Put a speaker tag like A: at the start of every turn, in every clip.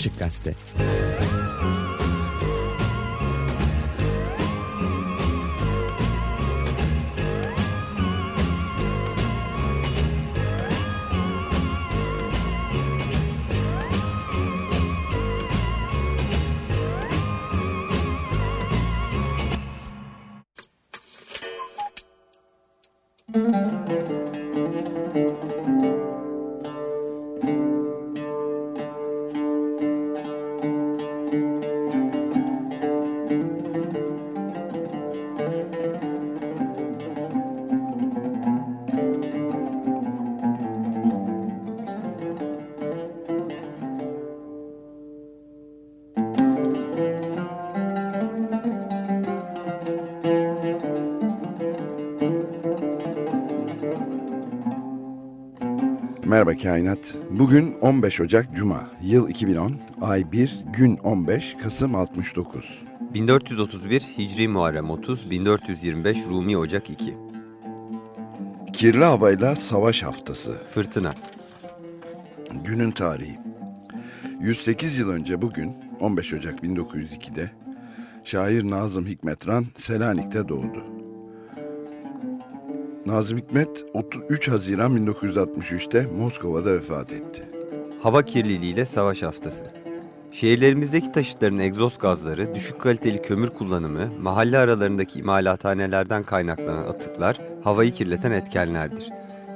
A: Açık Gazete
B: Kainat. Bugün 15 Ocak Cuma, yıl 2010, ay 1, gün 15, Kasım 69.
C: 1431 Hicri Muharrem 30, 1425 Rumi Ocak 2.
B: Kirli havayla savaş haftası.
C: Fırtına.
B: Günün tarihi. 108 yıl önce bugün, 15 Ocak 1902'de, şair Nazım Hikmetran Selanik'te doğdu. Nazım Hikmet 3 Haziran 1963'te Moskova'da vefat etti.
C: Hava kirliliğiyle savaş haftası. Şehirlerimizdeki taşıtların egzoz gazları, düşük kaliteli kömür kullanımı, mahalle aralarındaki imalathanelerden kaynaklanan atıklar havayı kirleten etkenlerdir.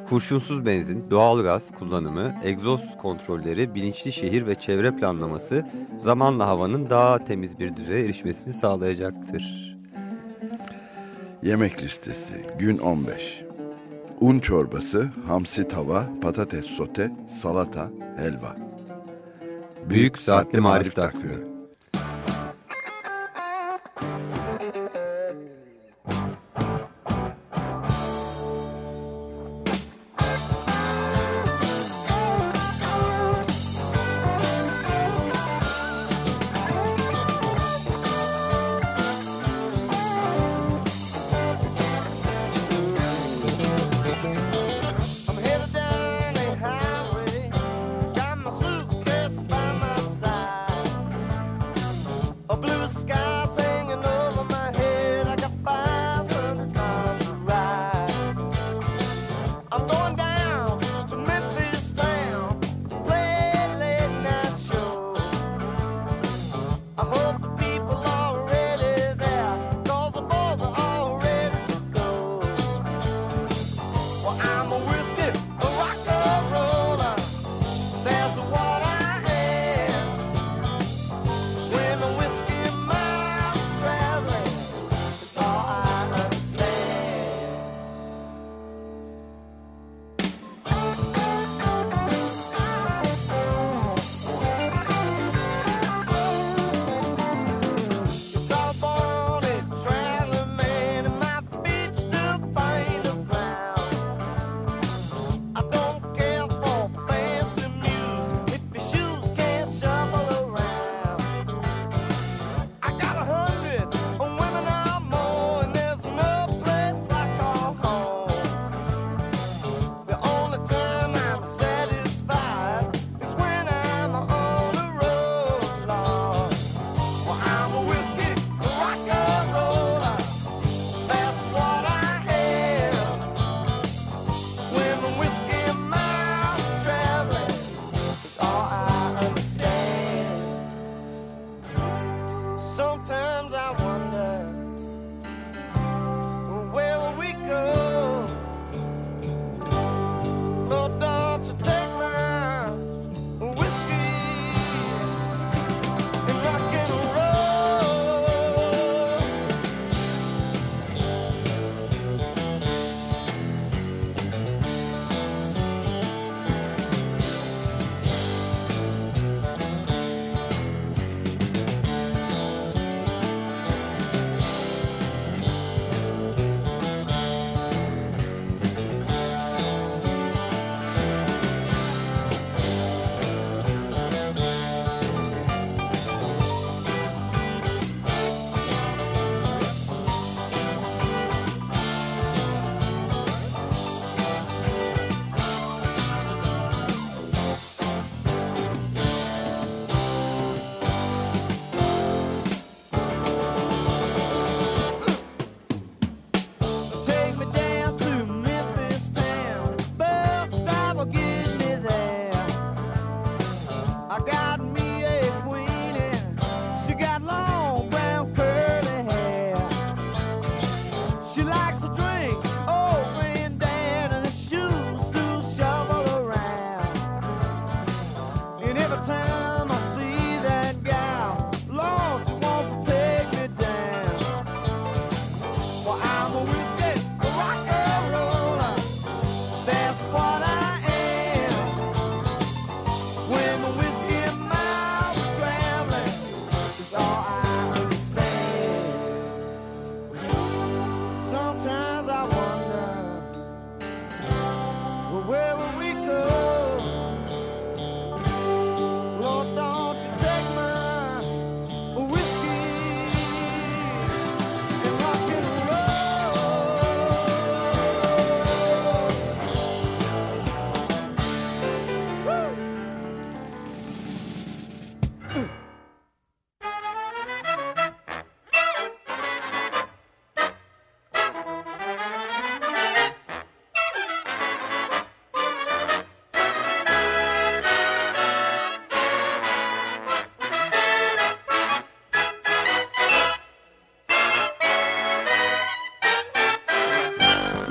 C: Kurşunsuz benzin, doğal gaz kullanımı, egzoz kontrolleri, bilinçli şehir ve çevre planlaması zamanla havanın daha temiz bir düzeye erişmesini sağlayacaktır.
B: Yemek listesi gün 15 Un çorbası, hamsi tava, patates sote, salata, helva.
C: Büyük, Saatli Marif Takvimi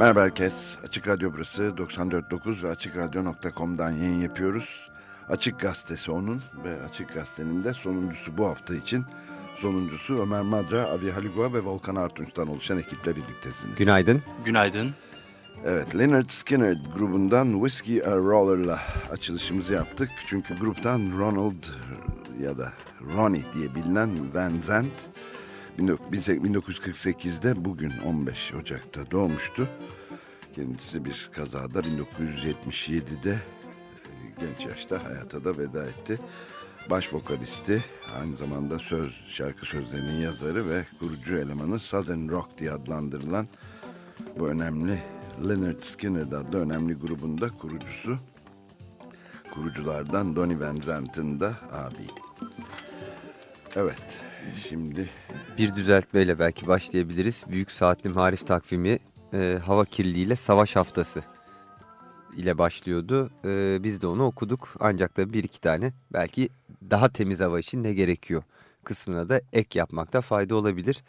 B: Merhaba herkes. Açık Radyo burası 94.9 ve AçıkRadyo.com'dan yayın yapıyoruz. Açık Gazetesi onun ve Açık Gazete'nin de sonuncusu bu hafta için. Sonuncusu Ömer Madra, Avi Haligua ve Volkan Artunç'tan oluşan ekiple birliktesiniz.
C: Günaydın.
A: Günaydın.
B: Evet, Leonard Skinner grubundan Whiskey a Roller'la açılışımızı yaptık. Çünkü gruptan Ronald ya da Ronnie diye bilinen Van Zandt 1948'de bugün 15 Ocak'ta doğmuştu. Kendisi bir kazada 1977'de e, genç yaşta hayata da veda etti. Baş vokalisti, aynı zamanda söz şarkı sözlerinin yazarı ve kurucu elemanı Southern Rock diye adlandırılan bu önemli Leonard Skinner adlı önemli grubunda kurucusu. Kuruculardan Donny Van Zant'ın da abi. Evet, şimdi...
C: Bir düzeltmeyle belki başlayabiliriz. Büyük Saatli Marif takvimi e, hava kirliliğiyle savaş haftası ile başlıyordu. E, biz de onu okuduk. Ancak da bir iki tane belki daha temiz hava için ne gerekiyor kısmına da ek yapmakta fayda olabilir.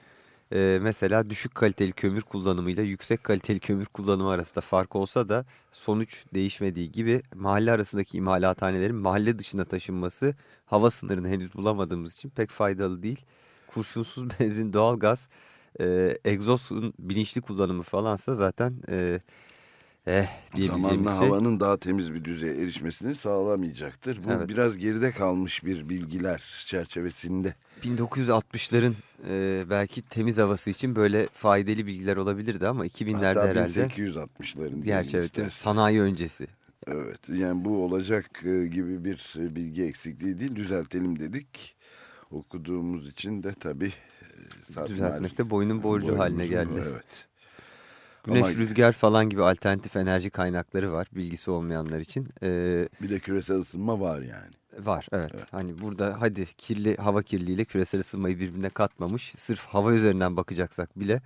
C: E, mesela düşük kaliteli kömür kullanımıyla yüksek kaliteli kömür kullanımı arasında fark olsa da sonuç değişmediği gibi mahalle arasındaki imalathanelerin mahalle dışına taşınması hava sınırını henüz bulamadığımız için pek faydalı değil. Kurşunsuz benzin, doğalgaz, e, egzosun bilinçli kullanımı falansa zaten e, eh diyebileceğimiz
B: Zamanla
C: şey.
B: havanın daha temiz bir düzeye erişmesini sağlamayacaktır. Bu
C: Evet.
B: biraz geride kalmış bir bilgiler çerçevesinde.
C: 1960'ların e, belki temiz havası için böyle faydalı bilgiler olabilirdi ama 2000'lerde
B: Hatta
C: herhalde
B: 1860'ların
C: gerçi evet,
B: istersen.
C: sanayi öncesi.
B: Evet yani bu olacak e, gibi bir e, bilgi eksikliği değil düzeltelim dedik. Okuduğumuz için de tabii e,
C: Düzeltmekte boynun borcu
B: boynumuzun-
C: haline geldi.
B: Evet.
C: Güneş,
B: Ama
C: rüzgar falan gibi alternatif enerji kaynakları var bilgisi olmayanlar için. E,
B: bir de küresel ısınma var yani.
C: Var evet. Hani burada hadi kirli hava kirliliğiyle küresel ısınmayı birbirine katmamış. Sırf hava üzerinden bakacaksak bile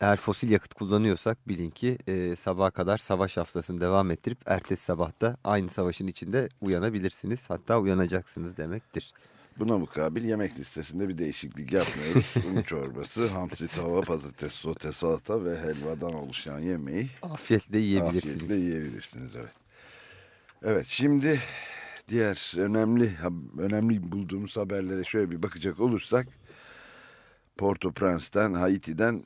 C: eğer fosil yakıt kullanıyorsak bilin ki e, sabaha kadar savaş haftasını devam ettirip ertesi sabahta aynı savaşın içinde uyanabilirsiniz. Hatta uyanacaksınız demektir.
B: Buna mukabil yemek listesinde bir değişiklik yapmıyoruz. Un çorbası, hamsi tava, patates, sote, salata ve helvadan oluşan yemeği
C: Afiyetle yiyebilirsiniz.
B: afiyetle yiyebilirsiniz. Evet. Evet şimdi diğer önemli önemli bulduğumuz haberlere şöyle bir bakacak olursak Port-au-Prince'ten, Haiti'den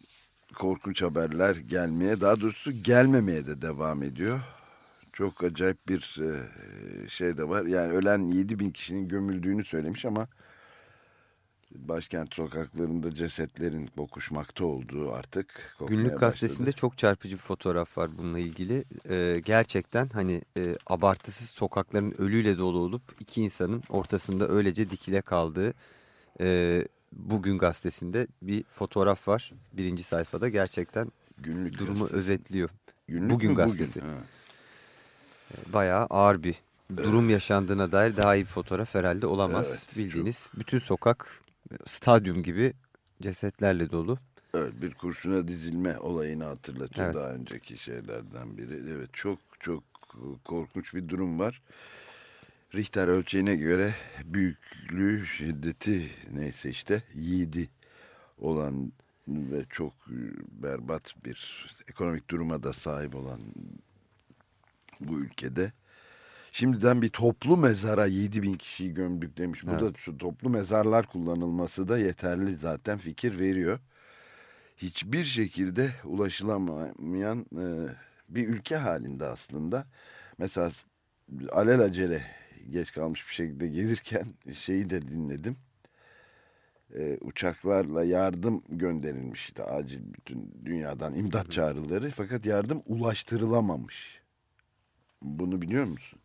B: korkunç haberler gelmeye daha doğrusu gelmemeye de devam ediyor. Çok acayip bir e, şey de var. Yani ölen 7 bin kişinin gömüldüğünü söylemiş ama başkent sokaklarında cesetlerin bokuşmakta olduğu artık
C: Günlük gazetesinde
B: başladı.
C: çok çarpıcı bir fotoğraf var bununla ilgili. Ee, gerçekten hani e, abartısız sokakların ölüyle dolu olup iki insanın ortasında öylece dikile kaldığı e, bugün gazetesinde bir fotoğraf var. Birinci sayfada gerçekten
B: Günlük
C: durumu
B: gazete.
C: özetliyor.
B: Günlük
C: bugün
B: mü?
C: gazetesi.
B: Ha.
C: Bayağı ağır bir durum yaşandığına dair daha iyi bir fotoğraf herhalde olamaz.
B: Evet,
C: Bildiğiniz bütün sokak stadyum gibi cesetlerle dolu.
B: Evet bir kurşuna dizilme olayını hatırlatıyor
C: Evet.
B: daha önceki şeylerden biri. Evet çok çok korkunç bir durum var. Richter ölçeğine göre büyüklüğü, şiddeti neyse işte 7 olan ve çok berbat bir ekonomik duruma da sahip olan bu ülkede şimdiden bir toplu mezara 7 bin kişiyi gömdük demiş. Burada
C: Evet.
B: şu toplu mezarlar kullanılması da yeterli zaten fikir veriyor. Hiçbir şekilde ulaşılamayan e, bir ülke halinde aslında. Mesela alelacele geç kalmış bir şekilde gelirken şeyi de dinledim. Ee, uçaklarla yardım gönderilmiş işte acil bütün dünyadan imdat çağrıları fakat yardım ulaştırılamamış. Bunu biliyor musun?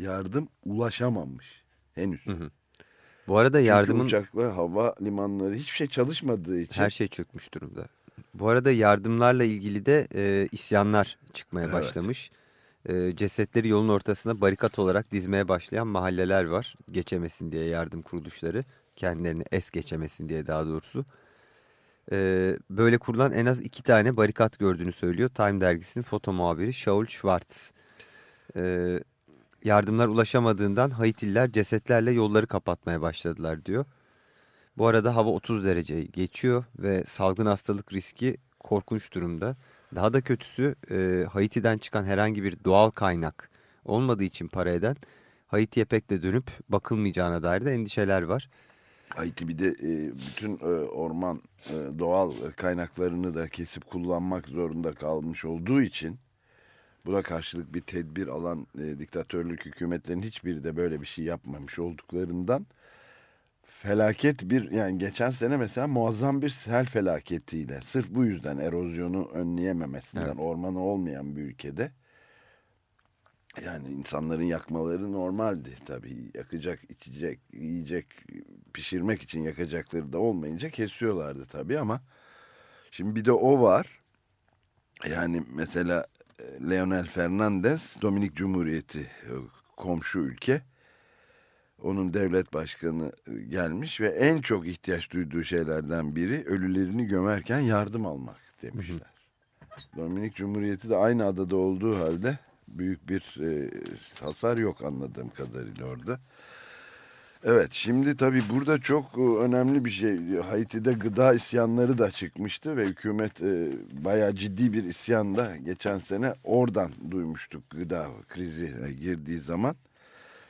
B: Yardım ulaşamamış henüz.
C: Bu arada
B: Çünkü
C: yardımın
B: uçakla hava limanları hiçbir şey çalışmadığı için
C: her şey çökmüş durumda. Bu arada yardımlarla ilgili de e, isyanlar çıkmaya
B: Evet.
C: başlamış. E, cesetleri yolun ortasına barikat olarak dizmeye başlayan mahalleler var. Geçemesin diye yardım kuruluşları. Kendilerini es geçemesin diye daha doğrusu. E, böyle kurulan en az iki tane barikat gördüğünü söylüyor. Time dergisinin foto muhabiri Shaul Schwartz. E, yardımlar ulaşamadığından Haitililer cesetlerle yolları kapatmaya başladılar diyor. Bu arada hava 30 derece geçiyor ve salgın hastalık riski korkunç durumda. Daha da kötüsü e, Haiti'den çıkan herhangi bir doğal kaynak olmadığı için para eden Haiti'ye pek de dönüp bakılmayacağına dair de endişeler var.
B: Haiti bir de e, bütün e, orman e, doğal kaynaklarını da kesip kullanmak zorunda kalmış olduğu için buna karşılık bir tedbir alan e, diktatörlük hükümetlerin hiçbiri de böyle bir şey yapmamış olduklarından felaket bir yani geçen sene mesela muazzam bir sel felaketiyle sırf bu yüzden erozyonu önleyememesinden
C: Evet.
B: ormanı olmayan bir ülkede yani insanların yakmaları normaldi tabii yakacak içecek yiyecek pişirmek için yakacakları da olmayınca kesiyorlardı tabii ama şimdi bir de o var yani mesela Leonel Fernandez Dominik Cumhuriyeti e, komşu ülke onun devlet başkanı e, gelmiş ve en çok ihtiyaç duyduğu şeylerden biri ölülerini gömerken yardım almak demişler. Dominik Cumhuriyeti de aynı adada olduğu halde büyük bir e, hasar yok anladığım kadarıyla orada. Evet şimdi tabii burada çok e, önemli bir şey. Haiti'de gıda isyanları da çıkmıştı ve hükümet e, bayağı ciddi bir isyanda geçen sene oradan duymuştuk gıda krizi girdiği zaman.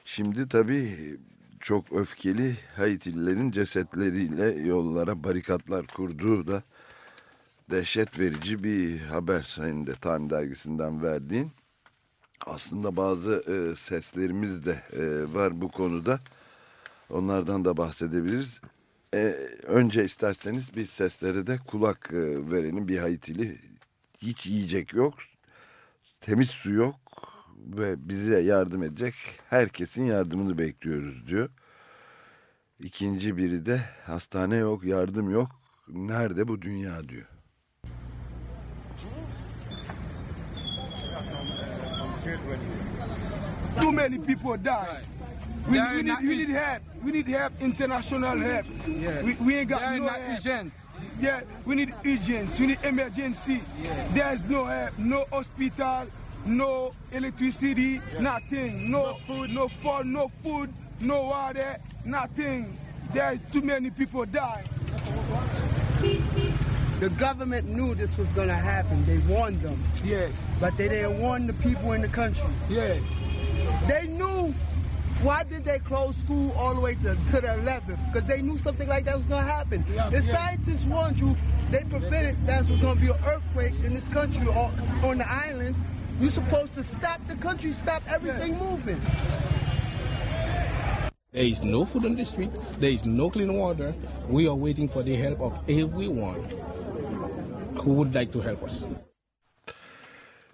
B: Şimdi tabii çok öfkeli Haitililerin cesetleriyle yollara barikatlar kurduğu da dehşet verici bir haber senin de Time dergisinden verdiğin. Aslında bazı e, seslerimiz de e, var bu konuda. Onlardan da bahsedebiliriz. E, önce isterseniz bir seslere de kulak e, verelim. Bir Haitili hiç yiyecek yok, temiz su yok ve bize yardım edecek herkesin yardımını bekliyoruz diyor. İkinci biri de hastane yok, yardım yok. Nerede bu dünya diyor.
A: Too many people die. We,
D: They
A: we, need, we need help. We need help, international help.
D: Yes.
A: We, we ain't got
D: They
A: no
D: not
A: help.
D: agents.
A: Yeah, we need agents. We need emergency. There's no help, no hospital, no electricity, nothing. No, food, no phone, no food, no water, nothing. There's too many people die.
E: The government knew this was going to happen. They warned them,
A: Yeah,
E: but they didn't warn the people in the country.
A: yeah.
E: They knew. Why did they close school all the way to, to the 11th? Because they knew something like that was going to happen.
A: Yeah,
E: the
A: yeah.
E: scientists warned you. They prevented that was going to be an earthquake in this country or on the islands. You're supposed to stop the country, stop everything moving.
D: There is no food on the street. There is no clean water. We are waiting for the help of everyone who would like to help us.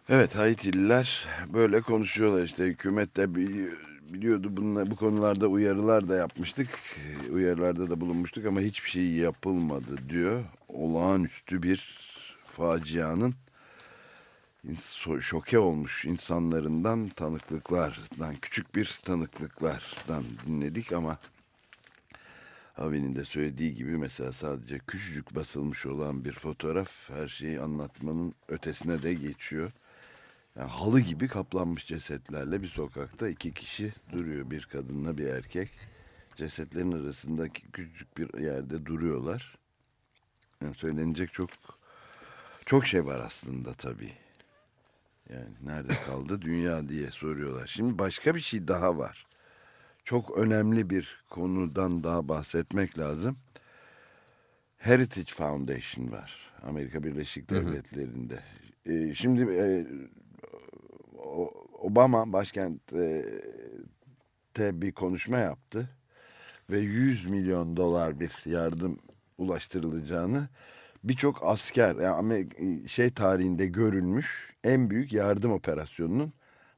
B: Evet Haitililer böyle konuşuyorlar işte hükümet de bili- biliyordu bunlar, bu konularda uyarılar da yapmıştık uyarılarda da bulunmuştuk ama hiçbir şey yapılmadı diyor olağanüstü bir facianın şoke olmuş insanlarından tanıklıklardan küçük bir tanıklıklardan dinledik ama Avi'nin de söylediği gibi mesela sadece küçücük basılmış olan bir fotoğraf her şeyi anlatmanın ötesine de geçiyor. Yani halı gibi kaplanmış cesetlerle bir sokakta iki kişi duruyor. Bir kadınla bir erkek. Cesetlerin arasındaki küçük bir yerde duruyorlar. Yani söylenecek çok çok şey var aslında tabii. Yani nerede kaldı dünya diye soruyorlar. Şimdi başka bir şey daha var. Çok önemli bir konudan daha bahsetmek lazım. Heritage Foundation var. Amerika Birleşik Devletleri'nde. Ee, şimdi e, Obama başkentte bir konuşma yaptı ve 100 milyon dolar bir yardım ulaştırılacağını birçok asker yani şey tarihinde görülmüş en büyük yardım operasyonunun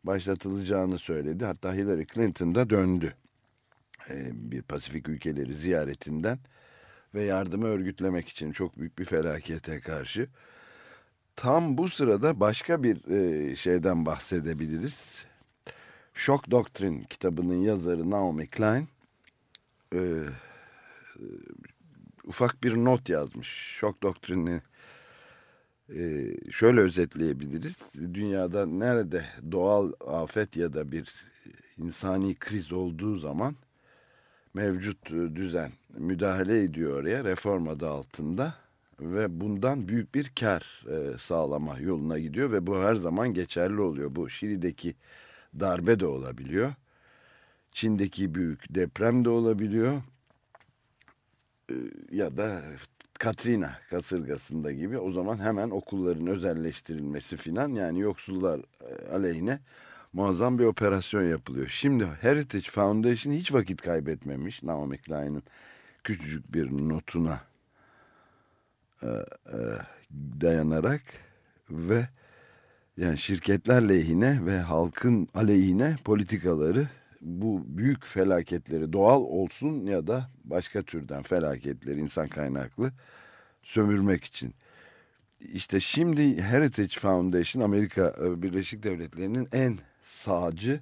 B: başlatılacağını söyledi. Hatta Hillary Clinton da döndü bir Pasifik ülkeleri ziyaretinden ve yardımı örgütlemek için çok büyük bir felakete karşı. Tam bu sırada başka bir şeyden bahsedebiliriz. Shock Doctrine kitabının yazarı Naomi Klein e, ufak bir not yazmış. Şok doktrini e, şöyle özetleyebiliriz. Dünyada nerede doğal afet ya da bir insani kriz olduğu zaman mevcut düzen müdahale ediyor oraya reform adı altında ve bundan büyük bir kar e, sağlama yoluna gidiyor ve bu her zaman geçerli oluyor. Bu Şili'deki darbe de olabiliyor. Çin'deki büyük deprem de olabiliyor. Ee, ya da Katrina kasırgasında gibi o zaman hemen okulların özelleştirilmesi filan yani yoksullar e, aleyhine muazzam bir operasyon yapılıyor. Şimdi Heritage Foundation hiç vakit kaybetmemiş Naomi Klein'in küçücük bir notuna e, e, dayanarak ve yani şirketler lehine ve halkın aleyhine politikaları bu büyük felaketleri doğal olsun ya da başka türden felaketleri insan kaynaklı sömürmek için. İşte şimdi Heritage Foundation Amerika e, Birleşik Devletleri'nin en sağcı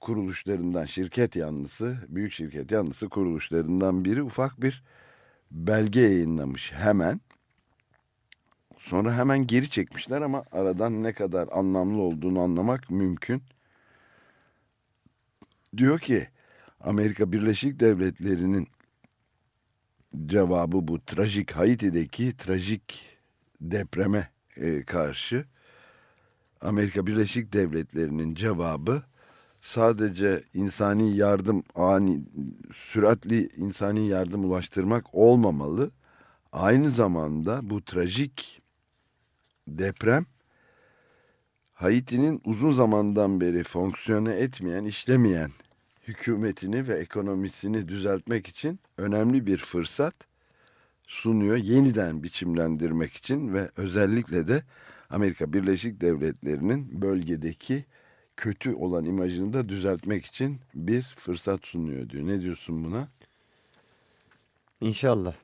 B: kuruluşlarından şirket yanlısı, büyük şirket yanlısı kuruluşlarından biri ufak bir belge yayınlamış hemen. Sonra hemen geri çekmişler ama aradan ne kadar anlamlı olduğunu anlamak mümkün diyor ki Amerika Birleşik Devletleri'nin cevabı bu trajik Haiti'deki trajik depreme e, karşı Amerika Birleşik Devletleri'nin cevabı sadece insani yardım ani süratli insani yardım ulaştırmak olmamalı. Aynı zamanda bu trajik deprem Haiti'nin uzun zamandan beri fonksiyona etmeyen, işlemeyen hükümetini ve ekonomisini düzeltmek için önemli bir fırsat sunuyor. Yeniden biçimlendirmek için ve özellikle de Amerika Birleşik Devletleri'nin bölgedeki kötü olan imajını da düzeltmek için bir fırsat sunuyor diyor. Ne diyorsun buna?
C: İnşallah.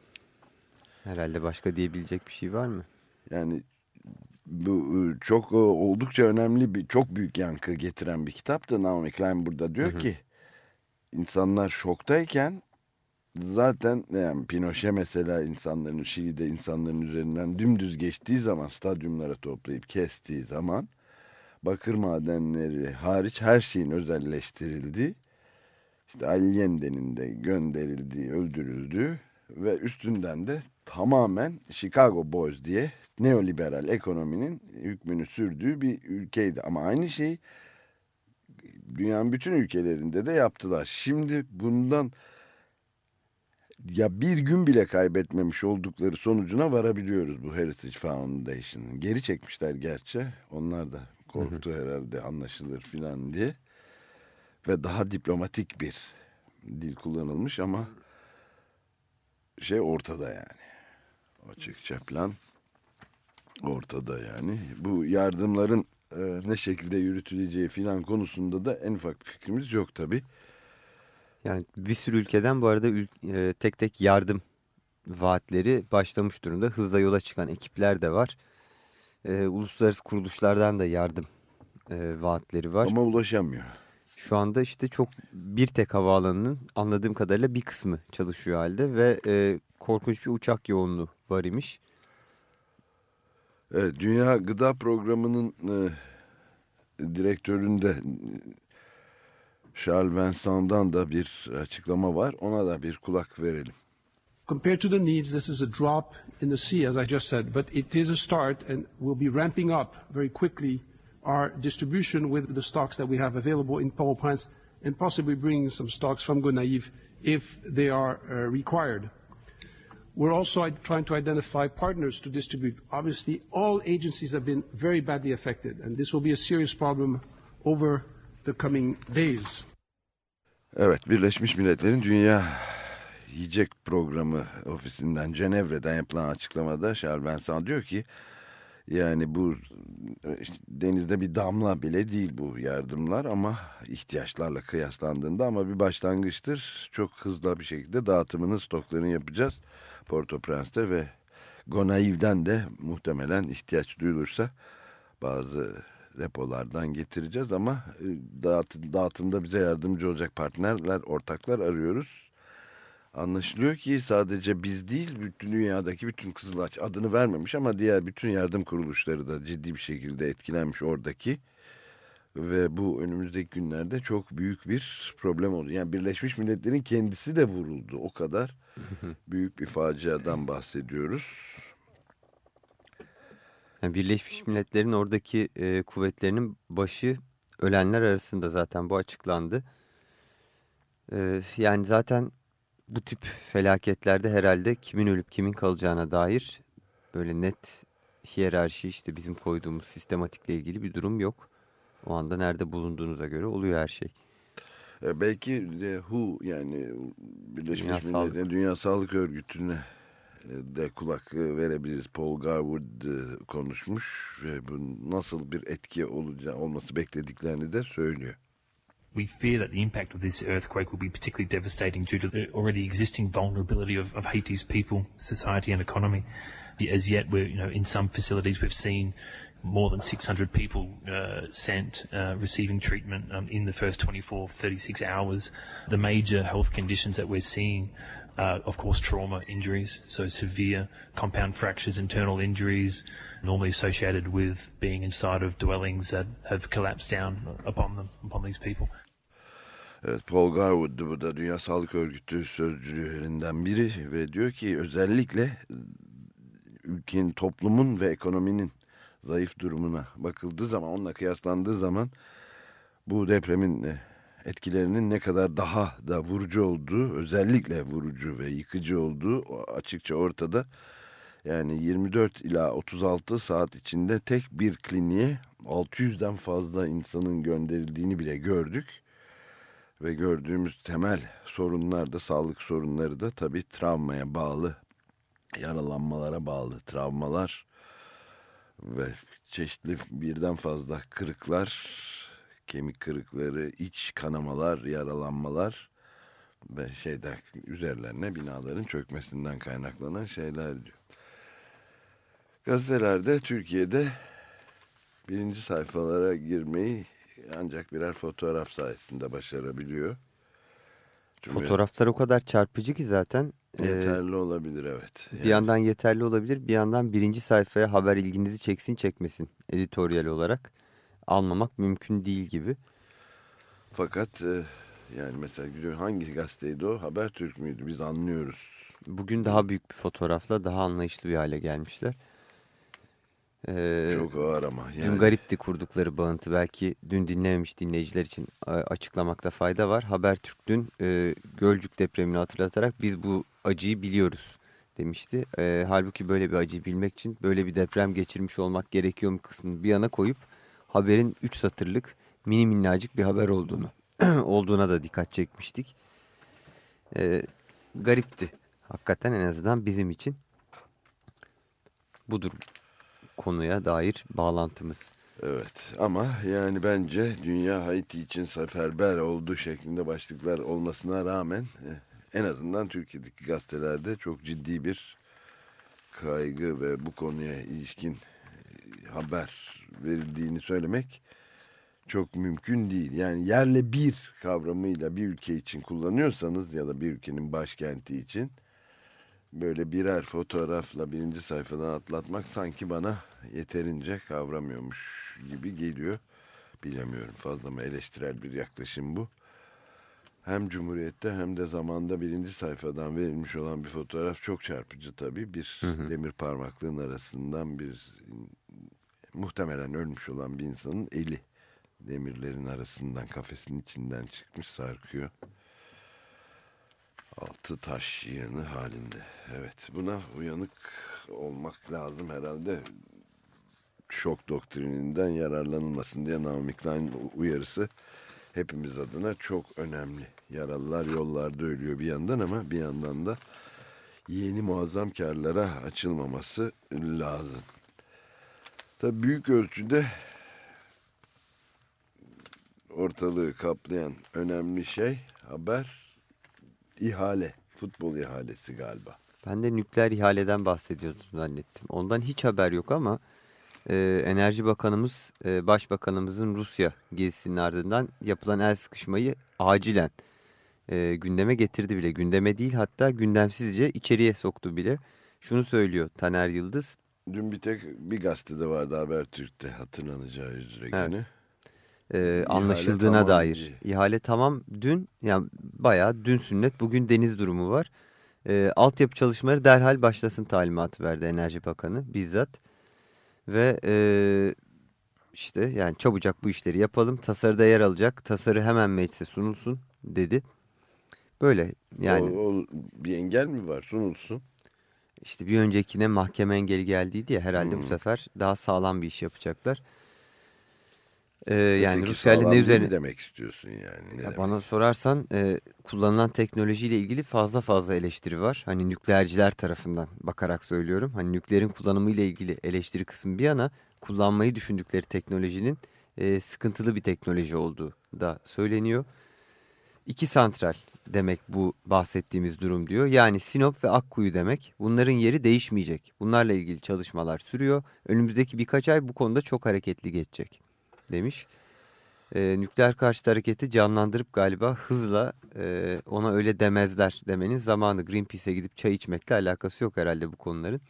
C: Herhalde başka diyebilecek bir şey var mı?
B: Yani bu e, çok e, oldukça önemli bir çok büyük yankı getiren bir kitaptı. Naomi Klein burada diyor hı hı. ki insanlar şoktayken zaten yani Pinochet mesela insanların Şili'de insanların üzerinden dümdüz geçtiği zaman stadyumlara toplayıp kestiği zaman bakır madenleri hariç her şeyin özelleştirildiği işte Allende'nin de gönderildiği, öldürüldüğü ve üstünden de tamamen Chicago Boys diye neoliberal ekonominin hükmünü sürdüğü bir ülkeydi. Ama aynı şeyi dünyanın bütün ülkelerinde de yaptılar. Şimdi bundan ya bir gün bile kaybetmemiş oldukları sonucuna varabiliyoruz bu Heritage Foundation'ın. Geri çekmişler gerçi. Onlar da korktu hı hı. herhalde anlaşılır filan diye. Ve daha diplomatik bir dil kullanılmış ama şey ortada yani. Açıkça plan ortada yani. Bu yardımların e, ne şekilde yürütüleceği filan konusunda da en ufak bir fikrimiz yok tabi.
C: Yani bir sürü ülkeden bu arada e, tek tek yardım vaatleri başlamış durumda. Hızla yola çıkan ekipler de var. E, uluslararası kuruluşlardan da yardım e, vaatleri var.
B: Ama ulaşamıyor.
C: Şu anda işte çok bir tek havaalanının anladığım kadarıyla bir kısmı çalışıyor halde ve e, korkunç bir uçak yoğunluğu var imiş.
B: Evet, Dünya Gıda Programı'nın e, direktöründe Charles Vincent'dan da bir açıklama var. Ona da bir kulak verelim.
F: Compared to the needs, this is a drop in the sea, as I just said, but it is a start and we'll be ramping up very quickly our distribution with the stocks that we have available in power plants and possibly bringing some stocks from Gonaive if they are uh, required. We're also trying to identify partners to distribute. Obviously, all agencies have been very badly affected, and this will be a serious problem over the coming days.
B: Evet, Birleşmiş Milletler'in Dünya Yiyecek Programı ofisinden Cenevre'den yapılan açıklamada Charles Vincent diyor ki yani bu denizde bir damla bile değil bu yardımlar ama ihtiyaçlarla kıyaslandığında ama bir başlangıçtır. Çok hızlı bir şekilde dağıtımını stoklarını yapacağız. Port-au-Prince'te ve Gonaiv'den de muhtemelen ihtiyaç duyulursa bazı depolardan getireceğiz ama e, dağıt, dağıtımda bize yardımcı olacak partnerler, ortaklar arıyoruz. Anlaşılıyor ki sadece biz değil bütün dünyadaki bütün Kızılaç adını vermemiş ama diğer bütün yardım kuruluşları da ciddi bir şekilde etkilenmiş oradaki. Ve bu önümüzdeki günlerde çok büyük bir problem oldu. Yani Birleşmiş Milletler'in kendisi de vuruldu. O kadar büyük bir faciadan bahsediyoruz.
C: Yani Birleşmiş Milletler'in oradaki e, kuvvetlerinin başı ölenler arasında zaten bu açıklandı. E, yani zaten bu tip felaketlerde herhalde kimin ölüp kimin kalacağına dair böyle net hiyerarşi işte bizim koyduğumuz sistematikle ilgili bir durum yok. O anda nerede bulunduğunuza göre oluyor her şey.
B: E, belki de WHO yani Birleşmiş Dünya Milletler Dünya Sağlık Örgütü'ne e, de kulak verebiliriz. Paul Garwood e, konuşmuş ve bu nasıl bir etki olacağı olması beklediklerini de söylüyor.
G: We fear that the impact of this earthquake will be particularly devastating due to the already existing vulnerability of, of Haiti's people, society and economy. As yet, we're, you know, in some facilities we've seen more than 600 people uh, sent uh, receiving treatment um, in the first 24, 36 hours. The major health conditions that we're seeing uh, of course, trauma injuries, so severe compound fractures, internal injuries, normally associated with being inside of dwellings that have collapsed down upon them, upon these people.
B: Evet, Paul Garwood bu da Dünya Sağlık Örgütü sözcülerinden biri ve diyor ki özellikle ülkenin, toplumun ve ekonominin zayıf durumuna bakıldığı zaman, onunla kıyaslandığı zaman bu depremin etkilerinin ne kadar daha da vurucu olduğu, özellikle vurucu ve yıkıcı olduğu açıkça ortada. Yani 24 ila 36 saat içinde tek bir kliniğe 600'den fazla insanın gönderildiğini bile gördük. Ve gördüğümüz temel sorunlar da sağlık sorunları da tabii travmaya bağlı, yaralanmalara bağlı travmalar ve çeşitli birden fazla kırıklar kemik kırıkları, iç kanamalar, yaralanmalar ve şeyden üzerlerine binaların çökmesinden kaynaklanan şeyler diyor. Gazetelerde Türkiye'de birinci sayfalara girmeyi ancak birer fotoğraf sayesinde başarabiliyor.
C: Cumhuriyet... Fotoğraflar o kadar çarpıcı ki zaten.
B: Yeterli e, olabilir evet.
C: Yani... Bir yandan yeterli olabilir bir yandan birinci sayfaya haber ilginizi çeksin çekmesin editoryal olarak almamak mümkün değil gibi.
B: Fakat e, yani mesela gidiyor hangi gazeteydi o? Habertürk müydü? Biz anlıyoruz.
C: Bugün daha büyük bir fotoğrafla daha anlayışlı bir hale gelmişler.
B: Ee, Çok ağır ama. Yani.
C: Dün garipti kurdukları bağıntı. Belki dün dinlememiş dinleyiciler için açıklamakta fayda var. Habertürk dün e, Gölcük depremini hatırlatarak biz bu acıyı biliyoruz demişti. E, halbuki böyle bir acıyı bilmek için böyle bir deprem geçirmiş olmak gerekiyor mu kısmını bir yana koyup haberin 3 satırlık mini minnacık bir haber olduğunu olduğuna da dikkat çekmiştik. Ee, garipti. Hakikaten en azından bizim için budur konuya dair bağlantımız.
B: Evet ama yani bence dünya Haiti için seferber olduğu şeklinde başlıklar olmasına rağmen e, en azından Türkiye'deki gazetelerde çok ciddi bir kaygı ve bu konuya ilişkin e, haber verildiğini söylemek çok mümkün değil. Yani yerle bir kavramıyla bir ülke için kullanıyorsanız ya da bir ülkenin başkenti için böyle birer fotoğrafla birinci sayfadan atlatmak sanki bana yeterince kavramıyormuş gibi geliyor. bilemiyorum fazla mı eleştirel bir yaklaşım bu. Hem Cumhuriyet'te hem de zamanda birinci sayfadan verilmiş olan bir fotoğraf çok çarpıcı tabii. Bir
C: Hı hı.
B: demir parmaklığın arasından bir muhtemelen ölmüş olan bir insanın eli demirlerin arasından kafesin içinden çıkmış sarkıyor. Altı taş yığını halinde. Evet buna uyanık olmak lazım herhalde. Şok doktrininden yararlanılmasın diye Naomi Klein uyarısı hepimiz adına çok önemli. Yaralılar yollarda ölüyor bir yandan ama bir yandan da yeni muazzam karlara açılmaması lazım. Tabii büyük ölçüde ortalığı kaplayan önemli şey haber ihale. Futbol ihalesi galiba.
C: Ben de nükleer ihaleden bahsediyordum zannettim. Ondan hiç haber yok ama e, Enerji Bakanımız, e, Başbakanımızın Rusya gezisinin ardından yapılan el sıkışmayı acilen e, gündeme getirdi bile. Gündeme değil hatta gündemsizce içeriye soktu bile. Şunu söylüyor Taner Yıldız.
B: Dün bir tek bir gazetede vardı Habertürk'te hatırlanacağı üzere
C: Evet.
B: gene.
C: E, anlaşıldığına
B: tamam
C: dair.
B: diye.
C: İhale tamam dün yani bayağı dün sünnet bugün deniz durumu var. E, altyapı çalışmaları derhal başlasın talimatı verdi Enerji Bakanı bizzat. Ve e, işte yani çabucak bu işleri yapalım. Tasarıda yer alacak. Tasarı hemen meclise sunulsun dedi. Böyle yani
B: O, o bir engel mi var sunulsun?
C: işte bir öncekine mahkeme engeli geldiydi ya herhalde bu
B: Hmm.
C: sefer daha sağlam bir iş yapacaklar. E, yani
B: Öteki
C: Rusya ile ne üzerine...
B: demek istiyorsun yani. Ne
C: Ya
B: demek?
C: bana sorarsan e, kullanılan teknolojiyle ilgili fazla fazla eleştiri var. Hani nükleerciler tarafından bakarak söylüyorum. Hani nükleerin kullanımı ile ilgili eleştiri kısmı bir yana kullanmayı düşündükleri teknolojinin e, sıkıntılı bir teknoloji olduğu da söyleniyor. İki santral demek bu bahsettiğimiz durum diyor. Yani Sinop ve Akkuyu demek. Bunların yeri değişmeyecek. Bunlarla ilgili çalışmalar sürüyor. Önümüzdeki birkaç ay bu konuda çok hareketli geçecek demiş e, nükleer karşıtı hareketi canlandırıp galiba hızla e, ona öyle demezler demenin zamanı. Greenpeace'e gidip çay içmekle alakası yok herhalde bu konuların.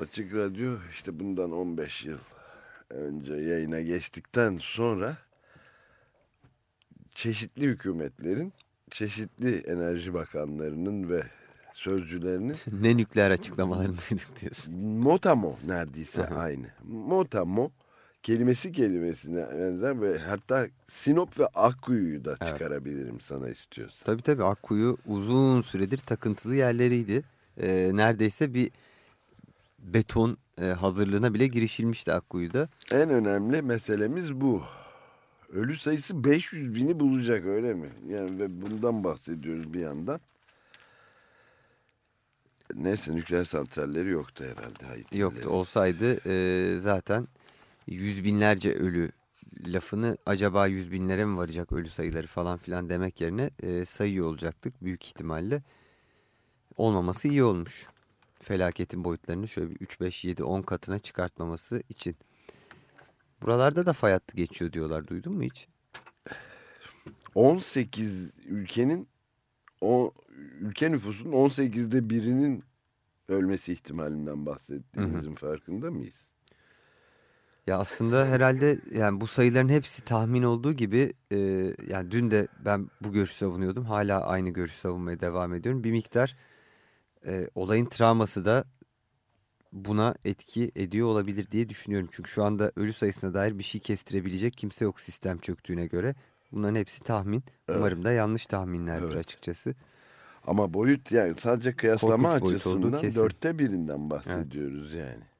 B: Açık Radyo işte bundan 15 yıl önce yayına geçtikten sonra çeşitli hükümetlerin, çeşitli enerji bakanlarının ve sözcülerinin
C: ne nükleer açıklamalarını duyduk diyorsun.
B: motamo neredeyse aynı. Motamo kelimesi kelimesine benzer ve hatta Sinop ve Akkuyu'yu da
C: Evet.
B: çıkarabilirim sana istiyorsan.
C: Tabii tabii Akkuyu uzun süredir takıntılı yerleriydi. E, neredeyse bir beton e, hazırlığına bile girişilmişti Akkuyu'da.
B: En önemli meselemiz bu. Ölü sayısı 500 bini bulacak öyle mi? Yani ve bundan bahsediyoruz bir yandan. Neyse nükleer santralleri yoktu herhalde Haiti'lerin.
C: Yoktu olsaydı e, zaten yüz binlerce ölü lafını acaba yüz binlere mi varacak ölü sayıları falan filan demek yerine e, sayıyor olacaktık büyük ihtimalle. Olmaması iyi olmuş. Felaketin boyutlarını şöyle bir 3, 5, 7, 10 katına çıkartmaması için. Buralarda da fay hattı geçiyor diyorlar duydun mu hiç?
B: 18 ülkenin o ülke nüfusunun 18'de birinin ölmesi ihtimalinden bahsettiğimizin farkında mıyız?
C: Ya aslında herhalde yani bu sayıların hepsi tahmin olduğu gibi e, yani dün de ben bu görüşü savunuyordum. Hala aynı görüşü savunmaya devam ediyorum. Bir miktar e, olayın travması da buna etki ediyor olabilir diye düşünüyorum. Çünkü şu anda ölü sayısına dair bir şey kestirebilecek kimse yok sistem çöktüğüne göre. Bunların hepsi tahmin.
B: Evet.
C: Umarım da yanlış tahminlerdir
B: Evet.
C: açıkçası.
B: Ama boyut yani sadece kıyaslama
C: Korkunç
B: açısından dörtte birinden bahsediyoruz yani.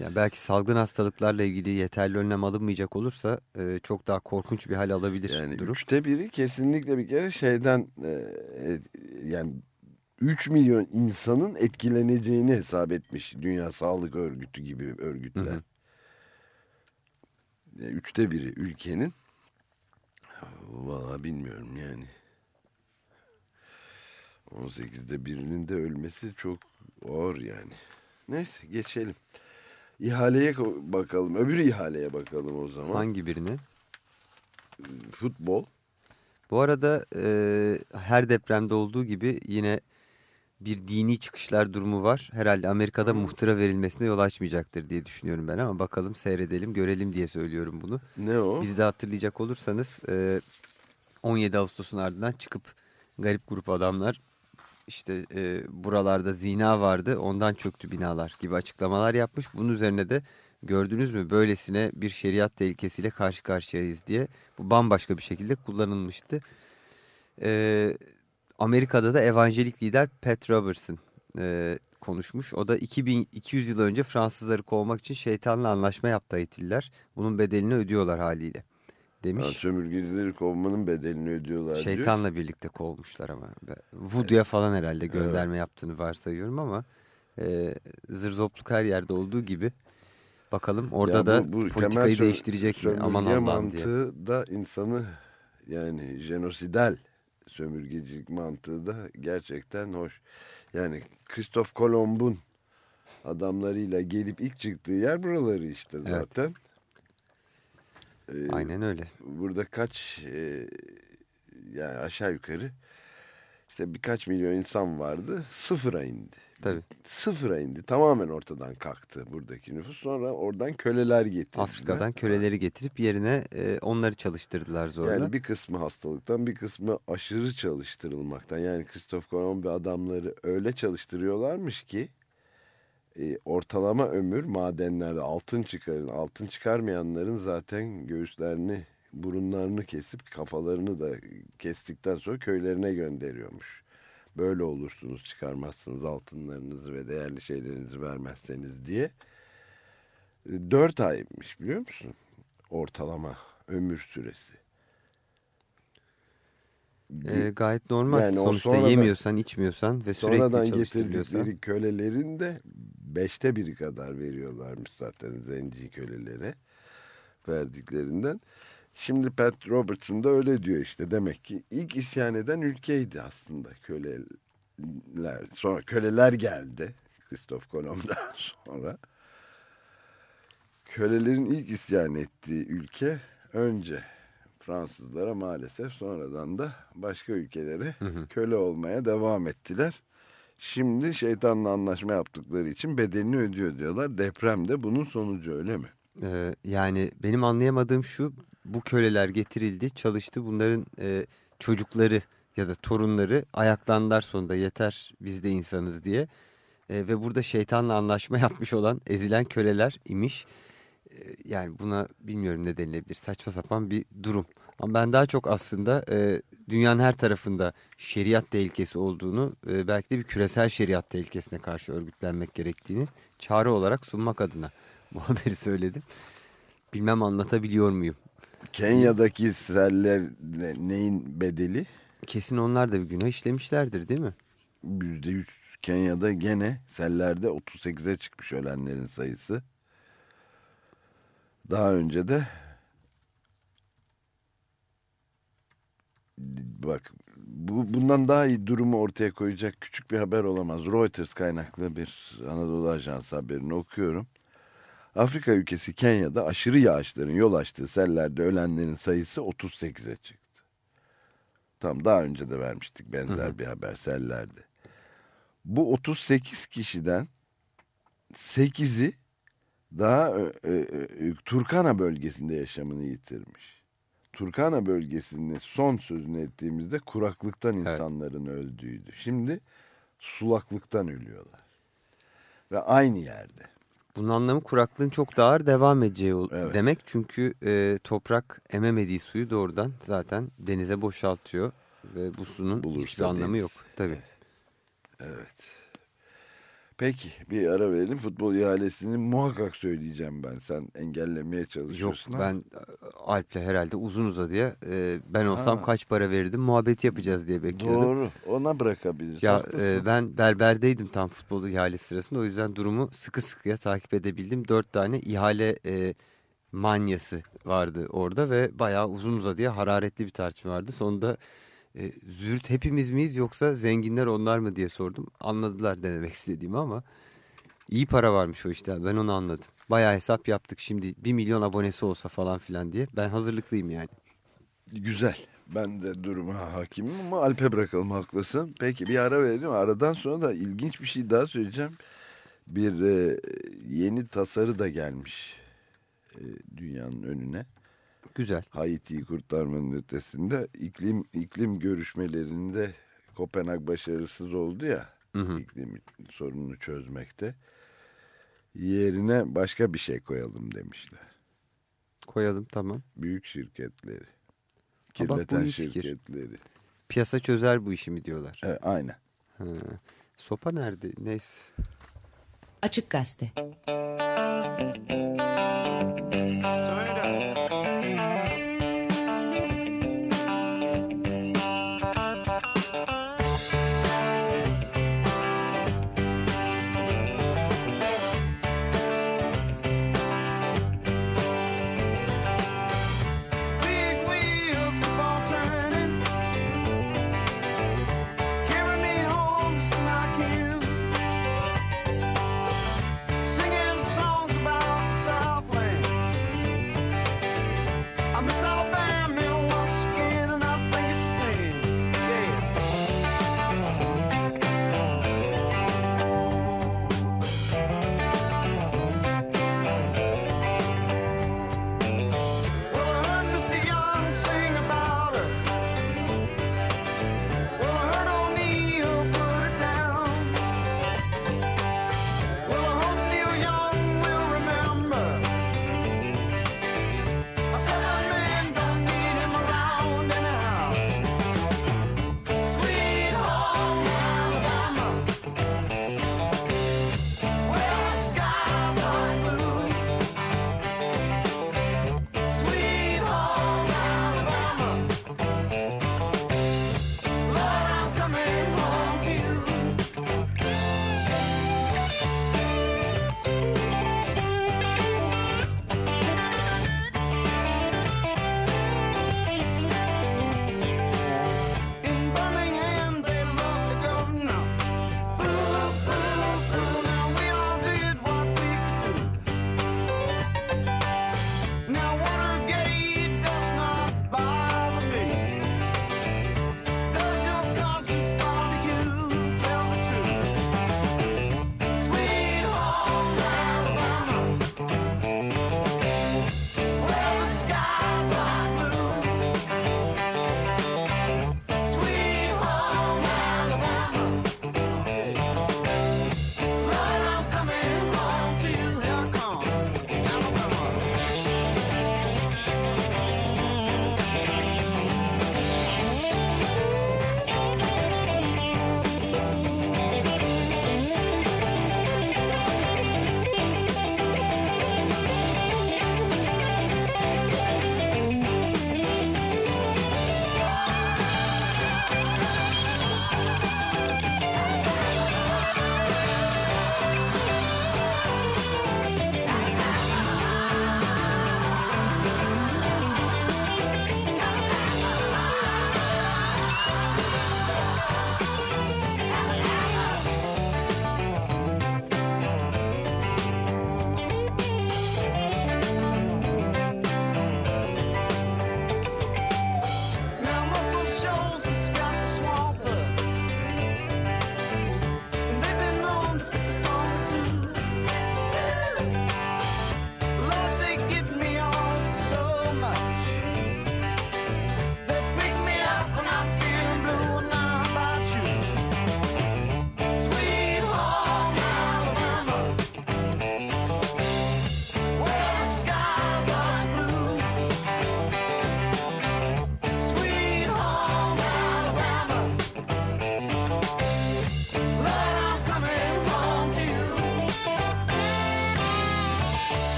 C: Yani belki salgın hastalıklarla ilgili yeterli önlem alınmayacak olursa e, çok daha korkunç bir hal alabilir
B: Yani
C: durum.
B: üçte biri kesinlikle bir kere şeyden e, e, yani 3 milyon insanın etkileneceğini hesap etmiş Dünya Sağlık Örgütü gibi örgütler.
C: Hı hı.
B: E, Üçte biri ülkenin valla bilmiyorum yani 18'de birinin de ölmesi çok ağır yani. Neyse geçelim. İhaleye bakalım. Öbür ihaleye bakalım o zaman.
C: Hangi birini?
B: Futbol.
C: Bu arada e, her depremde olduğu gibi yine bir dini çıkışlar durumu var. Herhalde Amerika'da muhtıra verilmesine yol açmayacaktır diye düşünüyorum ben ama bakalım seyredelim görelim diye söylüyorum bunu.
B: Ne o?
C: Biz de hatırlayacak olursanız e, 17 Ağustos'un ardından çıkıp garip grup adamlar işte e, buralarda zina vardı ondan çöktü binalar gibi açıklamalar yapmış. Bunun üzerine de gördünüz mü böylesine bir şeriat tehlikesiyle karşı karşıyayız diye bu bambaşka bir şekilde kullanılmıştı. E, Amerika'da da evangelik lider Pat Robertson e, konuşmuş. O da 2200 yıl önce Fransızları kovmak için şeytanla anlaşma yaptı Haitililer. Bunun bedelini ödüyorlar haliyle demiş.
B: Ha, sömürgecileri kovmanın bedelini ödüyorlar diyor.
C: Şeytanla birlikte kovmuşlar ama. Voodoo'ya falan herhalde gönderme evet. yaptığını varsayıyorum ama e, zırzopluk her yerde olduğu gibi bakalım orada
B: ya bu,
C: da
B: bu
C: politikayı değiştirecek mi aman Allah'ım diye.
B: mantığı da insanı yani jenosidal sömürgecilik mantığı da gerçekten hoş. Yani Kristof Kolomb'un adamlarıyla gelip ilk çıktığı yer buraları işte zaten. Evet.
C: Ee, Aynen öyle.
B: Burada kaç e, yani aşağı yukarı işte birkaç milyon insan vardı sıfıra indi.
C: Tabii.
B: Sıfıra indi. Tamamen ortadan kalktı buradaki nüfus. Sonra oradan köleler getirdiler.
C: Afrika'dan köleleri getirip yerine e, onları çalıştırdılar zorla.
B: Yani bir kısmı hastalıktan bir kısmı aşırı çalıştırılmaktan. Yani Kristof Kolomb adamları öyle çalıştırıyorlarmış ki e, ortalama ömür madenlerde altın çıkarın. Altın çıkarmayanların zaten göğüslerini burunlarını kesip kafalarını da kestikten sonra köylerine gönderiyormuş. Böyle olursunuz çıkarmazsınız altınlarınızı ve değerli şeylerinizi vermezseniz diye. Dört aymış biliyor musun? Ortalama ömür süresi.
C: E, gayet normal. Yani Sonuçta yemiyorsan, içmiyorsan ve sürekli
B: sonradan getirdikleri kölelerin de beşte biri kadar veriyorlarmış zaten zenci kölelere verdiklerinden. Şimdi Pat Robertson da öyle diyor işte demek ki ilk isyan eden ülkeydi aslında köleler. Sonra köleler geldi Kristof Kolomb'dan sonra. Kölelerin ilk isyan ettiği ülke önce Fransızlara maalesef sonradan da başka ülkelere hı hı. köle olmaya devam ettiler. Şimdi şeytanla anlaşma yaptıkları için bedelini ödüyor diyorlar. Deprem de bunun sonucu öyle mi?
C: Ee, yani benim anlayamadığım şu bu köleler getirildi çalıştı bunların e, çocukları ya da torunları ayaklandılar sonunda yeter biz de insanız diye. E, ve burada şeytanla anlaşma yapmış olan ezilen köleler imiş. E, yani buna bilmiyorum ne denilebilir saçma sapan bir durum. Ama ben daha çok aslında e, dünyanın her tarafında şeriat tehlikesi olduğunu, e, belki de bir küresel şeriat tehlikesine karşı örgütlenmek gerektiğini çare olarak sunmak adına bu haberi söyledim. Bilmem anlatabiliyor muyum?
B: Kenya'daki seller neyin bedeli?
C: Kesin onlar da bir günah işlemişlerdir değil mi?
B: Yüzde yüz Kenya'da gene sellerde 38'e çıkmış ölenlerin sayısı. Daha önce de bak bu bundan daha iyi durumu ortaya koyacak küçük bir haber olamaz. Reuters kaynaklı bir Anadolu Ajansı haberini okuyorum. Afrika ülkesi Kenya'da aşırı yağışların yol açtığı sellerde ölenlerin sayısı 38'e çıktı. Tam daha önce de vermiştik benzer hı hı. bir haber sellerde. Bu 38 kişiden 8'i daha e, e, e, Turkana bölgesinde yaşamını yitirmiş. Turkana bölgesinde son sözünü ettiğimizde kuraklıktan insanların evet. öldüğüydü. Şimdi sulaklıktan ölüyorlar. Ve aynı yerde.
C: Bunun anlamı kuraklığın çok daha ağır devam edeceği evet. demek. Çünkü e, toprak ememediği suyu doğrudan zaten denize boşaltıyor. Ve bu sunun Bulursa hiçbir deniz. anlamı yok. Tabii.
B: Evet. Peki bir ara verelim. Futbol ihalesini muhakkak söyleyeceğim ben. Sen engellemeye çalışıyorsun.
C: Yok ben e, Alp'le herhalde uzun uzadıya e, ben olsam ha. kaç para verirdim muhabbet yapacağız diye bekliyordum.
B: Doğru ona bırakabiliriz.
C: Ya e, ben berberdeydim tam futbol ihale sırasında o yüzden durumu sıkı sıkıya takip edebildim. Dört tane ihale e, manyası vardı orada ve bayağı uzun uzadıya hararetli bir tartışma vardı. Sonunda e, zürt hepimiz miyiz yoksa zenginler onlar mı diye sordum. Anladılar denemek istediğimi ama iyi para varmış o işte ben onu anladım. Bayağı hesap yaptık şimdi bir milyon abonesi olsa falan filan diye ben hazırlıklıyım yani.
B: Güzel ben de duruma hakimim ama Alp'e bırakalım haklısın. Peki bir ara verelim. Aradan sonra da ilginç bir şey daha söyleyeceğim. Bir e, yeni tasarı da gelmiş e, dünyanın önüne.
C: Güzel.
B: Haiti'yi kurtarmanın ötesinde iklim iklim görüşmelerinde Kopenhag başarısız oldu ya
C: Hı hı.
B: iklim sorununu çözmekte. Yerine başka bir şey koyalım demişler.
C: Koyalım tamam.
B: Büyük şirketleri. Kirleten
C: iyi fikir.
B: şirketleri.
C: Piyasa çözer bu işi mi diyorlar.
B: E, aynen.
C: Ha. Sopa nerede? Neyse.
H: Açık Gazete.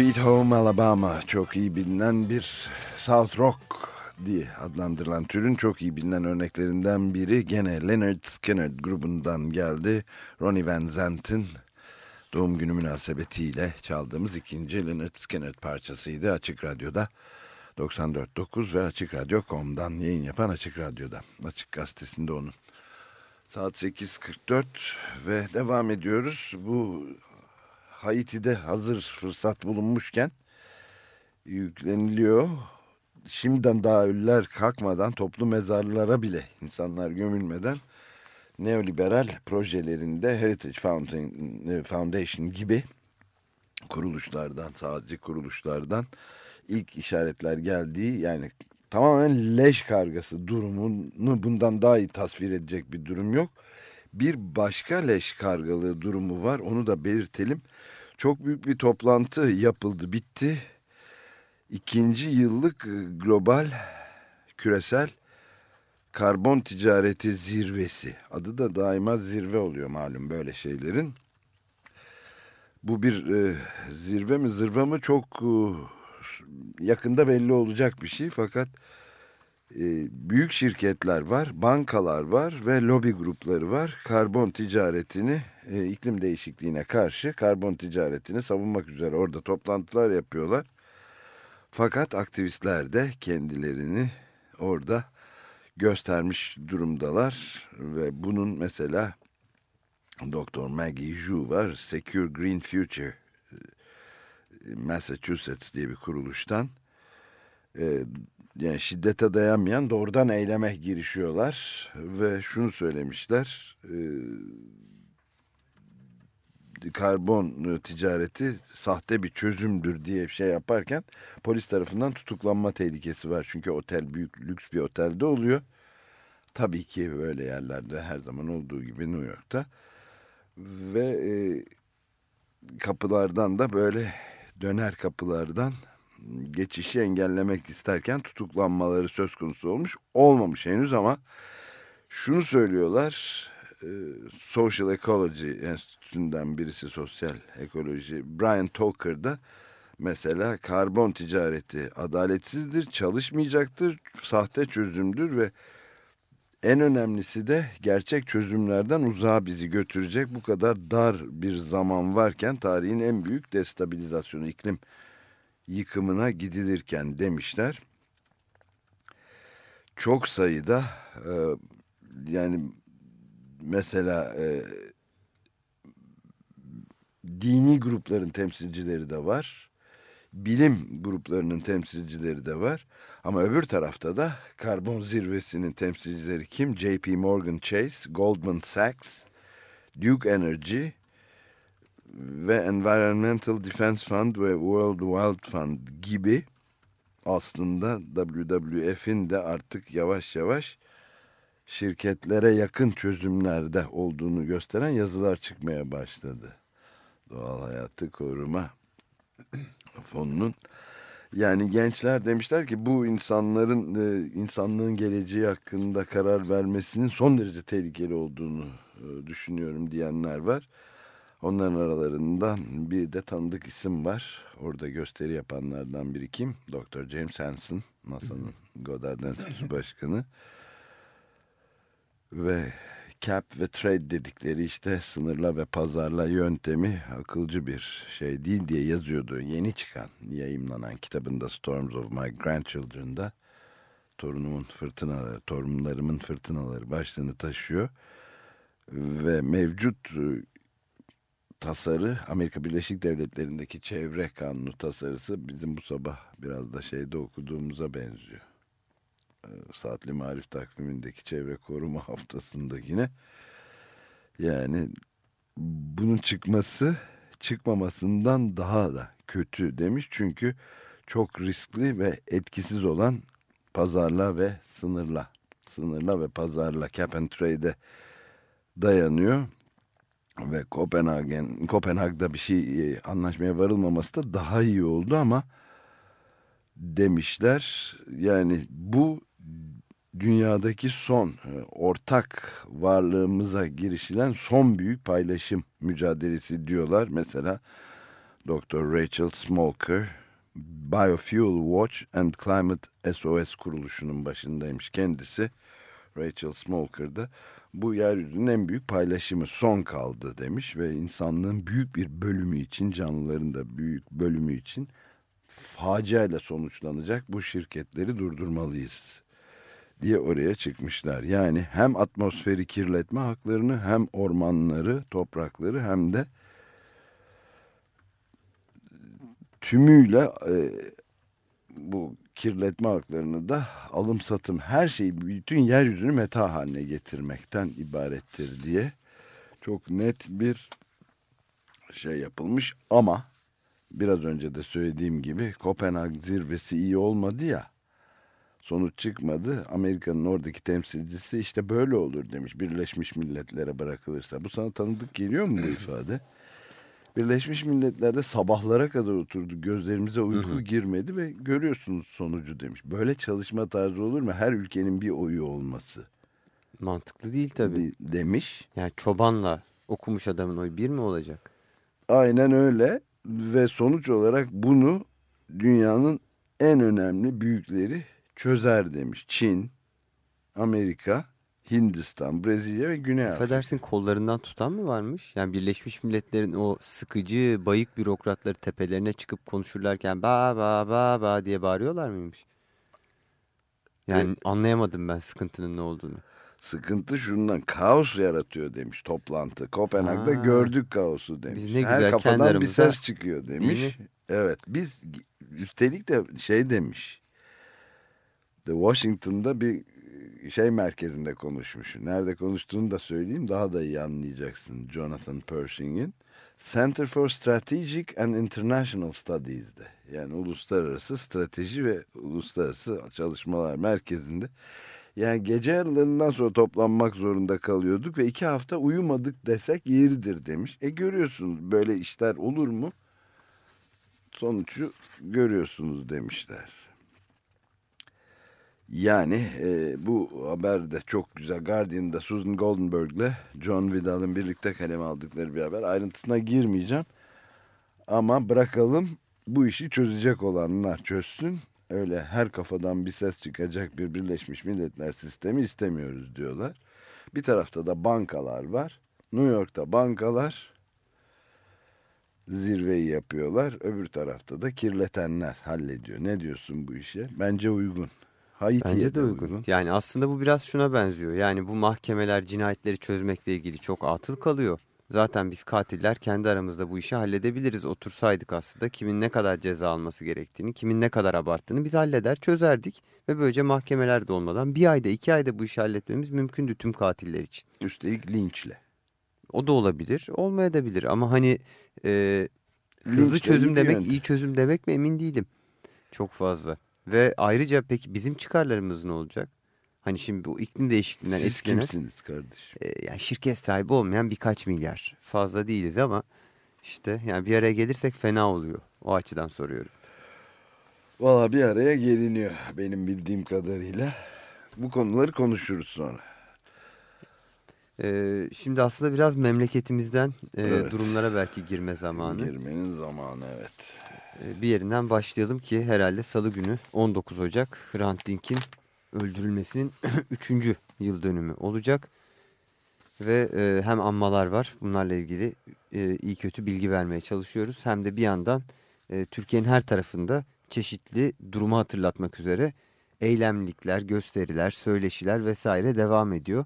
B: Sweet Home Alabama çok iyi bilinen bir South Rock diye adlandırılan türün çok iyi bilinen örneklerinden biri gene Leonard Skinner grubundan geldi. Ronnie Van Zant'in doğum günü münasebetiyle çaldığımız ikinci Leonard Skinner parçasıydı Açık Radyo'da. 94.9 ve Açık Radyo.com'dan yayın yapan Açık Radyo'da. Açık Gazetesi'nde onun. Saat 8.44 ve devam ediyoruz. Bu Haiti'de hazır fırsat bulunmuşken yükleniliyor. Şimdiden daha ölüler kalkmadan toplu mezarlara bile insanlar gömülmeden neoliberal projelerinde Heritage Foundation, Foundation gibi kuruluşlardan, sağcı kuruluşlardan ilk işaretler geldiği yani tamamen leş kargası durumunu bundan daha iyi tasvir edecek bir durum yok. Bir başka leş kargalığı durumu var onu da belirtelim. Çok büyük bir toplantı yapıldı bitti. İkinci yıllık e, global küresel karbon ticareti zirvesi. Adı da daima zirve oluyor malum böyle şeylerin. Bu bir e, zirve mi zırva mı çok e, yakında belli olacak bir şey fakat büyük şirketler var, bankalar var ve lobi grupları var. Karbon ticaretini e, iklim değişikliğine karşı karbon ticaretini savunmak üzere orada toplantılar yapıyorlar. Fakat aktivistler de kendilerini orada göstermiş durumdalar ve bunun mesela Dr. Maggie Zhu var, Secure Green Future Massachusetts diye bir kuruluştan e, yani şiddete dayanmayan doğrudan eyleme girişiyorlar ve şunu söylemişler e, karbon ticareti sahte bir çözümdür diye bir şey yaparken polis tarafından tutuklanma tehlikesi var. Çünkü otel büyük lüks bir otelde oluyor. Tabii ki böyle yerlerde her zaman olduğu gibi New York'ta ve e, kapılardan da böyle döner kapılardan geçişi engellemek isterken tutuklanmaları söz konusu olmuş. Olmamış henüz ama şunu söylüyorlar. E, Social Ecology Enstitüsü'nden birisi sosyal ekoloji Brian Toker mesela karbon ticareti adaletsizdir, çalışmayacaktır, sahte çözümdür ve en önemlisi de gerçek çözümlerden uzağa bizi götürecek bu kadar dar bir zaman varken tarihin en büyük destabilizasyonu iklim yıkımına gidilirken demişler. Çok sayıda e, yani mesela e, dini grupların temsilcileri de var. Bilim gruplarının temsilcileri de var. Ama öbür tarafta da karbon zirvesinin temsilcileri kim? JP Morgan Chase, Goldman Sachs, Duke Energy ve Environmental Defense Fund ve World Wild Fund gibi aslında WWF'in de artık yavaş yavaş şirketlere yakın çözümlerde olduğunu gösteren yazılar çıkmaya başladı. Doğal Hayatı Koruma Fonu'nun yani gençler demişler ki bu insanların e, insanlığın geleceği hakkında karar vermesinin son derece tehlikeli olduğunu e, düşünüyorum diyenler var. Onların aralarından bir de tanıdık isim var. Orada gösteri yapanlardan biri kim? Dr. James Hansen, NASA'nın Goddard Enstitüsü Başkanı. Ve cap ve trade dedikleri işte sınırla ve pazarla yöntemi akılcı bir şey değil diye yazıyordu. Yeni çıkan, yayımlanan kitabında Storms of My Grandchildren'da torunumun fırtınaları, torunlarımın fırtınaları başlığını taşıyor. Ve mevcut tasarı Amerika Birleşik Devletleri'ndeki çevre kanunu tasarısı bizim bu sabah biraz da şeyde okuduğumuza benziyor. Saatli Marif takvimindeki çevre koruma haftasındakine yani bunun çıkması çıkmamasından daha da kötü demiş. Çünkü çok riskli ve etkisiz olan pazarla ve sınırla sınırla ve pazarla cap and trade'e dayanıyor ve Kopenhagen Kopenhag'da bir şey anlaşmaya varılmaması da daha iyi oldu ama demişler yani bu dünyadaki son e, ortak varlığımıza girişilen son büyük paylaşım mücadelesi diyorlar. Mesela Dr. Rachel Smolker Biofuel Watch and Climate SOS kuruluşunun başındaymış kendisi. Rachel Smolker da bu yeryüzünün en büyük paylaşımı son kaldı demiş ve insanlığın büyük bir bölümü için canlıların da büyük bölümü için faciayla sonuçlanacak bu şirketleri durdurmalıyız diye oraya çıkmışlar. Yani hem atmosferi kirletme haklarını hem ormanları, toprakları hem de tümüyle e, bu kirletme haklarını da alım satım her şeyi bütün yeryüzünü meta haline getirmekten ibarettir diye çok net bir şey yapılmış ama biraz önce de söylediğim gibi Kopenhag zirvesi iyi olmadı ya sonuç çıkmadı. Amerika'nın oradaki temsilcisi işte böyle olur demiş. Birleşmiş Milletler'e bırakılırsa. Bu sana tanıdık geliyor mu bu ifade? Birleşmiş Milletler'de sabahlara kadar oturdu. Gözlerimize uyku
C: Hı hı.
B: girmedi ve görüyorsunuz sonucu demiş. Böyle çalışma tarzı olur mu? Her ülkenin bir oyu olması.
C: Mantıklı değil tabii.
B: De- demiş.
C: Yani çobanla okumuş adamın oyu bir mi olacak?
B: Aynen öyle ve sonuç olarak bunu dünyanın en önemli büyükleri çözer demiş. Çin, Amerika, Hindistan, Brezilya ve Güney Afrika.
C: Affedersin kollarından tutan mı varmış? Yani Birleşmiş Milletler'in o sıkıcı, bayık bürokratları tepelerine çıkıp konuşurlarken ba ba ba ba diye bağırıyorlar mıymış? Yani anlayamadım ben sıkıntının ne olduğunu.
B: Sıkıntı şundan kaos yaratıyor demiş toplantı. Kopenhag'da
C: Ha.
B: gördük kaosu demiş.
C: Biz ne
B: Her
C: güzel
B: kafadan
C: kendi
B: bir ses çıkıyor demiş.
C: mi?
B: Evet biz üstelik de şey demiş. The Washington'da bir şey merkezinde konuşmuş. Nerede konuştuğunu da söyleyeyim daha da iyi anlayacaksın Jonathan Pershing'in. Center for Strategic and International Studies'de yani Uluslararası Strateji ve Uluslararası Çalışmalar Merkezi'nde yani gece yarılarından sonra toplanmak zorunda kalıyorduk ve iki hafta uyumadık desek yeridir demiş. E görüyorsunuz böyle işler olur mu? Sonucu görüyorsunuz demişler. Yani e, bu haber de çok güzel. Guardian'da Susan Goldenberg'le John Vidal'ın birlikte kaleme aldıkları bir haber. Ayrıntısına girmeyeceğim. Ama bırakalım bu işi çözecek olanlar çözsün. Öyle her kafadan bir ses çıkacak bir Birleşmiş Milletler sistemi istemiyoruz diyorlar. Bir tarafta da bankalar var. New York'ta bankalar zirveyi yapıyorlar. Öbür tarafta da kirletenler hallediyor. Ne diyorsun bu işe? Bence uygun. Haiti'ye
C: Bence de
B: de
C: uygun. Yani aslında bu biraz şuna benziyor. Yani bu mahkemeler cinayetleri çözmekle ilgili çok atıl kalıyor. Zaten biz katiller kendi aramızda bu işi halledebiliriz. Otursaydık aslında kimin ne kadar ceza alması gerektiğini, kimin ne kadar abarttığını biz halleder çözerdik. Ve böylece mahkemeler de olmadan bir ayda iki ayda bu işi halletmemiz mümkündü tüm katiller için.
B: Üstelik linçle.
C: O da olabilir, olmayabilir ama hani e, hızlı çözüm demek
B: yöntem.
C: iyi çözüm demek mi emin değilim. Çok fazla. Ve ayrıca peki bizim çıkarlarımız ne olacak? Hani şimdi bu iklim değişikliğinden
B: Siz
C: etkilenen
B: kimsiniz kardeşim?
C: e, yani şirket sahibi olmayan birkaç milyar. Fazla değiliz ama işte yani bir araya gelirsek fena oluyor. O açıdan soruyorum.
B: Valla bir araya geliniyor benim bildiğim kadarıyla. Bu konuları konuşuruz sonra.
C: E, şimdi aslında biraz memleketimizden e,
B: Evet.
C: durumlara belki girme zamanı.
B: Girmenin zamanı evet.
C: E, bir yerinden başlayalım ki herhalde salı günü 19 Ocak Hrant Dink'in öldürülmesinin 3. yıl dönümü olacak. Ve e, hem anmalar var bunlarla ilgili e, iyi kötü bilgi vermeye çalışıyoruz. Hem de bir yandan e, Türkiye'nin her tarafında çeşitli durumu hatırlatmak üzere eylemlikler, gösteriler, söyleşiler vesaire devam ediyor.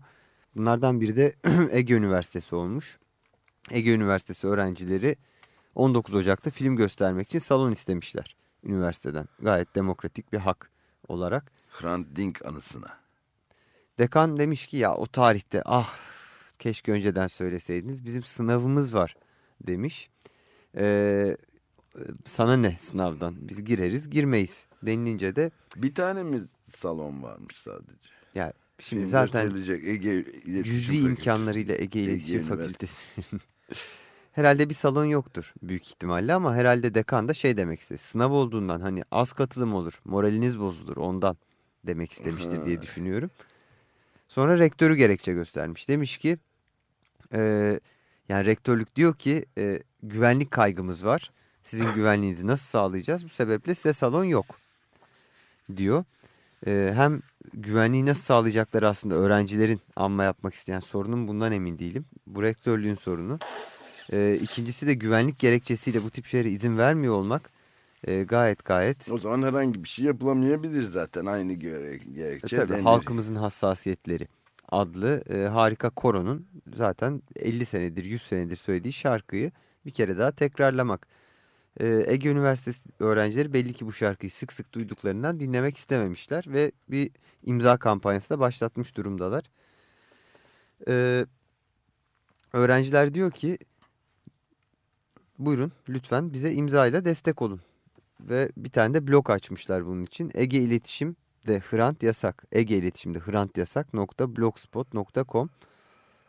C: Bunlardan biri de Ege Üniversitesi olmuş. Ege Üniversitesi öğrencileri 19 Ocak'ta film göstermek için salon istemişler üniversiteden. Gayet demokratik bir hak olarak.
B: Hrant Dink anısına.
C: Dekan demiş ki ya o tarihte ah keşke önceden söyleseydiniz bizim sınavımız var demiş. Ee, sana ne sınavdan biz gireriz girmeyiz denilince de
B: Bir tane mi salon varmış sadece?
C: ya şimdi
B: Film
C: zaten
B: Ege Fakültesi.
C: imkanlarıyla Ege İletişim
B: Ege
C: Fakültesi. herhalde bir salon yoktur büyük ihtimalle ama herhalde dekan da şey demek istedi. Sınav olduğundan hani az katılım olur, moraliniz bozulur ondan demek istemiştir diye düşünüyorum. Sonra rektörü gerekçe göstermiş. Demiş ki e, yani rektörlük diyor ki e, güvenlik kaygımız var Sizin güvenliğinizi nasıl sağlayacağız? Bu sebeple size salon yok diyor. Ee, hem güvenliği nasıl sağlayacakları aslında öğrencilerin anma yapmak isteyen sorunun bundan emin değilim. Bu rektörlüğün sorunu. Ee, ikincisi de güvenlik gerekçesiyle bu tip şeylere izin vermiyor olmak e, gayet gayet
B: O zaman herhangi bir şey yapılamayabilir zaten aynı göre,
C: e,
B: gerekçe.
C: tabii
B: demir.
C: halkımızın hassasiyetleri adlı e, harika koronun zaten 50 senedir 100 senedir söylediği şarkıyı bir kere daha tekrarlamak. E, Ege Üniversitesi öğrencileri belli ki bu şarkıyı sık sık duyduklarından dinlemek istememişler ve bir imza kampanyası da başlatmış durumdalar. E, öğrenciler diyor ki buyurun lütfen bize imzayla destek olun. Ve bir tane de blog açmışlar bunun için. Ege İletişim de Hrant Yasak. Ege İletişim'de Hrant Yasak nokta blogspot.com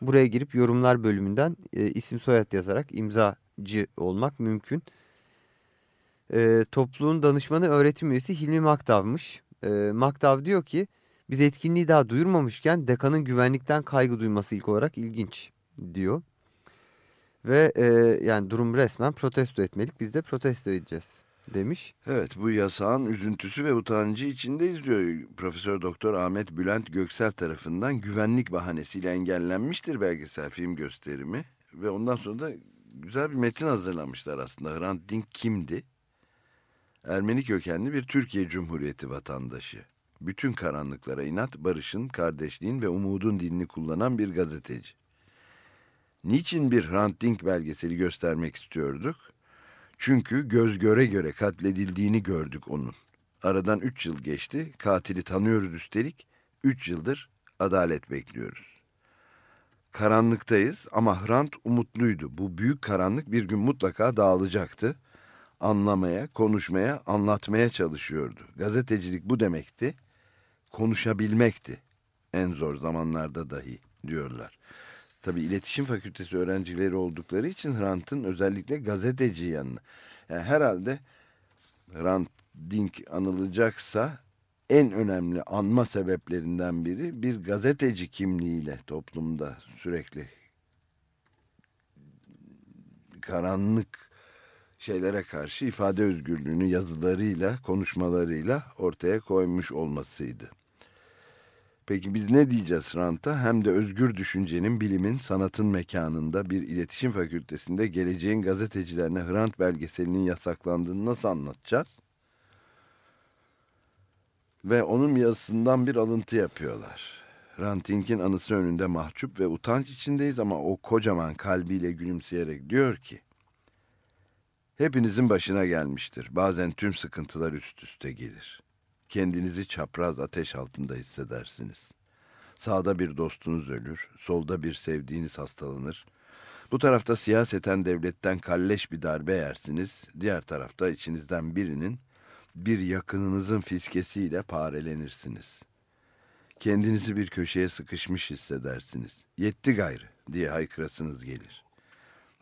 C: Buraya girip yorumlar bölümünden e, isim soyad yazarak imzacı olmak mümkün. E, topluluğun danışmanı öğretim üyesi Hilmi Maktav'mış. E, Maktav diyor ki biz etkinliği daha duyurmamışken dekanın güvenlikten kaygı duyması ilk olarak ilginç diyor. Ve e, yani durum resmen protesto etmelik biz de protesto edeceğiz demiş.
B: Evet bu yasağın üzüntüsü ve utancı içindeyiz diyor Profesör Doktor Ahmet Bülent Göksel tarafından güvenlik bahanesiyle engellenmiştir belgesel film gösterimi ve ondan sonra da güzel bir metin hazırlamışlar aslında. Hrant Dink kimdi? Ermeni kökenli bir Türkiye Cumhuriyeti vatandaşı. Bütün karanlıklara inat, barışın, kardeşliğin ve umudun dilini kullanan bir gazeteci. Niçin bir Hrant Dink belgeseli göstermek istiyorduk? Çünkü göz göre göre katledildiğini gördük onun. Aradan 3 yıl geçti. Katili tanıyoruz üstelik. 3 yıldır adalet bekliyoruz. Karanlıktayız ama Hrant umutluydu. Bu büyük karanlık bir gün mutlaka dağılacaktı. Anlamaya, konuşmaya, anlatmaya çalışıyordu. Gazetecilik bu demekti. Konuşabilmekti. En zor zamanlarda dahi diyorlar. Tabi iletişim fakültesi öğrencileri oldukları için Hrant'ın özellikle gazeteci yanına. Yani herhalde Hrant Dink anılacaksa en önemli anma sebeplerinden biri bir gazeteci kimliğiyle toplumda sürekli karanlık şeylere karşı ifade özgürlüğünü yazılarıyla, konuşmalarıyla ortaya koymuş olmasıydı. Peki biz ne diyeceğiz Rant'a? Hem de özgür düşüncenin, bilimin, sanatın mekanında bir iletişim fakültesinde geleceğin gazetecilerine Hrant belgeselinin yasaklandığını nasıl anlatacağız? Ve onun yazısından bir alıntı yapıyorlar. Hrant Dink'in anısı önünde mahcup ve utanç içindeyiz ama o kocaman kalbiyle gülümseyerek diyor ki Hepinizin başına gelmiştir. Bazen tüm sıkıntılar üst üste gelir kendinizi çapraz ateş altında hissedersiniz. Sağda bir dostunuz ölür, solda bir sevdiğiniz hastalanır. Bu tarafta siyaseten devletten kalleş bir darbe yersiniz, diğer tarafta içinizden birinin bir yakınınızın fiskesiyle parelenirsiniz. Kendinizi bir köşeye sıkışmış hissedersiniz. Yetti gayrı diye haykırasınız gelir.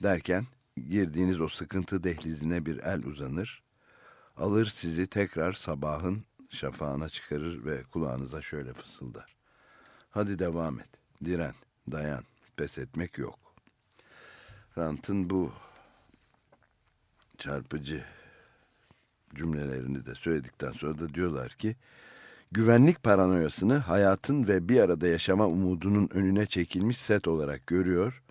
B: Derken girdiğiniz o sıkıntı dehlizine bir el uzanır, alır sizi tekrar sabahın şafağına çıkarır ve kulağınıza şöyle fısıldar. Hadi devam et, diren, dayan, pes etmek yok. Rant'ın bu çarpıcı cümlelerini de söyledikten sonra da diyorlar ki, güvenlik paranoyasını hayatın ve bir arada yaşama umudunun önüne çekilmiş set olarak görüyor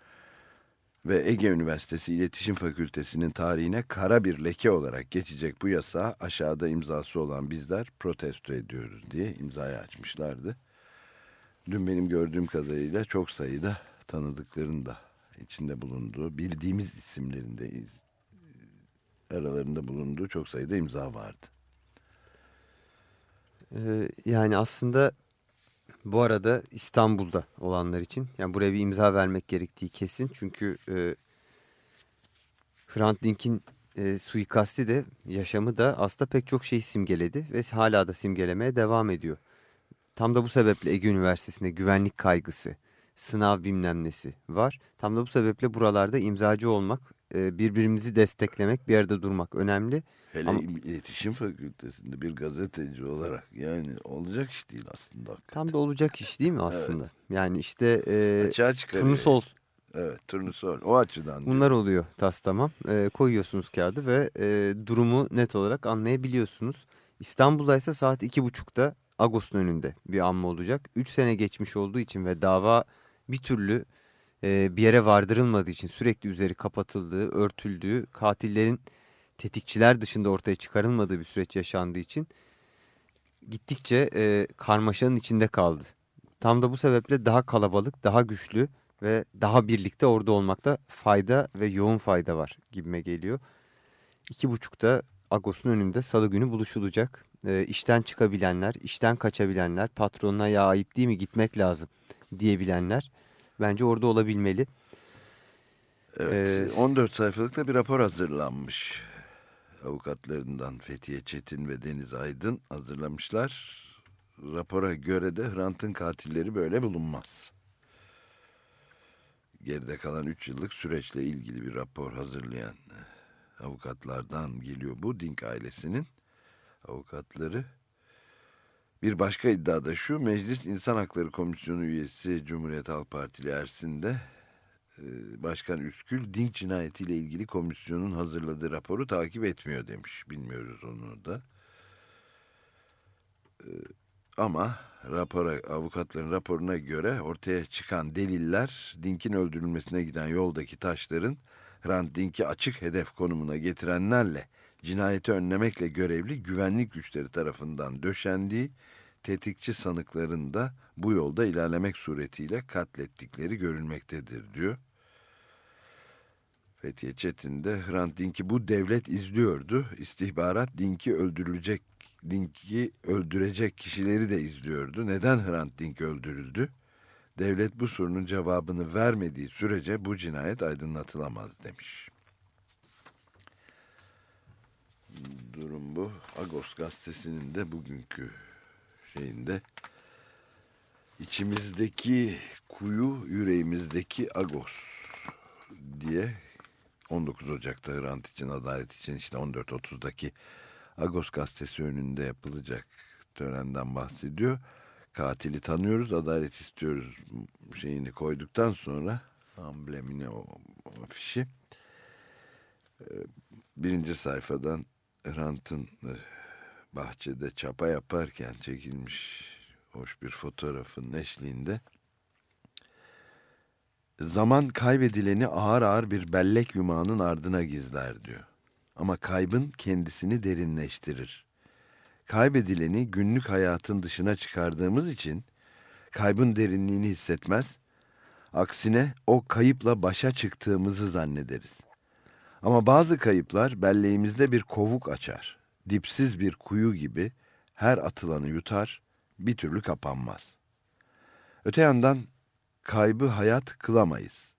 B: ve Ege Üniversitesi İletişim Fakültesi'nin tarihine kara bir leke olarak geçecek bu yasağı aşağıda imzası olan bizler protesto ediyoruz diye imzayı açmışlardı. Dün benim gördüğüm kadarıyla çok sayıda tanıdıkların da içinde bulunduğu, bildiğimiz isimlerinde aralarında bulunduğu çok sayıda imza vardı.
C: Ee, yani aslında bu arada İstanbul'da olanlar için yani buraya bir imza vermek gerektiği kesin. Çünkü e, Hrant Dink'in e, suikasti de yaşamı da aslında pek çok şey simgeledi ve hala da simgelemeye devam ediyor. Tam da bu sebeple Ege Üniversitesi'nde güvenlik kaygısı, sınav bilmem nesi var. Tam da bu sebeple buralarda imzacı olmak, e, birbirimizi desteklemek, bir arada durmak önemli.
B: Hele
C: Ama-
B: iletişim fakültesinde bir gazeteci olarak yani olacak iş değil aslında.
C: Tam da olacak iş değil mi aslında? Yani işte e, turnusol
B: Evet turnusol o açıdan.
C: Bunlar oluyor tas tamam. Ee, koyuyorsunuz kağıdı ve e, durumu net olarak anlayabiliyorsunuz. İstanbul'da ise saat iki buçukta Agos'un önünde bir anma olacak. Üç sene geçmiş olduğu için ve dava bir türlü bir yere vardırılmadığı için sürekli üzeri kapatıldığı, örtüldüğü, katillerin tetikçiler dışında ortaya çıkarılmadığı bir süreç yaşandığı için gittikçe e, karmaşanın içinde kaldı. Tam da bu sebeple daha kalabalık, daha güçlü ve daha birlikte orada olmakta fayda ve yoğun fayda var gibime geliyor. İki buçukta Agos'un önünde salı günü buluşulacak. E, işten çıkabilenler, işten kaçabilenler, patronuna ya ayıp değil mi gitmek lazım diyebilenler bence orada olabilmeli.
B: Evet, 14 sayfalıkta bir rapor hazırlanmış. Avukatlarından Fethiye Çetin ve Deniz Aydın hazırlamışlar. Rapora göre de Hrant'ın katilleri böyle bulunmaz. Geride kalan 3 yıllık süreçle ilgili bir rapor hazırlayan avukatlardan geliyor bu Dink ailesinin avukatları. Bir başka iddia da şu, Meclis İnsan Hakları Komisyonu üyesi Cumhuriyet Halk Partili Ersin de e, Başkan Üskül Dink cinayetiyle ilgili komisyonun hazırladığı raporu takip etmiyor demiş. Bilmiyoruz onu da. E, Ama rapora, avukatların raporuna göre ortaya çıkan deliller Dink'in öldürülmesine giden yoldaki taşların Hrant Dink'i açık hedef konumuna getirenlerle cinayeti önlemekle görevli güvenlik güçleri tarafından döşendiği tetikçi sanıkların da bu yolda ilerlemek suretiyle katlettikleri görülmektedir diyor. Fethiye Çetin de Hrant Dink'i bu devlet izliyordu. İstihbarat Dink'i öldürülecek, Dink'i öldürecek kişileri de izliyordu. Neden Hrant Dink öldürüldü? Devlet bu sorunun cevabını vermediği sürece bu cinayet aydınlatılamaz demiş. Durum bu. Agos gazetesinin de bugünkü şeyinde içimizdeki kuyu yüreğimizdeki Agos diye 19 Ocak'ta Hrant için adalet için işte 14.30'daki Agos gazetesi önünde yapılacak törenden bahsediyor. Katili tanıyoruz, adalet istiyoruz şeyini koyduktan sonra amblemini o, o afişi e, birinci sayfadan Hrant'ın e, bahçede çapa yaparken çekilmiş hoş bir fotoğrafın eşliğinde zaman kaybedileni ağır ağır bir bellek yumağının ardına gizler diyor. Ama kaybın kendisini derinleştirir. Kaybedileni günlük hayatın dışına çıkardığımız için kaybın derinliğini hissetmez, aksine o kayıpla başa çıktığımızı zannederiz. Ama bazı kayıplar belleğimizde bir kovuk açar. Dipsiz bir kuyu gibi her atılanı yutar, bir türlü kapanmaz. Öte yandan kaybı hayat kılamayız.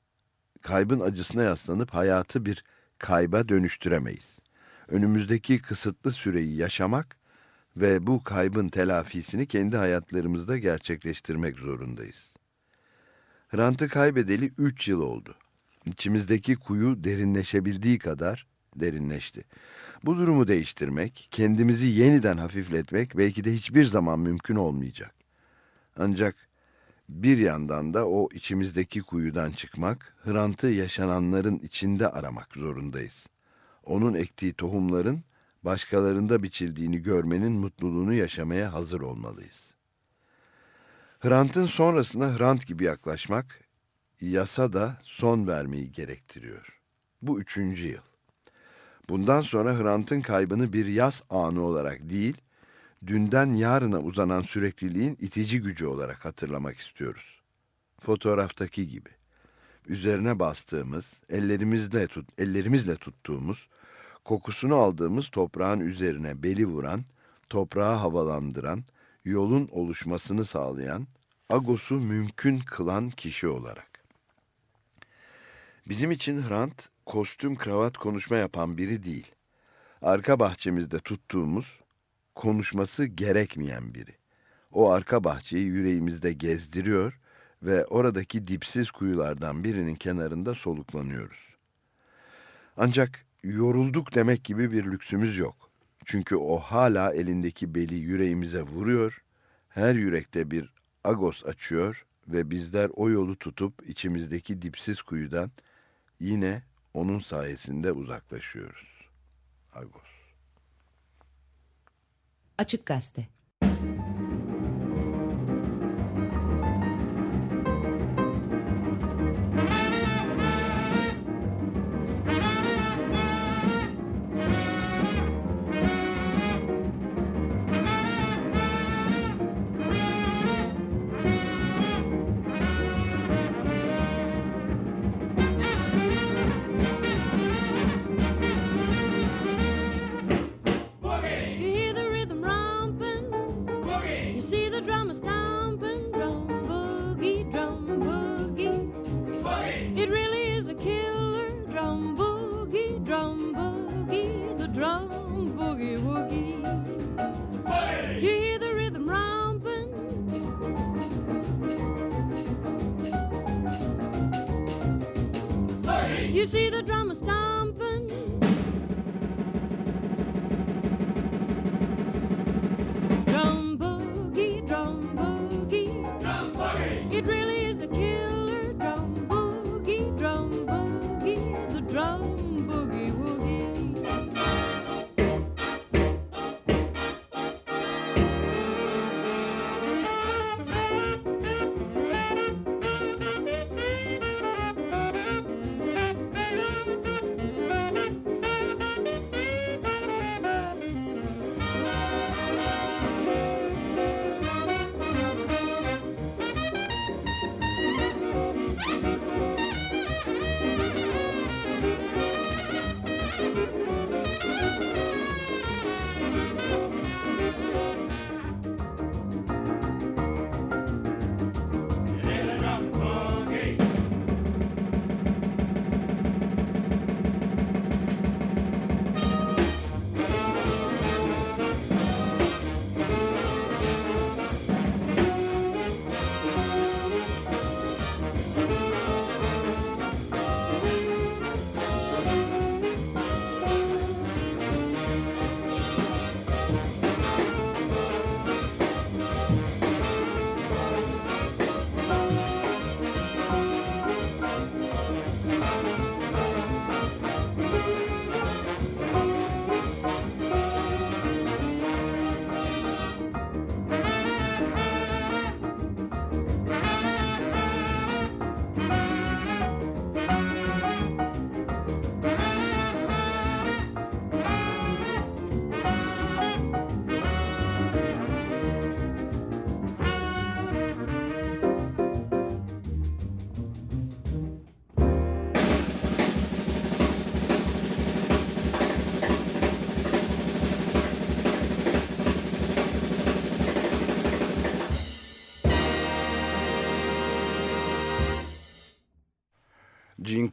B: Kaybın acısına yaslanıp hayatı bir kayba dönüştüremeyiz. Önümüzdeki kısıtlı süreyi yaşamak ve bu kaybın telafisini kendi hayatlarımızda gerçekleştirmek zorundayız. Hrant'ı kaybedeli 3 yıl oldu. İçimizdeki kuyu derinleşebildiği kadar derinleşti. Bu durumu değiştirmek, kendimizi yeniden hafifletmek belki de hiçbir zaman mümkün olmayacak. Ancak bir yandan da o içimizdeki kuyudan çıkmak, Hrant'ı yaşananların içinde aramak zorundayız. Onun ektiği tohumların başkalarında biçildiğini görmenin mutluluğunu yaşamaya hazır olmalıyız. Hrant'ın sonrasına Hrant gibi yaklaşmak, yasa da son vermeyi gerektiriyor. Bu üçüncü yıl. Bundan sonra Hrant'ın kaybını bir yaz anı olarak değil, dünden yarına uzanan sürekliliğin itici gücü olarak hatırlamak istiyoruz. Fotoğraftaki gibi. Üzerine bastığımız, ellerimizle, tut, ellerimizle tuttuğumuz, kokusunu aldığımız toprağın üzerine beli vuran, toprağı havalandıran, yolun oluşmasını sağlayan, Agos'u mümkün kılan kişi olarak. Bizim için Hrant, kostüm kravat konuşma yapan biri değil. Arka bahçemizde tuttuğumuz, konuşması gerekmeyen biri. O arka bahçeyi yüreğimizde gezdiriyor ve oradaki dipsiz kuyulardan birinin kenarında soluklanıyoruz. Ancak yorulduk demek gibi bir lüksümüz yok. Çünkü o hala elindeki beli yüreğimize vuruyor, her yürekte bir agos açıyor ve bizler o yolu tutup içimizdeki dipsiz kuyudan yine onun sayesinde uzaklaşıyoruz. Agos.
I: Açık Gazete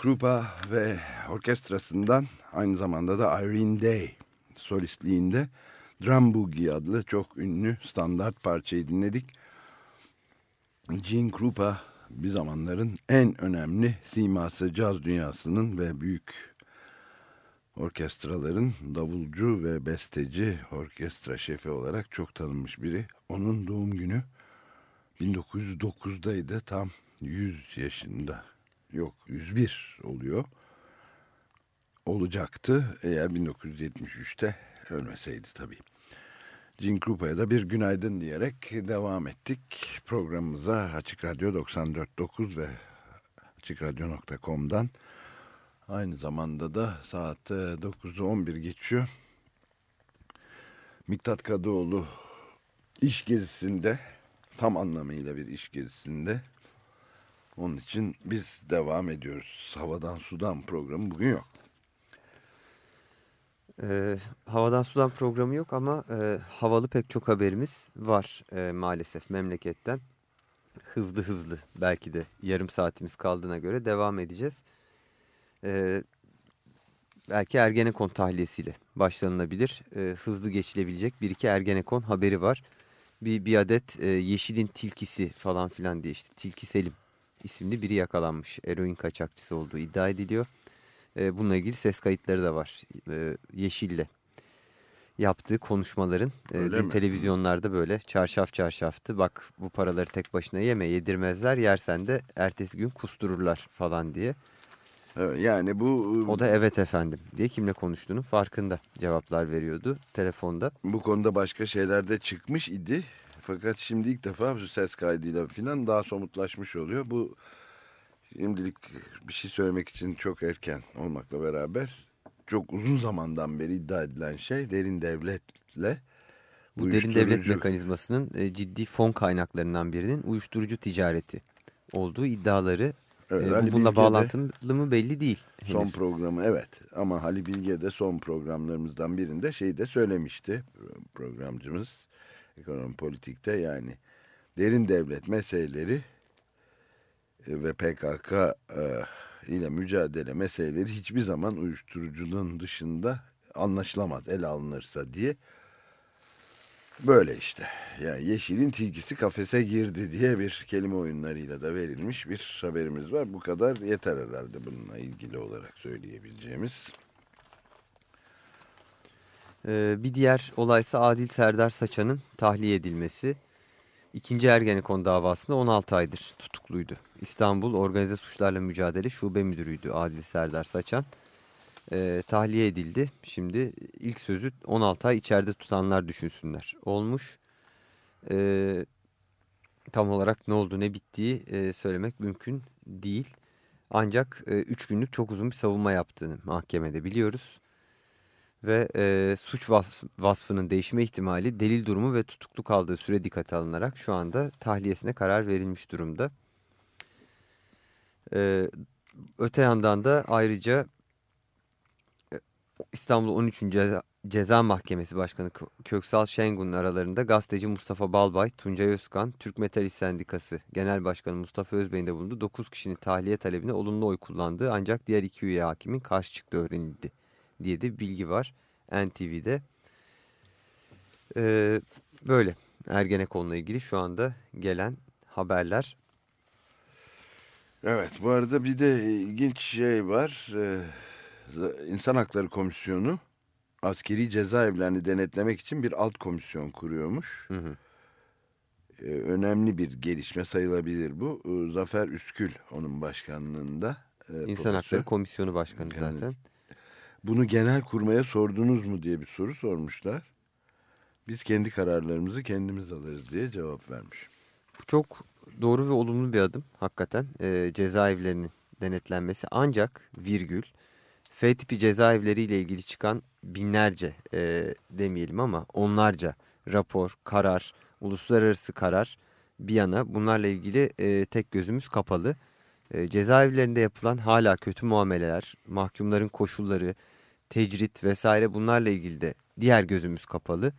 B: Krupa ve orkestrasından aynı zamanda da Irene Day solistliğinde Drum Boogie adlı çok ünlü standart parçayı dinledik. Gene Krupa bir zamanların en önemli siması caz dünyasının ve büyük orkestraların davulcu ve besteci orkestra şefi olarak çok tanınmış biri. Onun doğum günü 1909'daydı tam 100 yaşında yok 101 oluyor olacaktı eğer 1973'te ölmeseydi tabii. Gene Krupa'ya da bir günaydın diyerek devam ettik programımıza Açık Radyo 94.9 ve açıkradyo.com'dan aynı zamanda da saat 9'u 11 geçiyor. Miktat Kadıoğlu iş gezisinde tam anlamıyla bir iş gezisinde onun için biz devam ediyoruz. Havadan sudan programı bugün yok.
C: Ee, havadan sudan programı yok ama e, havalı pek çok haberimiz var e, maalesef memleketten. Hızlı hızlı belki de yarım saatimiz kaldığına göre devam edeceğiz. Ee, belki Ergenekon tahliyesiyle başlanılabilir. Ee, hızlı geçilebilecek bir iki Ergenekon haberi var. Bir, bir adet e, Yeşil'in tilkisi falan filan diye işte Tilki Selim isimli biri yakalanmış. Eroin kaçakçısı olduğu iddia ediliyor. E, bununla ilgili ses kayıtları da var e, Yeşil'le. yaptığı konuşmaların e,
B: Öyle
C: dün
B: mi?
C: televizyonlarda böyle çarşaf çarşaftı. Bak bu paraları tek başına yeme yedirmezler yersen de ertesi gün kustururlar falan diye.
B: Evet, yani bu
C: O da evet efendim diye kimle konuştuğunun farkında cevaplar veriyordu telefonda.
B: bu konuda başka şeyler de çıkmış idi. Fakat şimdi ilk defa ses kaydıyla falan daha somutlaşmış oluyor. Bu şimdilik bir şey söylemek için çok erken olmakla beraber çok uzun zamandan beri iddia edilen şey derin devletle
C: Bu derin devlet mekanizmasının e, ciddi fon kaynaklarından birinin uyuşturucu ticareti olduğu iddiaları
B: Evet,
C: e, bu bununla bağlantılı mı belli değil.
B: Son
C: henüz.
B: programı evet ama Ali Bilge de son programlarımızdan birinde şeyi de söylemişti programcımız ekonomi politikte yani derin devlet meseleleri e, ve PKK ile mücadele meseleleri hiçbir zaman uyuşturucunun dışında anlaşılamaz ele alınırsa diye. Böyle işte. Yani yeşilin tilkisi kafese girdi diye bir kelime oyunlarıyla da verilmiş bir haberimiz var. Bu kadar yeter herhalde bununla ilgili olarak söyleyebileceğimiz.
C: Ee, bir diğer olaysa Adil Serdar Saçan'ın tahliye edilmesi. İkinci Ergenekon davasında 16 aydır tutukluydu. İstanbul Organize Suçlarla Mücadele Şube Müdürüydü Adil Serdar Saçan. Ee, tahliye edildi. Şimdi ilk sözü 16 ay içeride tutanlar düşünsünler. Olmuş. Ee, tam olarak ne oldu ne bittiği e, söylemek mümkün değil. Ancak 3 günlük çok uzun bir savunma yaptığını mahkemede biliyoruz ve e, suç vas- vasfının değişme ihtimali delil durumu ve tutuklu kaldığı süre dikkate alınarak şu anda tahliyesine karar verilmiş durumda. E, öte yandan da ayrıca e, İstanbul 13. Ceza, Mahkemesi Başkanı Kö- Köksal Şengun'un aralarında gazeteci Mustafa Balbay, Tuncay Özkan, Türk Metal İş Sendikası Genel Başkanı Mustafa Özbey'in de bulunduğu 9 kişinin tahliye talebine olumlu oy kullandığı ancak diğer iki üye hakimin karşı çıktığı öğrenildi diye de bilgi var NTV'de. Ee, böyle Ergenekon'la ilgili şu anda gelen haberler.
B: Evet bu arada bir de ilginç şey var. Ee, İnsan Hakları Komisyonu askeri cezaevlerini denetlemek için bir alt komisyon kuruyormuş.
C: Hı hı.
B: Ee, önemli bir gelişme sayılabilir bu. Ee, Zafer Üskül onun başkanlığında. e,
C: İnsan
B: profesör.
C: Hakları Komisyonu Başkanı
B: Yani
C: zaten.
B: Bunu genel kurmaya sordunuz mu diye bir soru sormuşlar. Biz kendi kararlarımızı kendimiz alırız diye cevap vermiş.
C: Bu çok doğru ve olumlu bir adım hakikaten e, cezaevlerinin denetlenmesi. Ancak virgül F tipi cezaevleriyle ilgili çıkan binlerce e, demeyelim ama onlarca rapor, karar, uluslararası karar bir yana bunlarla ilgili e, tek gözümüz kapalı. E, cezaevlerinde yapılan hala kötü muameleler, mahkumların koşulları, tecrit vesaire bunlarla ilgili de diğer gözümüz kapalı.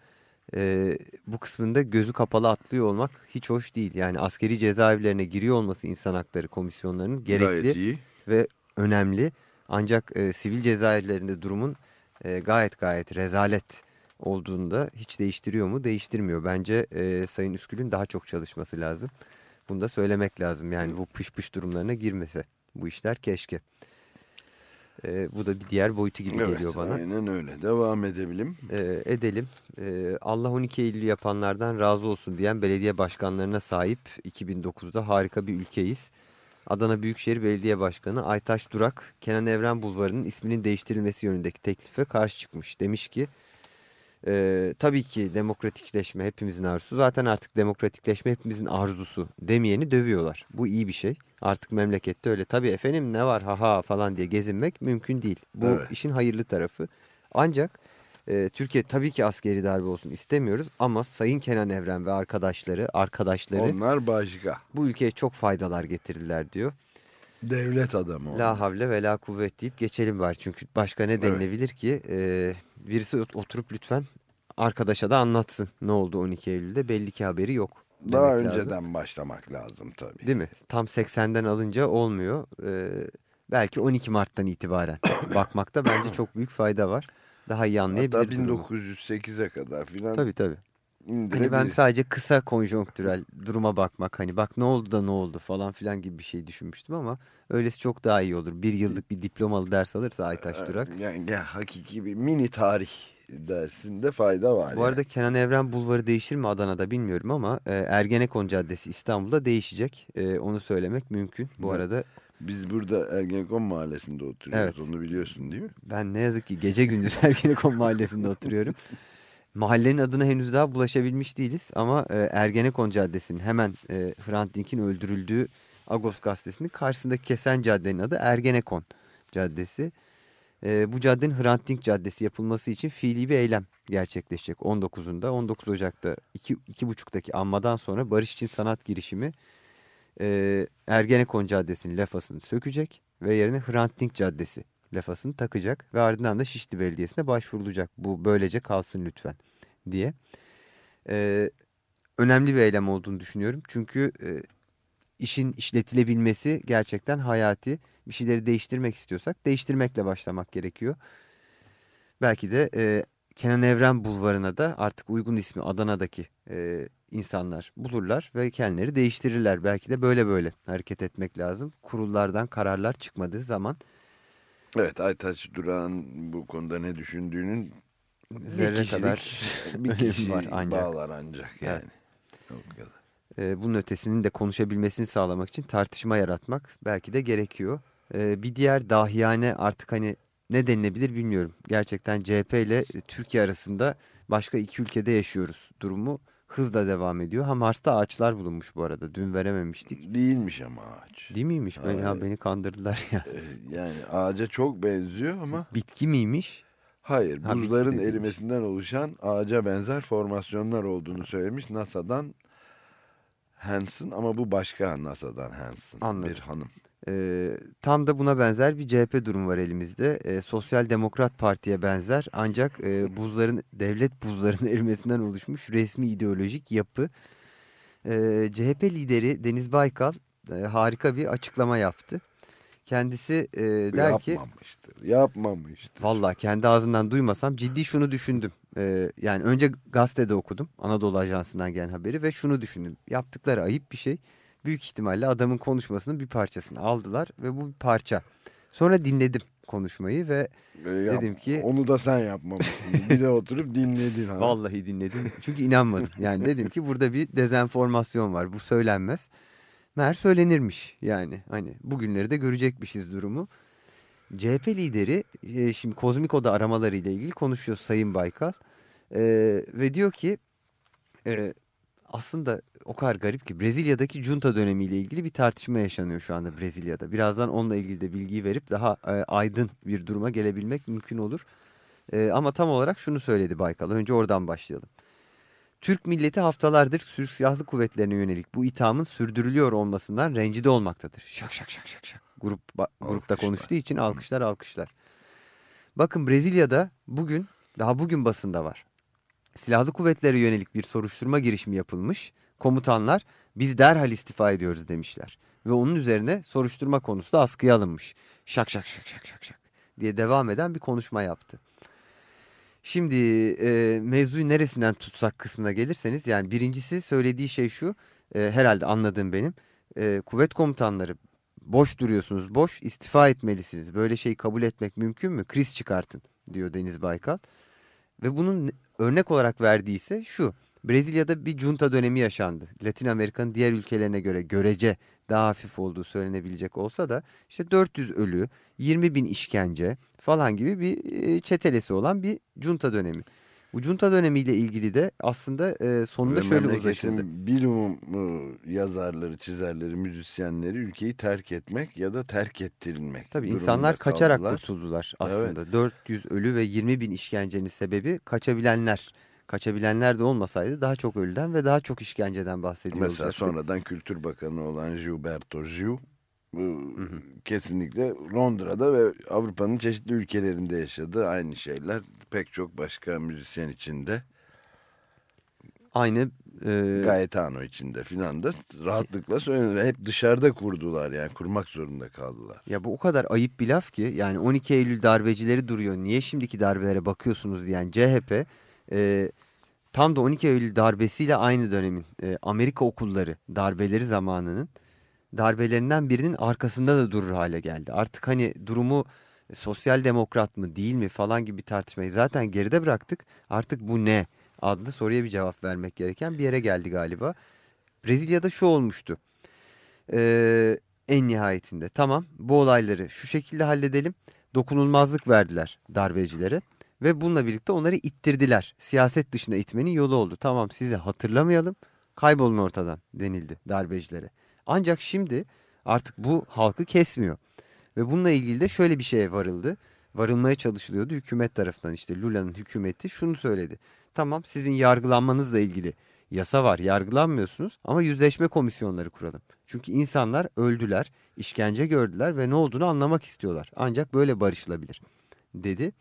C: E, bu kısmında gözü kapalı atlıyor olmak hiç hoş değil. Yani askeri cezaevlerine giriyor olması insan hakları komisyonlarının gerekli ve önemli. Ancak e, sivil cezaevlerinde durumun e, gayet gayet rezalet olduğunda hiç değiştiriyor mu? Değiştirmiyor. Bence e, Sayın Üskül'ün daha çok çalışması lazım. Bunu da söylemek lazım. Yani bu pış pış durumlarına girmese bu işler keşke. E, bu da bir diğer boyutu gibi
B: Evet
C: geliyor bana.
B: aynen öyle. Devam edelim.
C: E, edelim. E, Allah 12 Eylül yapanlardan razı olsun diyen belediye başkanlarına sahip 2009'da harika bir ülkeyiz. Adana Büyükşehir Belediye Başkanı Aytaş Durak, Kenan Evren Bulvarı'nın isminin değiştirilmesi yönündeki teklife karşı çıkmış. Demiş ki, e, tabii ki demokratikleşme hepimizin arzusu. Zaten artık demokratikleşme hepimizin arzusu demeyeni dövüyorlar. Bu iyi bir şey. Artık memlekette öyle. Tabii efendim ne var haha falan diye gezinmek mümkün değil. Bu
B: Evet.
C: işin hayırlı tarafı. Ancak e, Türkiye tabii ki askeri darbe olsun istemiyoruz ama Sayın Kenan Evren ve arkadaşları, arkadaşları
B: Onlar başka.
C: bu ülkeye çok faydalar getirdiler diyor.
B: Devlet adamı onlar.
C: La havle ve la kuvvet deyip geçelim var. Çünkü başka ne denilebilir ki? Ee, birisi ot- oturup lütfen arkadaşa da anlatsın ne oldu 12 Eylül'de. Belli ki haberi yok.
B: Daha
C: demek lazım.
B: önceden başlamak lazım tabii.
C: Değil mi? Tam 80'den alınca olmuyor. Ee, belki 12 Mart'tan itibaren bakmakta bence çok büyük fayda var. Daha iyi
B: Hatta
C: anlayabiliriz. durumu.
B: 1908'e kadar filan
C: Tabii tabii. Hani ben sadece kısa konjonktürel duruma bakmak hani bak ne oldu da ne oldu falan filan gibi bir şey düşünmüştüm ama öylesi çok daha iyi olur. Bir yıllık bir diplomalı ders alırsa Aytaş Durak.
B: Yani, ya, hakiki bir mini tarih dersinde fayda var.
C: Bu
B: yani.
C: arada Kenan Evren Bulvarı değişir mi Adana'da bilmiyorum ama e, Ergenekon Caddesi İstanbul'da değişecek. E, onu söylemek mümkün. Bu
B: Evet.
C: arada
B: Biz burada Ergenekon mahallesinde oturuyoruz.
C: Evet.
B: Onu biliyorsun değil mi?
C: ben ne yazık ki gece gündüz Ergenekon Mahallesi'nde oturuyorum. Mahallenin adına henüz daha bulaşabilmiş değiliz ama e, Ergenekon Caddesi'nin hemen e, Hrant Dink'in öldürüldüğü Agos gazetesinin karşısındaki kesen caddenin adı Ergenekon Caddesi. E, bu caddenin Hrant Dink Caddesi yapılması için fiili bir eylem gerçekleşecek 19'unda. 19 Ocak'ta 2, 2.30'daki anmadan sonra Barış için Sanat girişimi e, Ergenekon Caddesi'nin lafasını sökecek ve yerine Hrant Dink Caddesi lafasını takacak ve ardından da Şişli Belediyesi'ne başvurulacak. Bu böylece kalsın lütfen diye. E, önemli bir eylem olduğunu düşünüyorum. Çünkü e, işin işletilebilmesi gerçekten hayati. Bir şeyleri değiştirmek istiyorsak değiştirmekle başlamak gerekiyor. Belki de e, Kenan Evren Bulvarı'na da artık uygun ismi Adana'daki e, insanlar bulurlar ve kendileri değiştirirler. Belki de böyle böyle hareket etmek lazım. Kurullardan kararlar çıkmadığı zaman
B: Evet Aytaç Duran bu konuda ne düşündüğünün
C: Zerre kadar
B: bir kişi
C: var ancak.
B: bağlar ancak yani.
C: Evet.
B: O kadar.
C: e, bunun ötesinin de konuşabilmesini sağlamak için tartışma yaratmak belki de gerekiyor. E, bir diğer dahiyane artık hani ne denilebilir bilmiyorum. Gerçekten CHP ile Türkiye arasında başka iki ülkede yaşıyoruz durumu hızla devam ediyor. Ha Mars'ta ağaçlar bulunmuş bu arada. Dün verememiştik.
B: Değilmiş ama ağaç.
C: Değil miymiş? Ben, ya
B: Hayır.
C: beni kandırdılar ya.
B: Ee, Yani ağaca çok benziyor ama
C: Bitki miymiş?
B: hayır
C: Ha,
B: buzların erimesinden oluşan ağaca benzer formasyonlar olduğunu söylemiş NASA'dan Hansen ama bu başka NASA'dan Hansen
C: Anladım.
B: bir hanım.
C: Ee, tam da buna benzer bir CHP durum var elimizde. Ee, Sosyal Demokrat Parti'ye benzer ancak e, buzların devlet buzlarının erimesinden oluşmuş resmi ideolojik yapı. Ee, CHP lideri Deniz Baykal e, harika bir açıklama yaptı. Kendisi e, der ki
B: Yapmamıştır. Yapmamıştır.
C: Valla kendi ağzından duymasam ciddi şunu düşündüm. Ee, yani önce gazetede okudum Anadolu Ajansı'ndan gelen haberi ve şunu düşündüm. Yaptıkları ayıp bir şey. Büyük ihtimalle adamın konuşmasının bir parçasını aldılar ve bu bir parça. Sonra dinledim konuşmayı ve
B: Ee, yap-
C: dedim ki
B: Onu da sen yapmamışsın. bir de oturup dinledin. Ha.
C: vallahi dinledim. Çünkü inanmadım. Yani dedim ki burada bir dezenformasyon var. Bu söylenmez. Meğer söylenirmiş yani. Hani bugünleri de görecekmişiz durumu. CHP lideri e, şimdi Kozmiko'da aramalarıyla ilgili konuşuyor Sayın Baykal. E, ve diyor ki e, aslında o kadar garip ki Brezilya'daki junta dönemiyle ilgili bir tartışma yaşanıyor şu anda Brezilya'da. Birazdan onunla ilgili de bilgiyi verip daha e, aydın bir duruma gelebilmek mümkün olur. E, ama tam olarak şunu söyledi Baykal. Önce oradan başlayalım. Türk milleti haftalardır Türk Silahlı Kuvvetlerine yönelik bu ithamın sürdürülüyor olmasından rencide olmaktadır. Şak şak şak şak şak. Grup, grupta konuştuğu için alkışlar alkışlar. Bakın Brezilya'da bugün daha bugün basında var. Silahlı kuvvetlere yönelik bir soruşturma girişimi yapılmış. Komutanlar biz derhal istifa ediyoruz demişler. Ve onun üzerine soruşturma konusu da askıya alınmış. Şak şak şak şak şak şak diye devam eden bir konuşma yaptı. Şimdi e, mevzuyu neresinden tutsak kısmına gelirseniz yani birincisi söylediği şey şu e, herhalde anladığım benim. E, kuvvet komutanları boş duruyorsunuz boş istifa etmelisiniz. Böyle şeyi kabul etmek mümkün mü? Kriz çıkartın diyor Deniz Baykal. Ve bunun örnek olarak verdiği ise şu. Brezilya'da bir junta dönemi yaşandı. Latin Amerika'nın diğer ülkelerine göre görece daha hafif olduğu söylenebilecek olsa da işte 400 ölü, 20 bin işkence falan gibi bir e, çetelesi olan bir junta dönemi. Bu junta dönemiyle ilgili de aslında e, sonunda
B: Ve
C: şöyle uzlaşıldı.
B: Bilumum e, yazarları, çizerleri, müzisyenleri ülkeyi terk etmek ya da terk ettirilmek.
C: Tabii insanlar kaçarak
B: kaldılar.
C: kurtuldular aslında. 400 ölü ve 20 bin işkencenin sebebi kaçabilenler. Kaçabilenler de olmasaydı daha çok ölüden ve daha çok işkenceden bahsediyor
B: Mesela
C: olacaktık.
B: sonradan Kültür Bakanı olan Gilberto Gil bu kesinlikle Londra'da ve Avrupa'nın çeşitli ülkelerinde yaşadı. Aynı şeyler pek çok başka müzisyen içinde,
C: Aynı e,
B: Gaetano içinde filan da rahatlıkla söylenir. Hep dışarıda kurdular yani kurmak zorunda kaldılar.
C: Ya bu o kadar ayıp bir laf ki yani 12 Eylül darbecileri duruyor. Niye şimdiki darbelere bakıyorsunuz diyen CHP e, tam da 12 Eylül darbesiyle aynı dönemin e, Amerika okulları darbeleri zamanının darbelerinden birinin arkasında da durur hale geldi. Artık hani durumu e, sosyal demokrat mı değil mi falan gibi tartışmayı zaten geride bıraktık. Artık bu ne adlı soruya bir cevap vermek gereken bir yere geldi galiba. Brezilya'da şu olmuştu. Ee, en nihayetinde tamam bu olayları şu şekilde halledelim. Dokunulmazlık verdiler darbecilere ve bununla birlikte onları ittirdiler. Siyaset dışına itmenin yolu oldu. Tamam sizi hatırlamayalım kaybolun ortadan denildi darbecilere. Ancak şimdi artık bu halkı kesmiyor. Ve bununla ilgili de şöyle bir şeye varıldı. Varılmaya çalışılıyordu hükümet tarafından işte Lula'nın hükümeti şunu söyledi. Tamam sizin yargılanmanızla ilgili yasa var yargılanmıyorsunuz ama yüzleşme komisyonları kuralım. Çünkü insanlar öldüler, işkence gördüler ve ne olduğunu anlamak istiyorlar. Ancak böyle barışılabilir dedi.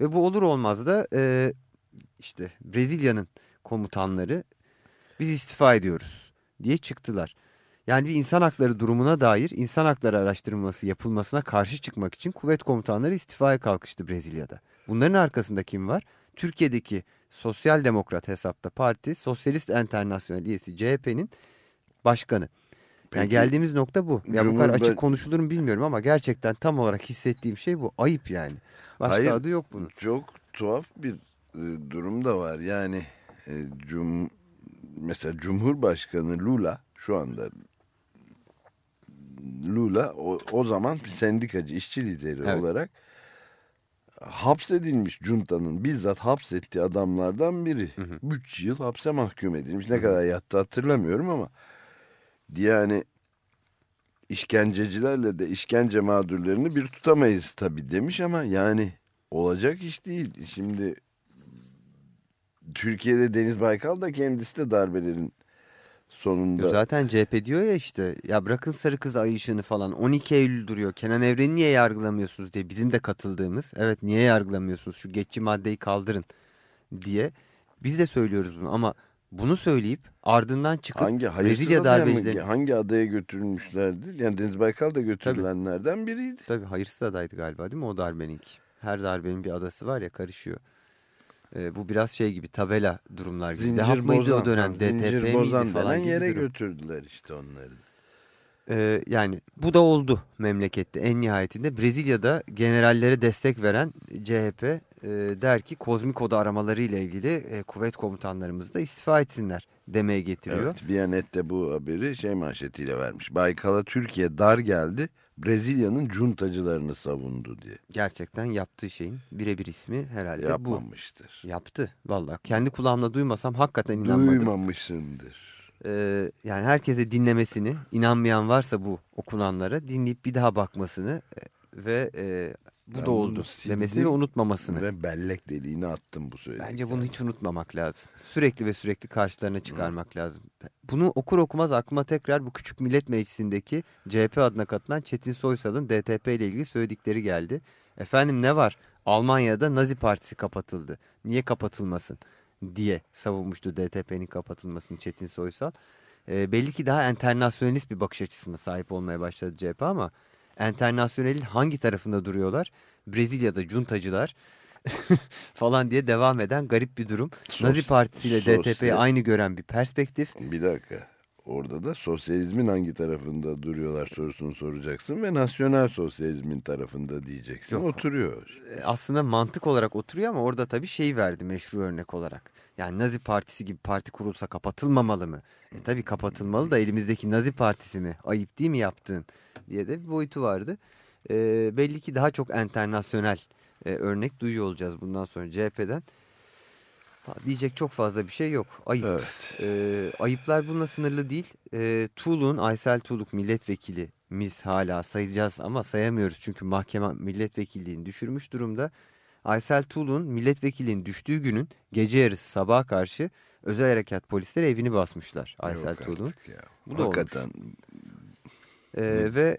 C: Ve bu olur olmaz da e, işte Brezilya'nın komutanları biz istifa ediyoruz diye çıktılar. Yani bir insan hakları durumuna dair insan hakları araştırılması yapılmasına karşı çıkmak için kuvvet komutanları istifaya kalkıştı Brezilya'da. Bunların arkasında kim var? Türkiye'deki Sosyal Demokrat hesapta parti Sosyalist Enternasyonel üyesi CHP'nin başkanı. Yani
B: Peki,
C: geldiğimiz nokta bu. Ya bu kadar açık konuşulur mu bilmiyorum ama gerçekten tam olarak hissettiğim şey bu. Ayıp yani. Başka
B: Hayır,
C: adı yok bunun.
B: Çok tuhaf bir e, durum da var. Yani e, cum, mesela Cumhurbaşkanı Lula şu anda Lula o, o zaman sendikacı, işçi lideri
C: Evet.
B: olarak hapsedilmiş juntanın bizzat hapsettiği adamlardan biri. 3 yıl hapse mahkum edilmiş. Ne kadar yattı hatırlamıyorum ama yani işkencecilerle de işkence mağdurlarını bir tutamayız tabii demiş ama yani olacak iş değil. Şimdi Türkiye'de Deniz Baykal da kendisi de darbelerin sonunda
C: Ya Zaten CHP diyor ya işte ya bırakın sarı kız ay ışığını falan 12 Eylül duruyor. Kenan Evren'i niye yargılamıyorsunuz diye bizim de katıldığımız evet niye yargılamıyorsunuz şu geçici maddeyi kaldırın diye biz de söylüyoruz bunu ama bunu söyleyip ardından çıkıp
B: hangi
C: Brezilya darbecilerini
B: hangi adaya götürülmüşlerdi? Yani Deniz Baykal da götürülenlerden biriydi.
C: tabii hayırsız adaydı galiba değil mi o darbeninki. Her darbenin bir adası var ya karışıyor. Ee, bu biraz şey gibi tabela durumlar gibi.
B: Zincir
C: DEHAP mıydı o dönem? DTP
B: zincir bozan
C: falan
B: denen yere
C: durum.
B: götürdüler işte onları.
C: Ee, yani bu da oldu memlekette en nihayetinde. Brezilya'da generallere destek veren CHP e, der ki Kozmiko'da aramaları ile ilgili e, kuvvet komutanlarımız da istifa etsinler demeye getiriyor.
B: Evet, Biyanet de bu haberi şey manşetiyle vermiş. Baykal'a Türkiye dar geldi. Brezilya'nın cuntacılarını savundu diye.
C: Gerçekten yaptığı şeyin birebir ismi herhalde bu.
B: Yapmamıştır.
C: Yaptı vallahi. Kendi kulağımla duymasam hakikaten inanmadım.
B: Duymamışsındır.
C: Ee, yani herkese dinlemesini, inanmayan varsa bu okunanlara dinleyip bir daha bakmasını e, ve e, bu
B: Ben
C: da oldu demesini ve unutmamasını.
B: Ve bellek deliğine attım bu söylediklerini.
C: Bence bunu hiç unutmamak lazım. Sürekli ve sürekli karşılarına çıkarmak lazım. Bunu okur okumaz aklıma tekrar bu küçük millet meclisindeki CHP adına katılan Çetin Soysal'ın DTP ile ilgili söyledikleri geldi. Efendim ne var? Almanya'da Nazi Partisi kapatıldı. Niye kapatılmasın? diye savunmuştu DTP'nin kapatılmasını Çetin Soysal. Ee, belli ki daha enternasyonalist bir bakış açısına sahip olmaya başladı CHP ama enternasyonelin hangi tarafında duruyorlar? Brezilya'da cuntacılar falan diye devam eden garip bir durum.
B: Sos-
C: Nazi Partisi ile DTP'yi aynı gören bir perspektif.
B: Bir dakika. Orada da sosyalizmin hangi tarafında duruyorlar sorusunu soracaksın ve nasyonel sosyalizmin tarafında diyeceksin.
C: Yok.
B: Oturuyor.
C: E, Aslında mantık olarak oturuyor ama orada tabii şey verdi meşru örnek olarak. Yani Nazi Partisi gibi parti kurulsa kapatılmamalı mı? E tabii kapatılmalı da elimizdeki Nazi Partisi mi? Ayıp değil mi yaptığın? diye de bir boyutu vardı. E, belli ki daha çok enternasyonel e, örnek duyuyor olacağız bundan sonra CHP'den. Ha, Diyecek çok fazla bir şey yok. Ayıp.
B: Evet.
C: E, ayıplar bununla sınırlı değil. E, Tuğluk'un Aysel Tuğluk milletvekilimiz hala sayacağız ama sayamıyoruz çünkü mahkeme milletvekilliğini düşürmüş durumda. Aysel Tuğluk'un milletvekilliğinin düştüğü günün gece yarısı sabaha karşı özel harekat polisleri evini basmışlar Aysel Tuğluk'un. Bu da olmuş.
B: Hakikaten
C: Ee, ve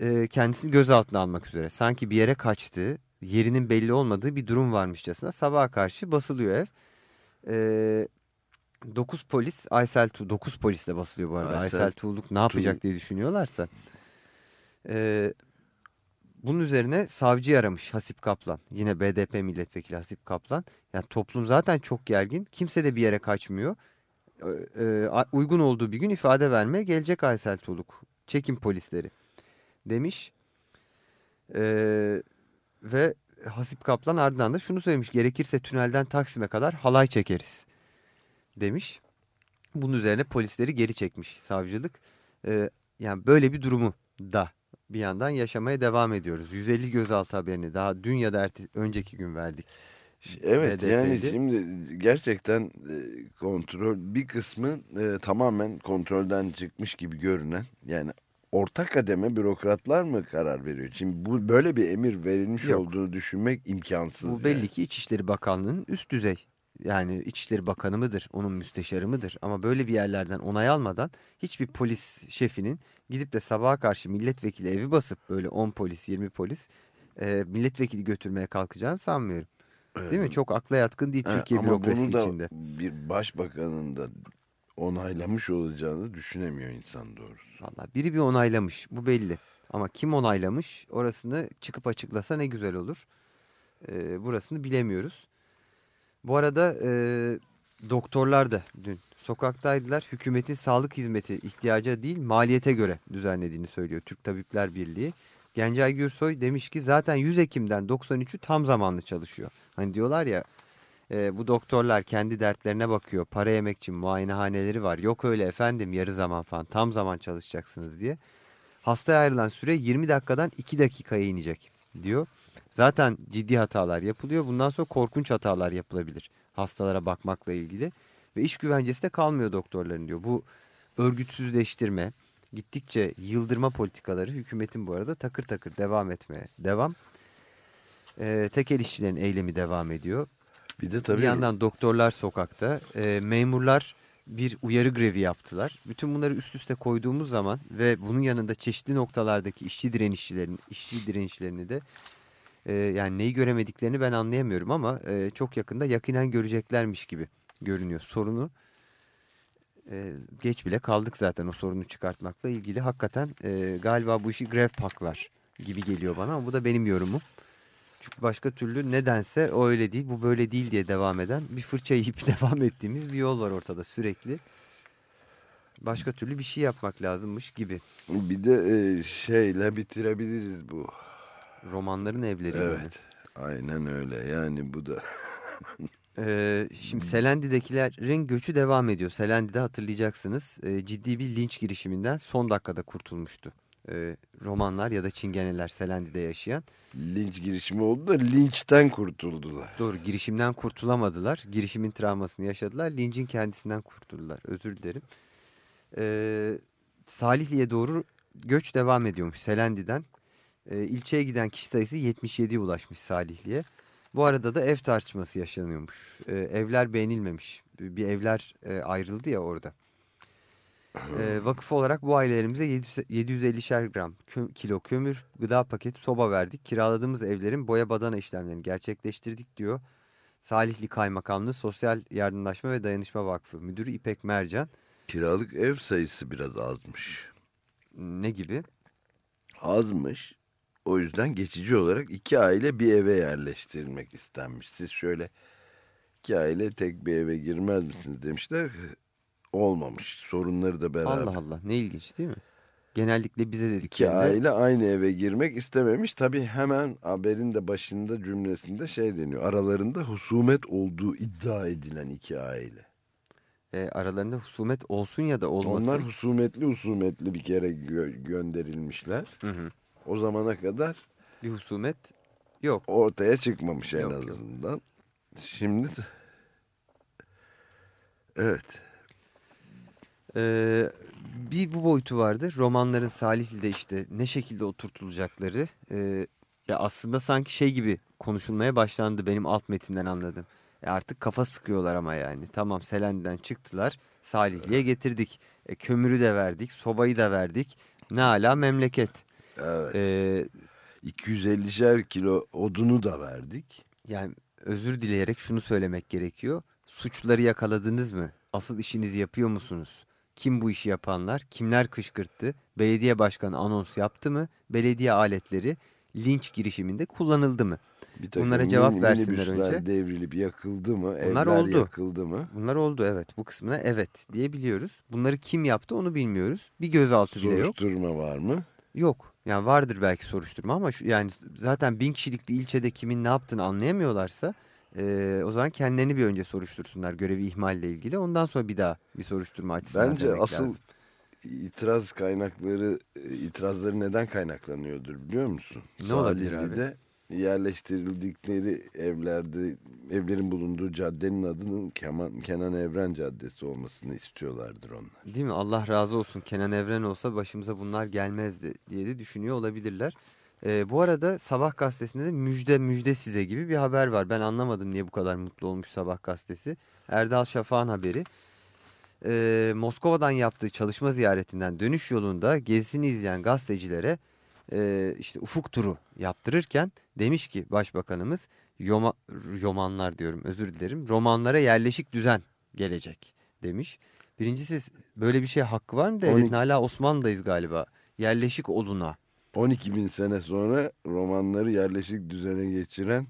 C: e, kendisini gözaltına almak üzere. Sanki bir yere kaçtığı, yerinin belli olmadığı bir durum varmışçasına sabaha karşı basılıyor ev. Ee, 9 polis, Aysel Tuğ, 9 polisle basılıyor bu arada.
B: Aysel
C: Aysel Tuğluk ne yapacak
B: Tuğ-
C: diye düşünüyorlarsa. Ee, bunun üzerine savcı aramış Hasip Kaplan. Yine BDP milletvekili Hasip Kaplan. Yani toplum zaten çok gergin. Kimse de bir yere kaçmıyor. Ee, e, uygun olduğu bir gün ifade vermeye gelecek Aysel Tuğluk. Çekin polisleri demiş. Ee, Ve Hasip Kaplan ardından da şunu söylemiş. Gerekirse tünelden Taksim'e kadar halay çekeriz demiş. Bunun üzerine polisleri geri çekmiş savcılık. Ee, yani böyle bir durumu da bir yandan yaşamaya devam ediyoruz. 150 gözaltı haberini daha dün ya da ertesi, önceki gün verdik.
B: Evet
C: HDP'li.
B: yani şimdi gerçekten e, kontrol bir kısmı e, tamamen kontrolden çıkmış gibi görünen yani orta kademe bürokratlar mı karar veriyor? Şimdi bu böyle bir emir verilmiş
C: Yok.
B: olduğunu düşünmek imkansız.
C: Bu
B: yani.
C: belli ki İçişleri Bakanlığı'nın üst düzey. Yani İçişleri Bakanı mıdır, onun müsteşarı mıdır? Ama böyle bir yerlerden onay almadan hiçbir polis şefinin gidip de sabaha karşı milletvekili evi basıp böyle 10 polis, 20 polis e, milletvekili götürmeye kalkacağını sanmıyorum. Değil mi? Çok akla yatkın değil Türkiye
B: ama bunu da
C: içinde.
B: bir başbakanın da onaylamış olacağını düşünemiyor insan doğrusu.
C: Vallahi biri bir onaylamış. Bu belli. Ama kim onaylamış orasını çıkıp açıklasa ne güzel olur. Ee, burasını bilemiyoruz. Bu arada e, doktorlar da dün sokaktaydılar. Hükümetin sağlık hizmeti ihtiyaca değil maliyete göre düzenlediğini söylüyor Türk Tabipler Birliği. Gencay Gürsoy demiş ki zaten 100 Ekim'den 93'ü tam zamanlı çalışıyor. Hani diyorlar ya e, bu doktorlar kendi dertlerine bakıyor. Para yemek için muayenehaneleri var. Yok öyle efendim yarı zaman falan tam zaman çalışacaksınız diye. Hastaya ayrılan süre 20 dakikadan 2 dakikaya inecek diyor. Zaten ciddi hatalar yapılıyor. Bundan sonra korkunç hatalar yapılabilir hastalara bakmakla ilgili. Ve iş güvencesi de kalmıyor doktorların diyor. Bu örgütsüzleştirme, gittikçe yıldırma politikaları hükümetin bu arada takır takır devam etmeye devam. Ee, tekel işçilerin eylemi devam ediyor.
B: Bir de tabii
C: Bir yandan doktorlar sokakta, e, memurlar bir uyarı grevi yaptılar. Bütün bunları üst üste koyduğumuz zaman ve bunun yanında çeşitli noktalardaki işçi direnişçilerin, işçi direnişlerini de e, yani neyi göremediklerini ben anlayamıyorum ama e, çok yakında yakinen göreceklermiş gibi görünüyor. Sorunu e, geç bile kaldık zaten o sorunu çıkartmakla ilgili. Hakikaten e, galiba bu işi grev paklar gibi geliyor bana ama bu da benim yorumum. Çünkü başka türlü nedense o öyle değil bu böyle değil diye devam eden bir fırça yiyip devam ettiğimiz bir yol var ortada sürekli. Başka türlü bir şey yapmak lazımmış gibi.
B: bir de e, şeyle bitirebiliriz bu.
C: Romanların evleri.
B: Evet. Aynen öyle. Yani bu da
C: Ee, şimdi Selendi'dekilerin göçü devam ediyor. Selendi'de hatırlayacaksınız e, ciddi bir linç girişiminden son dakikada kurtulmuştu. Ee, romanlar ya da çingeneler Selendi'de yaşayan.
B: linç girişimi oldu da linçten kurtuldular.
C: Doğru girişimden kurtulamadılar. Girişimin travmasını yaşadılar. Lincin kendisinden kurtuldular. Özür dilerim. Ee, Salihli'ye doğru göç devam ediyormuş Selendi'den. Ee, ilçeye giden kişi sayısı 77'ye ulaşmış Salihli'ye. Bu arada da ev tartışması yaşanıyormuş. Ee, evler beğenilmemiş. Bir evler e, ayrıldı ya orada. Ee, vakıf olarak bu ailelerimize 700 750'şer gram kö- kilo kömür, gıda paketi, soba verdik. Kiraladığımız evlerin boya badana işlemlerini gerçekleştirdik diyor. Salihli Kaymakamlığı Sosyal Yardımlaşma ve Dayanışma Vakfı Müdürü İpek Mercan.
B: Kiralık ev sayısı biraz azmış.
C: Ne gibi?
B: Azmış. O yüzden geçici olarak iki aile bir eve yerleştirilmek istenmiş. Siz şöyle iki aile tek bir eve girmez misiniz demişler. Olmamış. Sorunları da beraber.
C: Allah Allah ne ilginç değil mi? Genellikle bize
B: İki
C: dediklerinde
B: aile aynı eve girmek istememiş. Tabii hemen haberin de başında cümlesinde şey deniyor. Aralarında husumet olduğu iddia edilen iki aile.
C: e, aralarında husumet olsun ya da olmasın.
B: Onlar husumetli husumetli bir kere gö- gönderilmişler.
C: Hı hı.
B: O zamana kadar
C: bir husumet yok.
B: ortaya çıkmamış en
C: Yok, yok.
B: azından. Şimdi de- evet.
C: Ee, bir bu boyutu vardı. Romanların Salihli'de işte ne şekilde oturtulacakları. Ee, ya aslında sanki şey gibi konuşulmaya başlandı benim alt metinden anladım. E artık kafa sıkıyorlar ama yani. Tamam Selendi'den çıktılar. Salihli'ye getirdik. E, kömürü de verdik. Sobayı da verdik. Ne ala memleket.
B: Evet.
C: Ee,
B: 250'şer kilo odunu da verdik.
C: yani özür dileyerek şunu söylemek gerekiyor. Suçları yakaladınız mı? Asıl işinizi yapıyor musunuz? Kim bu işi yapanlar? Kimler kışkırttı? Belediye başkanı anons yaptı mı? Belediye aletleri linç girişiminde kullanıldı mı?
B: Bir takım
C: Bunlara cevap versinler önce.
B: devrilip yakıldı mı?
C: Bunlar
B: Evler
C: oldu.
B: yakıldı mı?
C: Bunlar oldu evet. Bu kısmına evet diyebiliyoruz. Bunları kim yaptı onu bilmiyoruz. Bir gözaltı bile yok.
B: Soruşturma var mı?
C: Yok. Yani vardır belki soruşturma ama şu, yani zaten bin kişilik bir ilçede kimin ne yaptığını anlayamıyorlarsa e, o zaman kendilerini bir önce soruştursunlar görevi ihmalle ilgili. Ondan sonra bir daha bir soruşturma açsınlar
B: Bence asıl
C: lazım.
B: itiraz kaynakları, itirazları neden kaynaklanıyordur biliyor musun?
C: Ne olabilir abi?
B: Salihli'de yerleştirildikleri evlerde, evlerin bulunduğu caddenin adının Kenan, Kenan Evren Caddesi olmasını istiyorlardır onlar.
C: Değil mi? Allah razı olsun Kenan Evren olsa başımıza bunlar gelmezdi diye de düşünüyor olabilirler. Ee, bu arada Sabah gazetesinde de müjde müjde size gibi bir haber var. Ben anlamadım niye bu kadar mutlu olmuş Sabah gazetesi. Erdal Şafak'ın haberi. Ee, Moskova'dan yaptığı çalışma ziyaretinden dönüş yolunda gezisini izleyen gazetecilere e, işte ufuk turu yaptırırken demiş ki başbakanımız Yoma, romanlar diyorum özür dilerim romanlara yerleşik düzen gelecek demiş. Birincisi böyle bir şey hakkı var mı devletin?
B: 12
C: Hala Osmanlı'dayız galiba. Yerleşik oluna.
B: 12 bin sene sonra romanları yerleşik düzene geçiren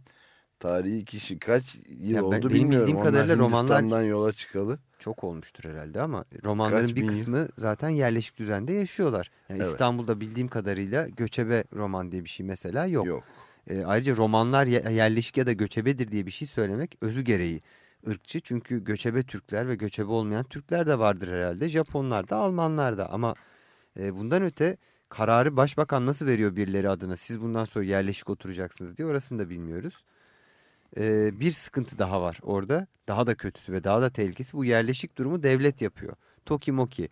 B: tarihi kişi kaç yıl
C: Ya ben-
B: oldu
C: benim
B: bilmiyorum. Onlar
C: kadarıyla romanlar-
B: yola çıkalı.
C: Çok olmuştur herhalde ama romanların
B: Kaç
C: bir
B: bin yıl?
C: kısmı zaten yerleşik düzende yaşıyorlar. Yani
B: Evet.
C: İstanbul'da bildiğim kadarıyla göçebe roman diye bir şey mesela yok.
B: Yok.
C: E, ayrıca romanlar ye- yerleşik ya da göçebedir diye bir şey söylemek özü gereği ırkçı. Çünkü göçebe Türkler ve göçebe olmayan Türkler de vardır herhalde. Japonlar da Almanlar da ama e, bundan öte kararı başbakan nasıl veriyor birileri adına siz bundan sonra yerleşik oturacaksınız diye orasını da bilmiyoruz. E, bir sıkıntı daha var orada daha da kötüsü ve daha da tehlikesi bu yerleşik durumu devlet yapıyor. Toki Moki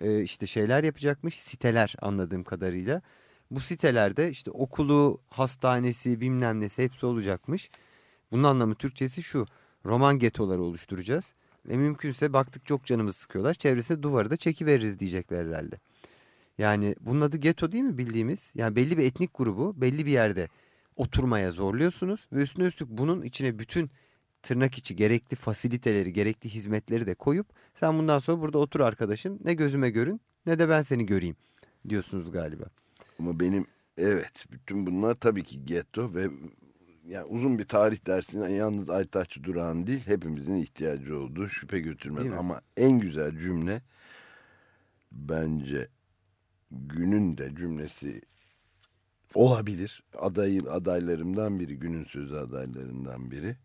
C: e, işte şeyler yapacakmış siteler anladığım kadarıyla. Bu sitelerde işte okulu, hastanesi, bilmem nesi hepsi olacakmış. Bunun anlamı Türkçesi şu. Roman getoları oluşturacağız. E mümkünse baktık çok canımız sıkıyorlar. Çevresine duvarı da çekiveririz diyecekler herhalde. Yani bunun adı geto değil mi bildiğimiz? Yani belli bir etnik grubu belli bir yerde oturmaya zorluyorsunuz. Ve üstüne üstlük bunun içine bütün tırnak içi gerekli fasiliteleri, gerekli hizmetleri de koyup sen bundan sonra burada otur arkadaşım ne gözüme görün ne de ben seni göreyim diyorsunuz galiba.
B: Ama benim evet bütün bunlar tabii ki getto ve yani uzun bir tarih dersine yalnız Aytaç Duran değil hepimizin ihtiyacı olduğu şüphe götürmez. Ama en güzel cümle bence günün de cümlesi olabilir. Adayın adaylarımdan biri, günün sözü adaylarından biri.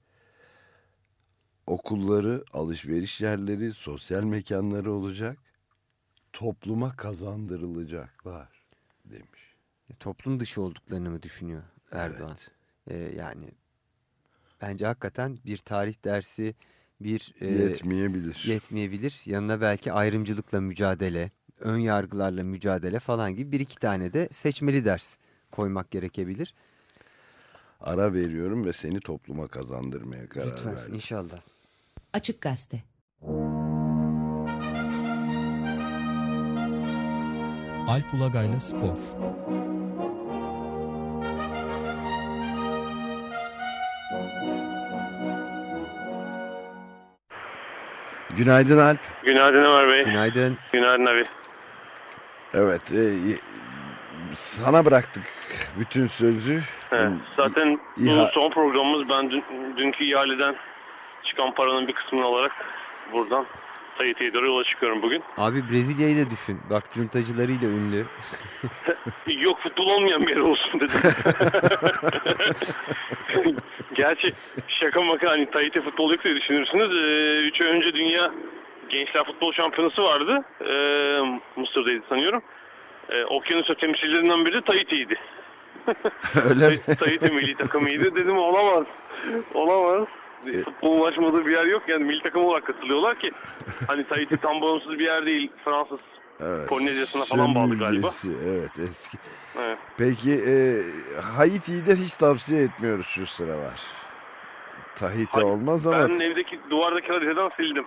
B: Okulları, alışveriş yerleri, sosyal mekanları olacak. Topluma kazandırılacaklar demiş.
C: E, Toplum dışı olduklarını mı düşünüyor Erdoğan? E, yani bence hakikaten bir tarih dersi bir e,
B: Yetmeyebilir.
C: yetmeyebilir. Yanına belki ayrımcılıkla mücadele, ön yargılarla mücadele falan gibi bir iki tane de seçmeli ders koymak gerekebilir.
B: Ara veriyorum ve seni topluma kazandırmaya karar
C: Lütfen
B: verdim.
C: inşallah.
I: Açık Gazete.
J: Alp Ulagay'la Spor.
B: Günaydın Alp.
K: Günaydın Ömer Bey.
C: Günaydın.
K: Günaydın abi.
B: Evet, e, sana bıraktık bütün sözü.
K: He, zaten bu
B: İha-
K: son programımız ben dün, dünkü ihaleden çıkan paranın bir kısmını alarak buradan Tahiti'ye doğru yola çıkıyorum bugün.
C: Abi Brezilya'yı da düşün. Bak cuntacılarıyla ünlü.
K: Yok futbol olmayan bir yer olsun dedim. Gerçi şaka maka hani Tahiti futbol yok diye düşünürsünüz. Ee, üç ay önce Dünya Gençler Futbol Şampiyonası vardı. Ee, Mısır'daydı sanıyorum. Ee, Okyanus temsilcilerinden biri de Tahiti'ydi.
B: Öyle mi?
K: Tahiti milli takımıydı. Dedim olamaz. Olamaz. Futbol ulaşmadığı bir yer yok. Yani milli takım olarak katılıyorlar ki. Hani Tahiti tam bağımsız bir yer değil. Fransız
B: Evet.
K: Polinezyası'na falan bağlı galiba.
B: Evet eski.
K: Evet.
B: Peki e, Haiti'yi de hiç tavsiye etmiyoruz şu sıralar. Tahiti
K: Hayır,
B: olmaz ama
K: Ben evdeki duvardaki haritadan sildim.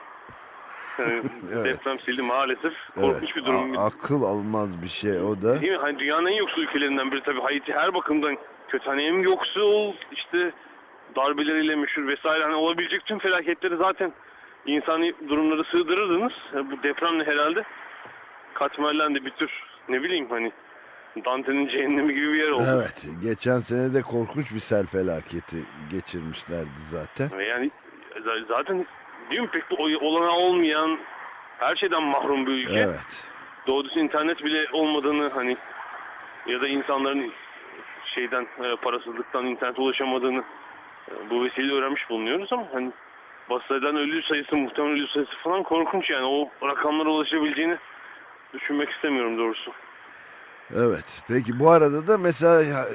K: Yani
B: Evet.
K: Deprem sildi maalesef. Korkunç
B: evet,
K: bir durum.
B: a- akıl almaz bir şey o da.
K: Değil mi? Hani dünyanın en yoksul ülkelerinden biri tabii. Haiti her bakımdan kötü. Hani hem yoksul işte darbeleriyle meşhur vesaire. Hani olabilecek tüm felaketleri zaten insani durumları sığdırırdınız. E, Bu depremle herhalde katmerlendi bir tür ne bileyim hani Dante'nin cehennemi gibi bir yer oldu.
B: Evet, geçen sene de korkunç bir sel felaketi geçirmişlerdi zaten.
K: Yani zaten değil mi pek de olanağı olmayan her şeyden mahrum bir ülke.
B: Evet.
K: Doğru düzgün internet bile olmadığını hani ya da insanların şeyden e, parasızlıktan internete ulaşamadığını e, bu vesileyle öğrenmiş bulunuyoruz ama hani bahsedilen ölü sayısı muhtemel ölü sayısı falan korkunç yani o rakamlara ulaşabileceğini düşünmek istemiyorum doğrusu.
B: Evet. Peki bu arada da mesela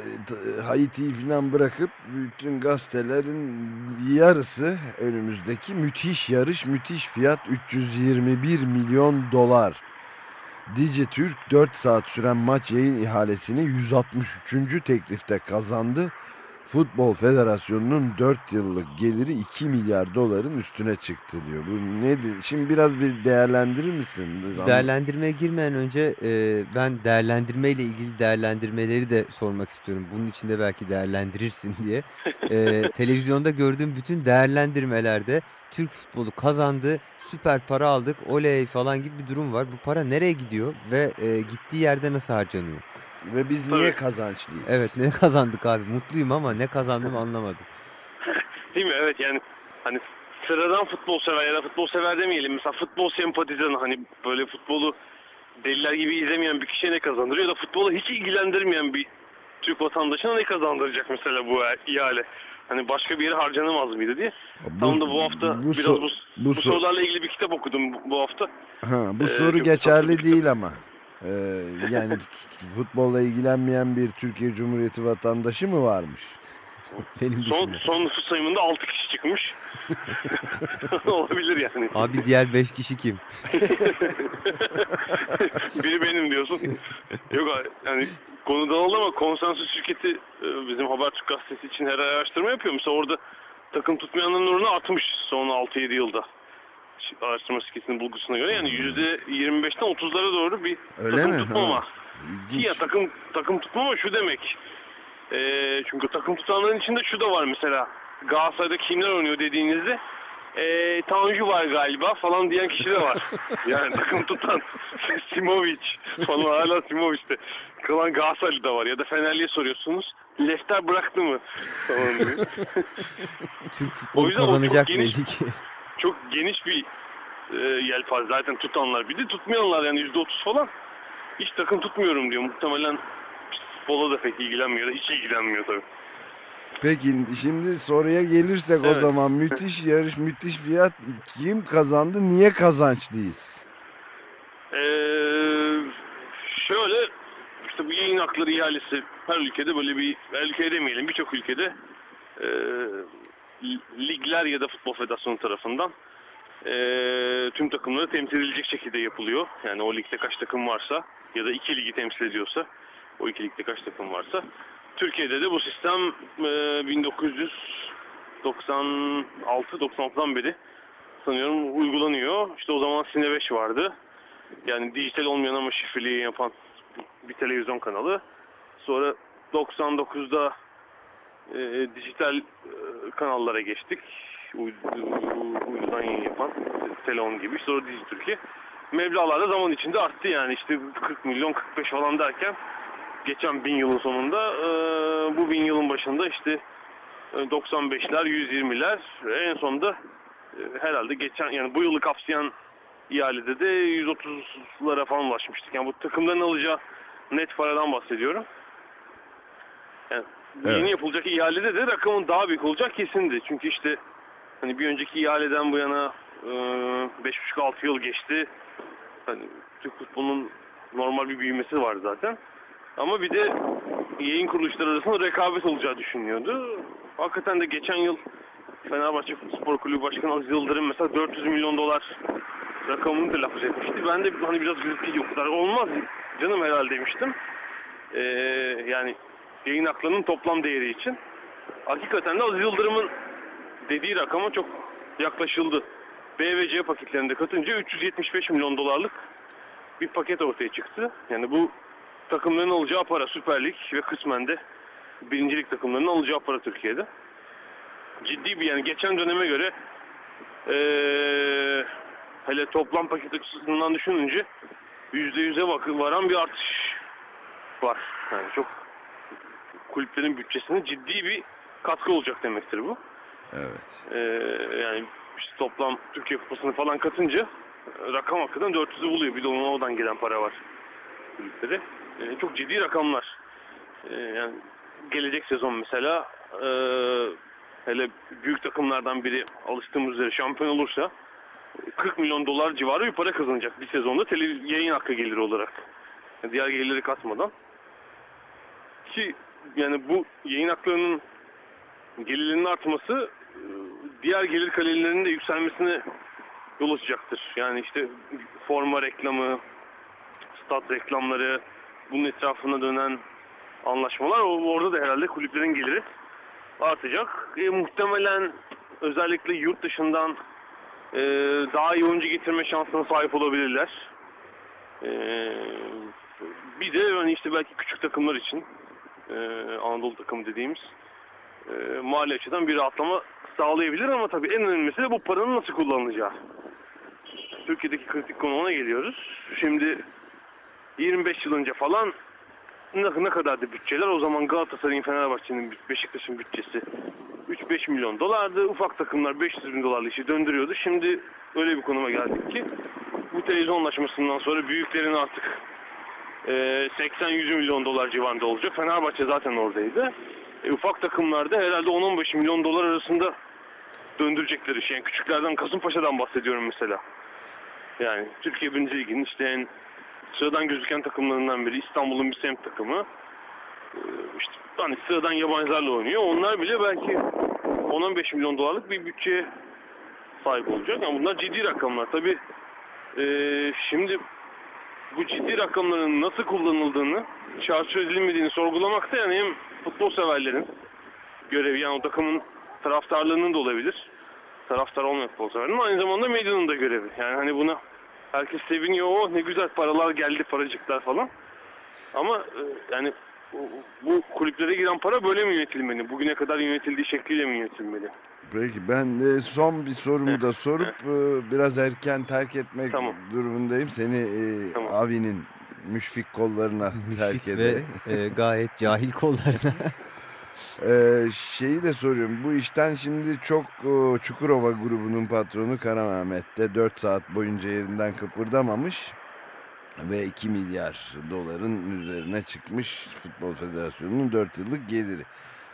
B: Haiti'yi falan bırakıp bütün gazetelerin yarısı önümüzdeki müthiş yarış, müthiş fiyat 321 milyon dolar. Dijitürk 4 saat süren maç yayın ihalesini 163. teklifte kazandı. Futbol Federasyonu'nun 4 yıllık geliri 2 milyar doların üstüne çıktı diyor. Bu nedir? Şimdi biraz bir değerlendirir misin?
C: Değerlendirmeye girmeden önce e, ben değerlendirmeyle ilgili değerlendirmeleri de sormak istiyorum. Bunun için de belki değerlendirirsin diye. E, televizyonda gördüğüm bütün değerlendirmelerde Türk futbolu kazandı, süper para aldık, oley falan gibi bir durum var. Bu para nereye gidiyor ve e, gittiği yerde nasıl harcanıyor?
B: Ve biz niye kazançlıyız?
C: Evet ne kazandık abi? Mutluyum ama ne kazandım anlamadım.
K: Değil mi? Evet yani hani sıradan futbol sever ya da futbol sever demeyelim. Mesela futbol sempatizanı hani böyle futbolu deliler gibi izlemeyen bir kişiye ne kazandırıyor ya da futbola hiç ilgilendirmeyen bir Türk vatandaşına ne kazandıracak mesela bu ihale? Hani başka bir yere harcanamaz mıydı diye. Tam da bu hafta
B: bu
K: biraz
B: so-
K: bu,
B: bu
K: bu
B: so-
K: sorularla ilgili bir kitap okudum bu, bu hafta.
B: Ha, bu
K: Ee,
B: soru geçerli değil ama. Ee, yani futbolla ilgilenmeyen bir Türkiye Cumhuriyeti vatandaşı mı varmış?
C: Benim
K: Son, son nüfus sayımında 6 kişi çıkmış. Olabilir yani.
C: Abi diğer 5 kişi kim?
K: Biri benim diyorsun. Yok yani konu dağıldı ama konsensus şirketi e, bizim Habertürk gazetesi için her ay araştırma yapıyor. Mesela orada takım tutmayanların oranı artmış son 6-7 yılda. Araştırma şirketinin bulgusuna göre yani %25'ten 30'lara doğru bir
B: Öyle
K: takım
B: mi?
K: tutmama. Ki ya takım takım tutmama şu demek. E, çünkü takım tutanların içinde şu da var mesela. Galatasaray'da kimler oynuyor dediğinizde e, Tanju var galiba falan diyen kişi de var. Yani takım tutan Simovic falan hala Simovic'te. Kalan Galatasaraylı da var. Ya da Fenerli'ye soruyorsunuz. Lefter bıraktı mı? Diyor.
C: Türk
K: O
C: futbolu kazanacak belli ki.
K: Çok geniş bir e, yelpaze zaten tutanlar. Bir de tutmayanlar yani %30 falan. Hiç takım tutmuyorum diyor. Muhtemelen futbola da pek ilgilenmiyor da hiç ilgilenmiyor tabii.
B: Peki şimdi soruya gelirsek o
K: Evet.
B: zaman müthiş yarış, müthiş fiyat kim kazandı, niye kazançlıyız?
K: Ee, şöyle işte bu yayın hakları ihalesi her ülkede böyle bir her ülkede demeyelim birçok ülkede e, ligler ya da futbol federasyonu tarafından e, tüm takımları temsil edilecek şekilde yapılıyor. Yani o ligde kaç takım varsa ya da iki ligi temsil ediyorsa o iki ligde kaç takım varsa. Türkiye'de de bu sistem e, 1996-96'dan beri sanıyorum uygulanıyor. İşte o zaman Sine 5 vardı. Yani dijital olmayan ama şifreli yayın yapan bir televizyon kanalı. Sonra 99'da e, dijital e, kanallara geçtik. Uydu, uydudan yayın yapan Telon gibi. Sonra Dijitürk'e. Meblağlar da zaman içinde arttı yani işte 40 milyon 45 falan derken geçen bin yılın sonunda e, bu bin yılın başında işte e, 95'ler 120'ler en sonunda e, herhalde geçen yani bu yılı kapsayan ihalede de 130'lara falan ulaşmıştık. Yani bu takımların alacağı net paradan bahsediyorum. Yani
B: Evet.
K: yeni yapılacak ihalede de rakamın daha büyük olacak kesindi. Çünkü işte hani bir önceki ihaleden bu yana e, 5,5-6 yıl geçti. Hani Türk futbolunun normal bir büyümesi var zaten. Ama bir de yayın kuruluşları arasında rekabet olacağı düşünülüyordu. Hakikaten de geçen yıl Fenerbahçe Spor Kulübü Başkanı Aziz Yıldırım mesela 400 milyon dolar rakamını telaffuz etmişti. Ben de hani biraz gürültü yok. kadar Olmaz canım herhalde demiştim. Ee, yani yayın haklarının toplam değeri için. Hakikaten de Aziz Yıldırım'ın dediği rakama çok yaklaşıldı. B ve C paketlerinde katınca 375 milyon dolarlık bir paket ortaya çıktı. Yani bu takımların alacağı para Süper Lig ve kısmen de birincilik takımlarının alacağı para Türkiye'de. Ciddi bir yani geçen döneme göre eee, hele toplam paket açısından düşününce %100'e vakı varan bir artış var. Yani çok kulüplerin bütçesine ciddi bir katkı olacak demektir bu.
B: Evet.
K: Ee, yani işte toplam Türkiye Kupası'nı falan katınca e, rakam hakikaten 400'ü buluyor. Bir de ona oradan gelen para var kulüplere. e, çok ciddi rakamlar. E, yani gelecek sezon mesela e, hele büyük takımlardan biri alıştığımız üzere şampiyon olursa 40 milyon dolar civarı bir para kazanacak bir sezonda tele, yayın hakkı geliri olarak. Diğer gelirleri katmadan. Ki yani bu yayın haklarının gelirlerinin artması e, diğer gelir kalorilerinin de yükselmesine yol açacaktır. Yani işte forma reklamı, stat reklamları, bunun etrafına dönen anlaşmalar orada da herhalde kulüplerin geliri artacak. E, muhtemelen özellikle yurt dışından e, daha iyi oyuncu getirme şansına sahip olabilirler. E, bir de hani işte belki küçük takımlar için e, Anadolu takımı dediğimiz e, mali açıdan bir rahatlama sağlayabilir ama tabii en önemlisi de bu paranın nasıl kullanılacağı. Türkiye'deki kritik konu ona geliyoruz. Şimdi 25 yıl önce falan ne, ne kadardı bütçeler? O zaman Galatasaray'ın, Fenerbahçe'nin, Beşiktaş'ın bütçesi 3-5 milyon dolardı. Ufak takımlar 500 bin dolarlı işi döndürüyordu. Şimdi öyle bir konuma geldik ki bu televizyonlaşmasından sonra büyüklerin artık 80-100 milyon dolar civarında olacak. Fenerbahçe zaten oradaydı. E, ufak takımlarda herhalde 10-15 milyon dolar arasında döndürecekleri şey. Yani küçüklerden Kasımpaşa'dan bahsediyorum mesela. Yani Türkiye Birinci Ligi'nin işte en sıradan gözüken takımlarından biri İstanbul'un bir semt takımı. Ee, işte hani sıradan yabancılarla oynuyor. Onlar bile belki 10-15 milyon dolarlık bir bütçeye sahip olacak. Yani bunlar ciddi rakamlar. Tabii ee, şimdi bu ciddi rakamların nasıl kullanıldığını, çarçur edilmediğini sorgulamakta yani hem futbol severlerin görevi yani o takımın taraftarlığının da olabilir. Taraftar olmayan futbol severlerin aynı zamanda medyanın da görevi. Yani hani buna herkes seviniyor. Oh ne güzel paralar geldi, paracıklar falan. Ama e, yani bu, kulüplere giren para böyle mi yönetilmeli? Bugüne kadar yönetildiği şekliyle mi yönetilmeli?
B: Peki ben de son bir sorumu da sorup e, biraz erken terk etmek durumundayım. Seni e, abinin müşfik kollarına terk
C: Müşfik ve
B: ederek.
C: e, gayet cahil kollarına.
B: Ee, şeyi de soruyorum. Bu işten şimdi çok e, Çukurova grubunun patronu Kara Mehmet de 4 saat boyunca yerinden kıpırdamamış ve 2 milyar doların üzerine çıkmış Futbol Federasyonu'nun 4 yıllık geliri.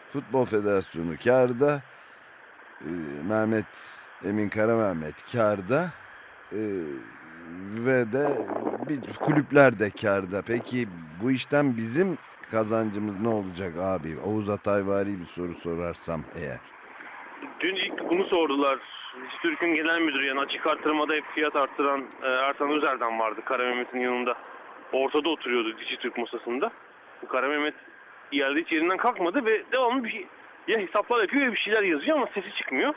B: Futbol Federasyonu karda, e, Mehmet Emin Kara Mehmet karda e, ve de bir kulüpler de karda. Peki bu işten bizim kazancımız ne olacak abi? Oğuz Atayvari bir soru sorarsam eğer.
K: Dün ilk bunu sordular. Türk'ün genel müdürü yani açık artırmada hep fiyat arttıran e, Ertan Özer'den vardı. Kara Mehmet'in yanında. Ortada oturuyordu Dijitürk masasında. Bu Kara Mehmet yerde hiç yerinden kalkmadı ve devamlı bir şey, ya hesaplar yapıyor ya bir şeyler yazıyor ama sesi çıkmıyor.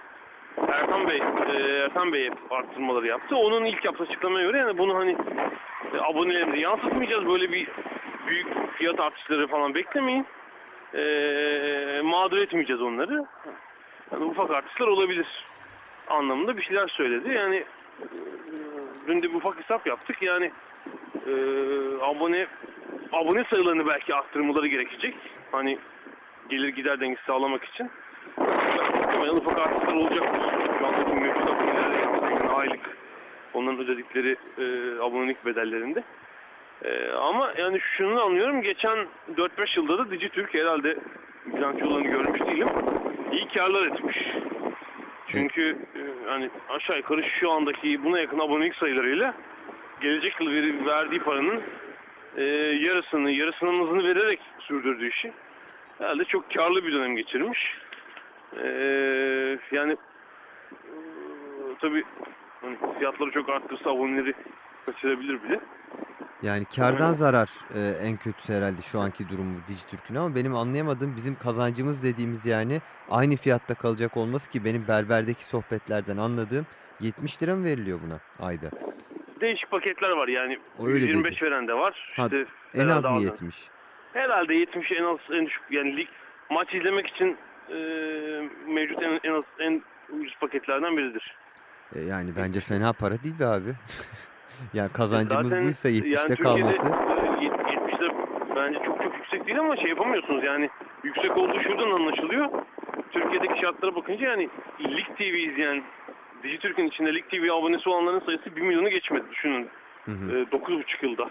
K: Ertan Bey, e, Ertan Bey hep arttırmaları yaptı. Onun ilk yaptığı açıklamaya göre yani bunu hani e, abonelerimize yansıtmayacağız. Böyle bir büyük fiyat artışları falan beklemeyin. E, mağdur etmeyeceğiz onları. Yani ufak artışlar olabilir anlamında bir şeyler söyledi. Yani e, dün de bir ufak hesap yaptık. Yani e, abone abone sayılarını belki arttırmaları gerekecek. Hani gelir gider dengesi sağlamak için. Muhtemelen ufak artışlar olacaktır. Şu andaki mevcut yansıyor. Yani aylık onların ödedikleri e, abonelik bedellerinde. E, ama yani şunu anlıyorum. Geçen 4-5 yılda da Dijitürk herhalde bilançolarını görmüş değilim. İyi karlar etmiş. Çünkü e, hani aşağı yukarı şu andaki buna yakın abonelik sayılarıyla gelecek yıl verdiği paranın e, yarısını, yarısının vererek sürdürdüğü işi herhalde çok karlı bir dönem geçirmiş. E, yani e, tabii hani fiyatları çok arttırsa aboneleri kaçırabilir bile.
C: Yani kardan zarar e, en kötüsü herhalde şu anki durumu Dijitürk'ün ama benim anlayamadığım bizim kazancımız dediğimiz yani aynı fiyatta kalacak olması ki benim berberdeki sohbetlerden anladığım 70 lira mı veriliyor buna ayda?
K: Değişik paketler var yani.
C: Öyle
K: 125
C: dedi.
K: veren de var.
C: Ha,
K: İşte
C: en az mı
K: aldı.
C: 70?
K: Herhalde 70 en az en düşük yani lig maç izlemek için e, mevcut en, en az en ucuz paketlerden biridir.
C: E, yani bence fena para değil be abi. yani kazancımız
K: Zaten
C: buysa
K: yani
C: 70'te
K: Türkiye'de,
C: kalması.
K: e, yet- 70'de bence çok çok yüksek değil ama şey yapamıyorsunuz yani yüksek olduğu şuradan anlaşılıyor. Türkiye'deki şartlara bakınca yani Lig TV izleyen Dijitürk'ün içinde Lig TV abonesi olanların sayısı 1 milyonu geçmedi düşünün.
C: Hı
K: E, 9,5 yılda.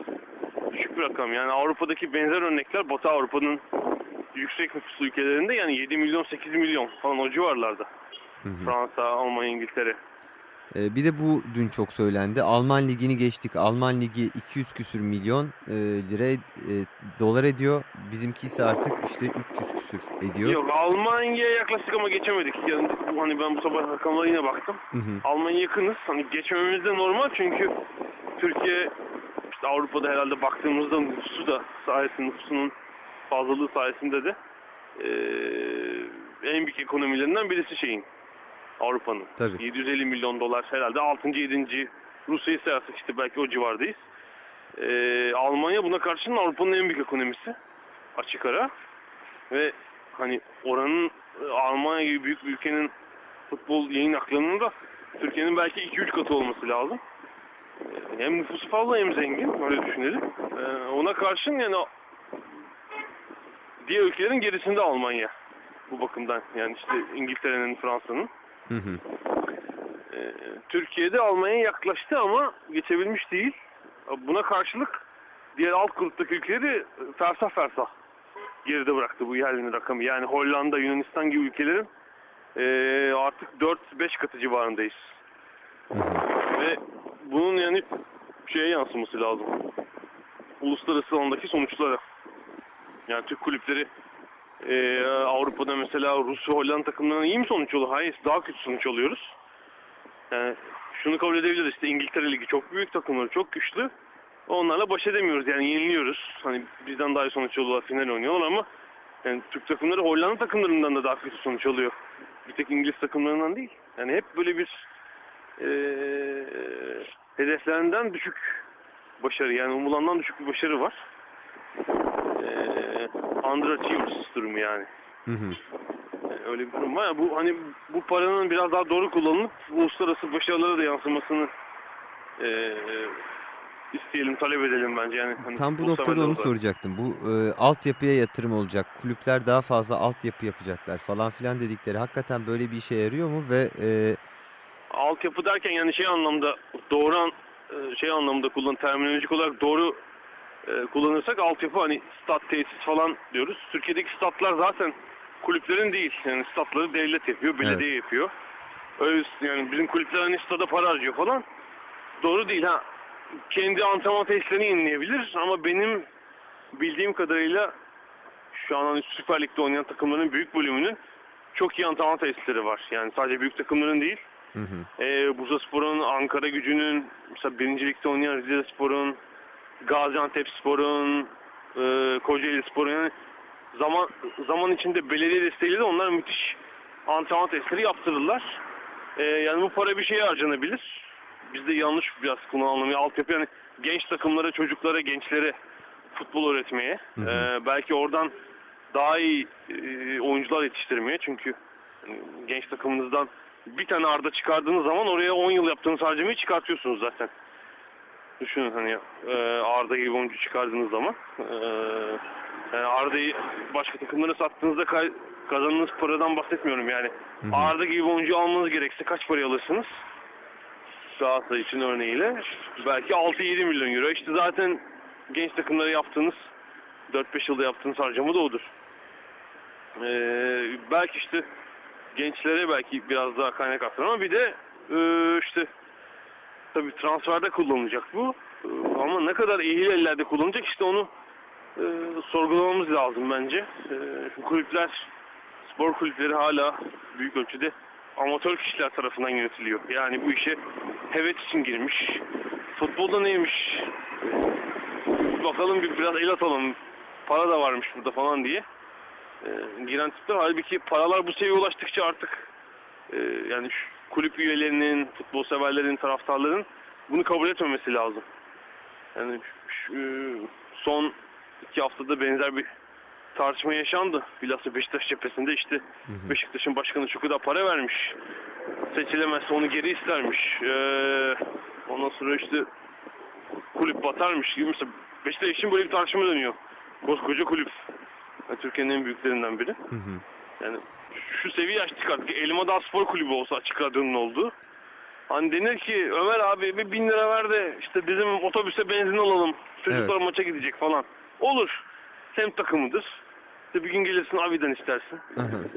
K: düşük bir rakam. Yani Avrupa'daki benzer örnekler Batı Avrupa'nın yüksek nüfuslu ülkelerinde yani 7 milyon 8 milyon falan o civarlarda. Fransa, Almanya, İngiltere.
C: Bir de bu dün çok söylendi. Alman Ligi'ni geçtik. Alman Ligi 200 küsür milyon e, lira e, dolar ediyor. Bizimki ise artık işte 300 küsür ediyor.
K: Yok Almanya'ya yaklaştık ama geçemedik. Yani hani ben bu sabah rakamlara yine baktım.
C: Hı hı.
K: Almanya yakınız. Hani geçmememiz de normal çünkü Türkiye işte Avrupa'da herhalde baktığımızda nüfusu da sayesinde nüfusunun fazlalığı sayesinde de eee, en büyük ekonomilerinden birisi şeyin Avrupa'nın.
C: Tabii.
K: 750 milyon dolar herhalde 6. 7. Rusya'yı sayarsak işte belki o civardayız. Eee, Almanya buna karşın Avrupa'nın en büyük ekonomisi. Açık ara. Ve hani oranın e, Almanya gibi büyük bir ülkenin futbol yayın haklarının da Türkiye'nin belki 2-3 katı olması lazım. E, Hem nüfusu fazla hem zengin öyle düşünelim. E, Ona karşın yani diğer ülkelerin gerisinde Almanya bu bakımdan. Yani işte İngiltere'nin, Fransa'nın.
C: Hı hı.
K: E, Türkiye'de Almanya'ya yaklaştı ama geçebilmiş değil. Buna karşılık diğer alt gruptaki ülkeleri fersah fersah geride bıraktı bu yerlinin rakamı. Yani Hollanda, Yunanistan gibi ülkelerin eee, artık 4-5 katı civarındayız. Ve bunun yani şeye yansıması lazım. Uluslararası alandaki sonuçlara. Yani Türk kulüpleri eee, Avrupa'da mesela Rusya, Hollanda takımlarına iyi mi sonuç oluyor? Hayır, daha kötü sonuç alıyoruz. Yani şunu kabul edebiliriz. İşte İngiltere Ligi çok büyük takımları, çok güçlü. Onlarla baş edemiyoruz yani yeniliyoruz. Hani bizden daha iyi sonuç alıyorlar, final oynuyorlar ama yani Türk takımları Hollanda takımlarından da daha kötü sonuç alıyor. Bir tek İngiliz takımlarından değil. Yani hep böyle bir eee hedeflerinden düşük başarı yani umulandan düşük bir başarı var. Underachievers durumu yani.
C: Hı hı.
K: Yani öyle bir durum var. Ya bu hani bu paranın biraz daha doğru kullanılıp uluslararası başarılara da yansımasını eee isteyelim, talep edelim bence. Yani hani
C: Tam bu
K: bu
C: noktada onu
K: olarak.
C: soracaktım. Bu e, altyapıya yatırım olacak. Kulüpler daha fazla altyapı yapacaklar falan filan dedikleri hakikaten böyle bir işe yarıyor mu ve e,
K: Altyapı derken yani şey anlamda doğru an, e, şey anlamda kullan terminolojik olarak doğru e, kullanırsak altyapı hani stat tesis falan diyoruz. Türkiye'deki statlar zaten kulüplerin değil. Yani statları devlet yapıyor, belediye yapıyor. Öyle yani bizim kulüpler hani stada para harcıyor falan. Doğru değil ha. Kendi antrenman tesislerini yenileyebilir ama benim bildiğim kadarıyla şu an hani Süper Lig'de oynayan takımların büyük bölümünün çok iyi antrenman tesisleri var. Yani sadece büyük takımların değil.
C: hı hı.
K: Ee, Bursaspor'un, Ankara gücünün, mesela birincilikte oynayan Rize Spor'un, Gaziantep Spor'un, e, Kocaeli Spor'un yani zaman zaman içinde belediye desteğiyle de onlar müthiş antrenman testleri yaptırırlar. Ee, yani bu para bir şeye harcanabilir. Bizde yanlış biraz kullanılıyor. Altyapı yani genç takımlara, çocuklara, gençlere futbol öğretmeye. Ee, belki oradan daha iyi e, oyuncular yetiştirmeye. Çünkü genç takımınızdan bir tane Arda çıkardığınız zaman oraya 10 yıl yaptığınız harcamayı çıkartıyorsunuz zaten. Düşünün hani e, Arda gibi oyuncu çıkardığınız zaman. E, yani Arda'yı başka takımlara sattığınızda kazandığınız paradan bahsetmiyorum yani. Arda gibi oyuncu almanız gerekse kaç paraya alırsınız? Galatasaray için örneğiyle belki 6-7 milyon euro. İşte zaten genç takımlara yaptığınız 4-5 yılda yaptığınız harcama da odur. Ee, belki işte gençlere belki biraz daha kaynak aktar ama bir de e, işte tabii transferde kullanılacak bu. E, ama ne kadar iyi ellerde kullanılacak işte onu e, sorgulamamız lazım bence. E, kulüpler, spor kulüpleri hala büyük ölçüde amatör kişiler tarafından yönetiliyor. Yani bu işe heves için girmiş. Futbolda neymiş? Bakalım bir biraz el atalım. Para da varmış burada falan diye. E, giren tipler. Halbuki paralar bu seviyeye ulaştıkça artık e, yani şu kulüp üyelerinin, futbol severlerin, taraftarların bunu kabul etmemesi lazım. Yani şu, son iki haftada benzer bir tartışma yaşandı. Bilhassa Beşiktaş cephesinde işte Beşiktaş'ın başkanı şu kadar para vermiş. Seçilemezse onu geri istermiş. Ee, ondan sonra işte kulüp batarmış gibi. Mesela Beşiktaş için böyle bir tartışma dönüyor. Koskoca kulüp. Yani Türkiye'nin en büyüklerinden biri.
C: Hı hı.
K: Yani şu seviye açtık artık. Elmadağ Spor Kulübü olsa açık radyonun olduğu. Hani denir ki Ömer abi bir bin lira ver de işte bizim otobüse benzin alalım. Çocuklar
C: Evet.
K: maça gidecek falan. Olur. Sem takımıdır. İşte bir gün gelirsin Avi'den istersin.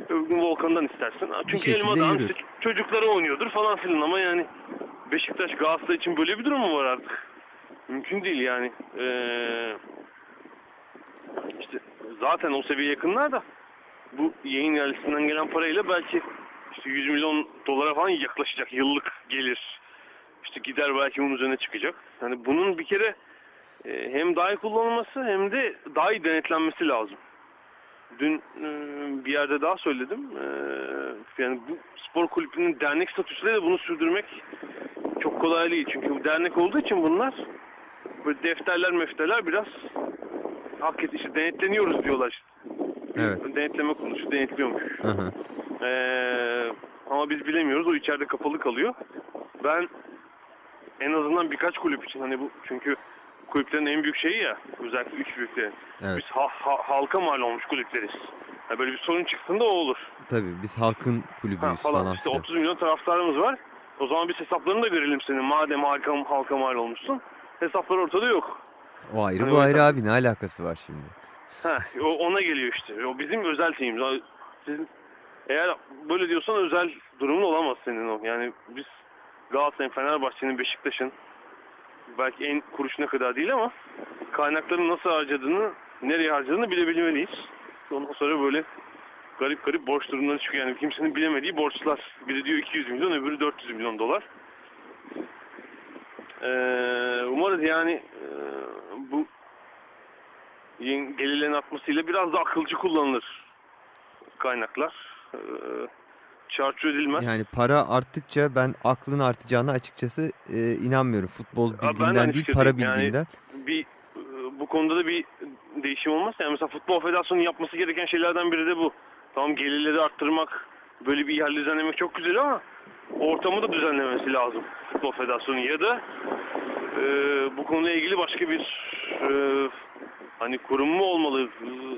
K: Öbür gün Volkan'dan istersin. Çünkü işte çocukları oynuyordur falan filan ama yani Beşiktaş Galatasaray için böyle bir durum mu var artık? Mümkün değil yani. Ee, işte zaten o seviye yakınlar da bu yayın yerlisinden gelen parayla belki işte 100 milyon dolara falan yaklaşacak yıllık gelir. İşte gider belki bunun üzerine çıkacak. Yani bunun bir kere e, hem daha iyi kullanılması hem de daha iyi denetlenmesi lazım. Dün e, bir yerde daha söyledim. E, yani bu spor kulübünün dernek statüsüyle de bunu sürdürmek çok kolay değil. Çünkü bu dernek olduğu için bunlar böyle defterler mefterler biraz hak et, işte denetleniyoruz diyorlar. işte.
C: Evet.
K: Denetleme kuruluşu denetliyormuş.
C: Hı hı.
K: Ee, ama biz bilemiyoruz. O içeride kapalı kalıyor. Ben en azından birkaç kulüp için hani bu çünkü kulüplerin en büyük şeyi ya özellikle üç büyüklerin.
C: Evet.
K: Biz ha- ha- halka mal olmuş kulüpleriz. Ya böyle bir sorun çıksın da o olur.
C: Tabii biz halkın
K: Ha,
C: kulübüyüz
K: falan.
C: falan.
K: İşte
C: filan.
K: 30 milyon taraftarımız var. O zaman biz hesaplarını da görelim senin. Madem halka, halka mal olmuşsun. Hesaplar ortada yok.
C: O ayrı
K: Hani
C: bu ayrı abi ne alakası var şimdi?
K: Ha, o ona geliyor işte. O bizim özel şeyimiz. Sizin eğer böyle diyorsan özel durumun olamaz senin o. Yani biz Galatasaray'ın, Fenerbahçe'nin, Beşiktaş'ın belki en kuruşuna kadar değil ama kaynakların nasıl harcadığını, nereye harcadığını bilebilmeliyiz. Ondan sonra böyle garip garip borç durumları çıkıyor. Yani kimsenin bilemediği borçlar. Biri diyor 200 milyon, öbürü 400 milyon dolar. Ee, umarız yani gelirlerin artmasıyla biraz da akılcı kullanılır kaynaklar. Ee, çarçur edilmez.
C: Yani para arttıkça ben aklın artacağına açıkçası e, inanmıyorum. Futbol bildiğinden
K: aynı
C: değil para
K: fikirdeyim. Yani
C: bildiğinden.
K: bir e, bu konuda da bir değişim olmaz. Yani mesela Futbol Federasyonu'nun yapması gereken şeylerden biri de bu. Tamam gelirleri arttırmak, böyle bir ihale düzenlemek çok güzel ama ortamı da düzenlemesi lazım Futbol Federasyonu ya da e, bu konuyla ilgili başka bir e, hani kurum mu olmalı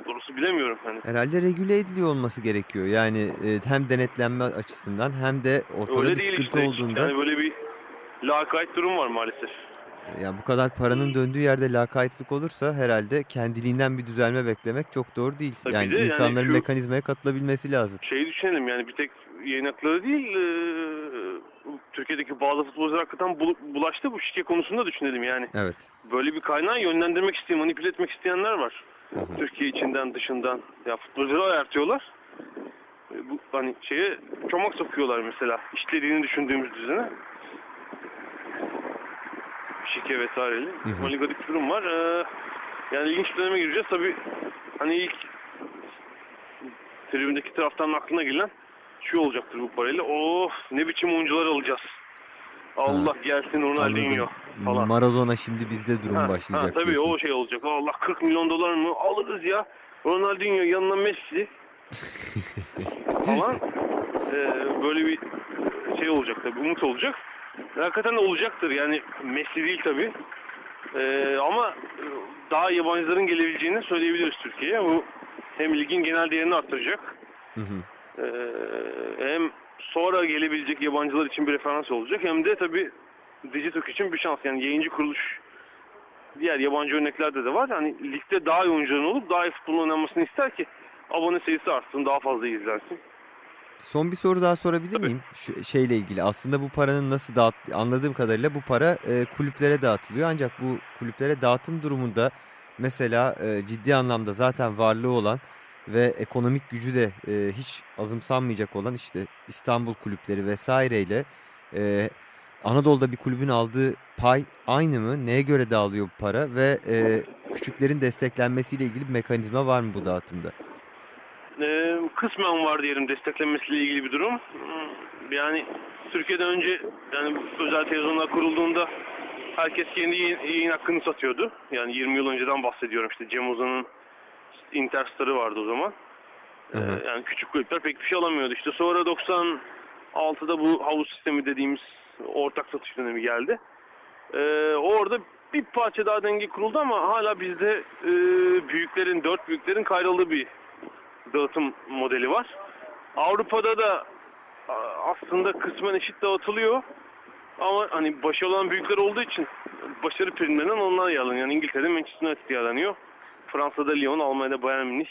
K: doğrusu bilemiyorum. Hani
C: Herhalde regüle ediliyor olması gerekiyor. Yani e, hem denetlenme açısından hem de ortada
K: öyle
C: bir sıkıntı
K: işte.
C: olduğunda
K: Yani böyle bir lakayt durum var maalesef.
C: ya bu kadar paranın döndüğü yerde lakaytlık olursa herhalde kendiliğinden bir düzelme beklemek çok doğru değil.
K: Tabii
C: yani
K: de yani
C: insanların
K: şu-
C: mekanizmaya katılabilmesi lazım.
K: Şeyi düşünelim yani bir tek yayın hakları değil e, Türkiye'deki bazı futbolcular hakikaten bul- bulaştı bu şike konusunda düşünelim yani.
C: Evet.
K: Böyle bir kaynağı yönlendirmek isteyen, manipüle etmek isteyenler var. Türkiye içinden dışından. Ya futbolcuları ayartıyorlar. E, Bu hani şeye çomak sokuyorlar mesela işlediğini düşündüğümüz düzene. Şike vesaireli.
C: Hı hı.
K: Böyle garip bir durum var. Ee, yani ilginç bir döneme gireceğiz. Tabii hani ilk tribündeki taraftarın aklına gelen şu olacaktır bu parayla. Of ne biçim oyuncular alacağız. Allah gelsin Ronaldinho
C: Anladım.
K: falan.
C: Maradona şimdi bizde durum
K: Ha,
C: başlayacak
K: ha, tabii
C: diyorsun.
K: o şey olacak. Allah 40 milyon dolar mı alırız ya. Ronaldinho yanına Messi falan. Ee, böyle bir şey olacak tabii. Umut olacak. Hakikaten olacaktır. Yani Messi değil tabii. Ee, ama daha yabancıların gelebileceğini söyleyebiliriz Türkiye'ye. Bu hem ligin genel değerini arttıracak.
C: Hı hı.
K: Ee, hem sonra gelebilecek yabancılar için bir referans olacak hem de tabii Digitalk için bir şans. Yani yayıncı kuruluş diğer yabancı örneklerde de var. Hani ligde daha iyi oyuncuların olup daha iyi futbol oynanmasını ister ki abone sayısı artsın, daha fazla izlensin.
C: Son bir soru daha sorabilir miyim? Şu şeyle ilgili. Aslında bu paranın nasıl dağıt anladığım kadarıyla bu para e, kulüplere dağıtılıyor. Ancak bu kulüplere dağıtım durumunda mesela e, ciddi anlamda zaten varlığı olan ve ekonomik gücü de e, hiç azımsanmayacak olan işte İstanbul kulüpleri vesaireyle e, Anadolu'da bir kulübün aldığı pay aynı mı? Neye göre dağılıyor bu para ve e, küçüklerin desteklenmesiyle ilgili bir mekanizma var mı bu dağıtımda?
K: Ee, kısmen var diyelim desteklenmesiyle ilgili bir durum. Hmm, Yani Türkiye'den önce yani özel televizyonlar kurulduğunda herkes kendi yayın hakkını satıyordu. Yani 20 yıl önceden bahsediyorum işte Cem Uzan'ın Interstar'ı vardı o zaman. Ee, yani küçük kulüpler pek bir şey alamıyordu. İşte sonra 96'da bu havuz sistemi dediğimiz ortak satış dönemi geldi. Ee, orada bir parça daha denge kuruldu ama hala bizde e, büyüklerin, dört büyüklerin kayrıldığı bir dağıtım modeli var. Avrupa'da da aslında kısmen eşit dağıtılıyor. Ama hani başı olan büyükler olduğu için başarı primlerinden onlar yalan. Yani İngiltere'de Manchester United yalanıyor. Fransa'da Lyon, Almanya'da Bayern Münih.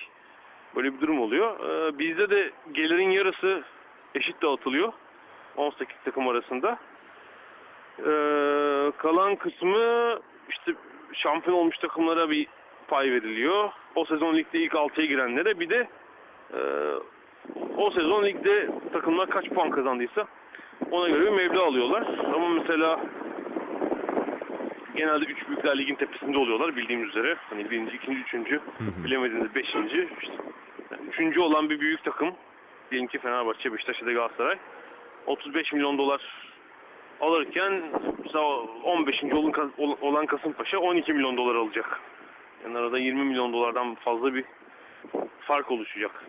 K: Böyle bir durum oluyor. Ee, bizde de gelirin yarısı eşit dağıtılıyor. 18 takım arasında. Ee, kalan kısmı işte şampiyon olmuş takımlara bir pay veriliyor. O sezon ligde ilk 6'ya girenlere bir de e, o sezon ligde takımlar kaç puan kazandıysa ona göre bir meblağ alıyorlar. Ama mesela genelde üç büyükler ligin tepesinde oluyorlar bildiğimiz üzere. Hani birinci, ikinci, üçüncü, bilemediğiniz beşinci. İşte, yani üçüncü olan bir büyük takım, diyelim ki Fenerbahçe, Beşiktaş ya da Galatasaray 35 milyon dolar alırken mesela 15. olan, olan Kasımpaşa 12 milyon dolar alacak. Yani arada 20 milyon dolardan fazla bir fark oluşacak.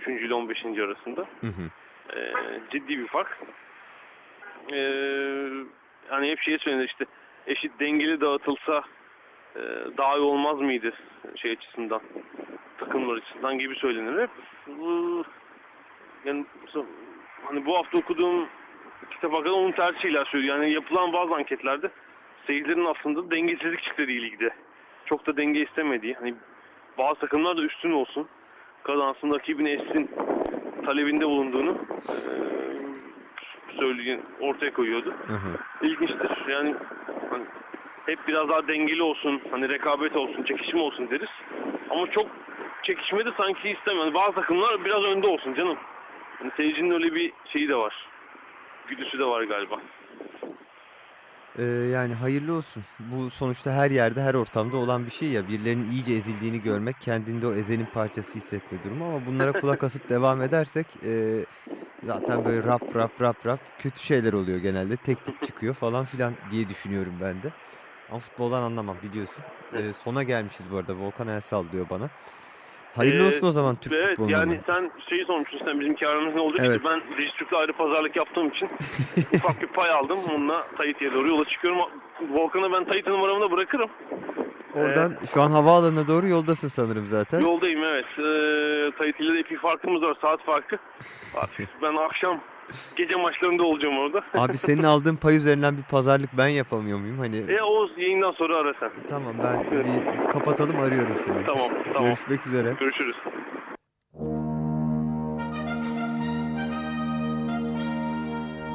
K: 3. ile 15. arasında.
C: Hı hı.
K: Ee, ciddi bir fark. Ee, hani hep şey söylenir işte eşit dengeli dağıtılsa e, daha iyi olmaz mıydı şey açısından takımlar açısından gibi söylenir hep. Yani hani bu hafta okuduğum kitap hakkında onun tersiyle söylüyor. Yani yapılan bazı anketlerde seyircilerin aslında dengesizlik çıktı ligde. Çok da denge istemediği. Hani bazı takımlar da üstün olsun. Kazansın rakibini essin talebinde bulunduğunu eee söyleyen ortaya koyuyordu.
C: Hı hı.
K: İlginçtir. Yani hani hep biraz daha dengeli olsun, hani rekabet olsun, çekişme olsun deriz. Ama çok çekişme de sanki istemiyor. Yani bazı takımlar biraz önde olsun canım. Hani seyircinin öyle bir şeyi de var. Güdüsü de var galiba.
C: Ee, yani hayırlı olsun. Bu sonuçta her yerde, her ortamda olan bir şey ya. Birilerinin iyice ezildiğini görmek, kendinde o ezenin parçası hissetme durumu. Ama bunlara kulak asıp devam edersek e, zaten böyle rap rap rap rap kötü şeyler oluyor genelde. Tek tip çıkıyor falan filan diye düşünüyorum ben de. Ama futboldan anlamam biliyorsun. Ee, sona gelmişiz bu arada. Volkan el sallıyor bana. Hayırlı
K: Ee,
C: olsun o zaman Türk
K: evet,
C: futboluna.
K: yani sen şeyi sormuştun sen bizim karımız ne oldu?
C: Evet.
K: İşte ben Dijitürk'le ayrı pazarlık yaptığım için ufak bir pay aldım. Onunla Tahiti'ye doğru yola çıkıyorum. Volkan'a ben Tahiti numaramı da bırakırım.
C: Oradan şu an havaalanına doğru yoldasın sanırım zaten.
K: Yoldayım evet. Ee, Tahiti ile de epey farkımız var. Saat farkı. Ben akşam gece maçlarında olacağım orada.
C: Abi senin aldığın pay üzerinden bir pazarlık ben yapamıyor muyum? Hani
K: E o yayından sonra ara sen.
C: tamam ben bir kapatalım arıyorum seni.
K: Tamam tamam.
C: Görüşmek üzere.
K: Görüşürüz.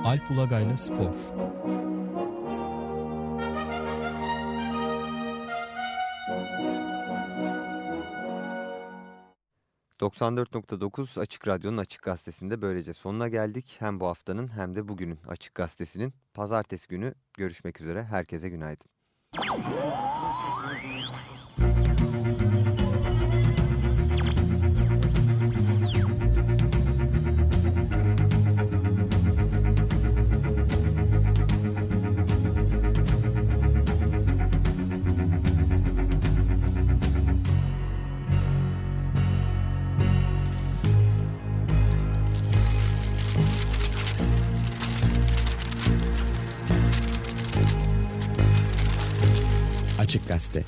J: Alp Ulagay'la Spor.
C: ...94.9 Açık Radyo'nun Açık Gazetesi'nde böylece sonuna geldik. Hem bu haftanın hem de bugünün Açık Gazetesi'nin pazartesi günü görüşmek üzere. Herkese günaydın.
L: Açık Gazete.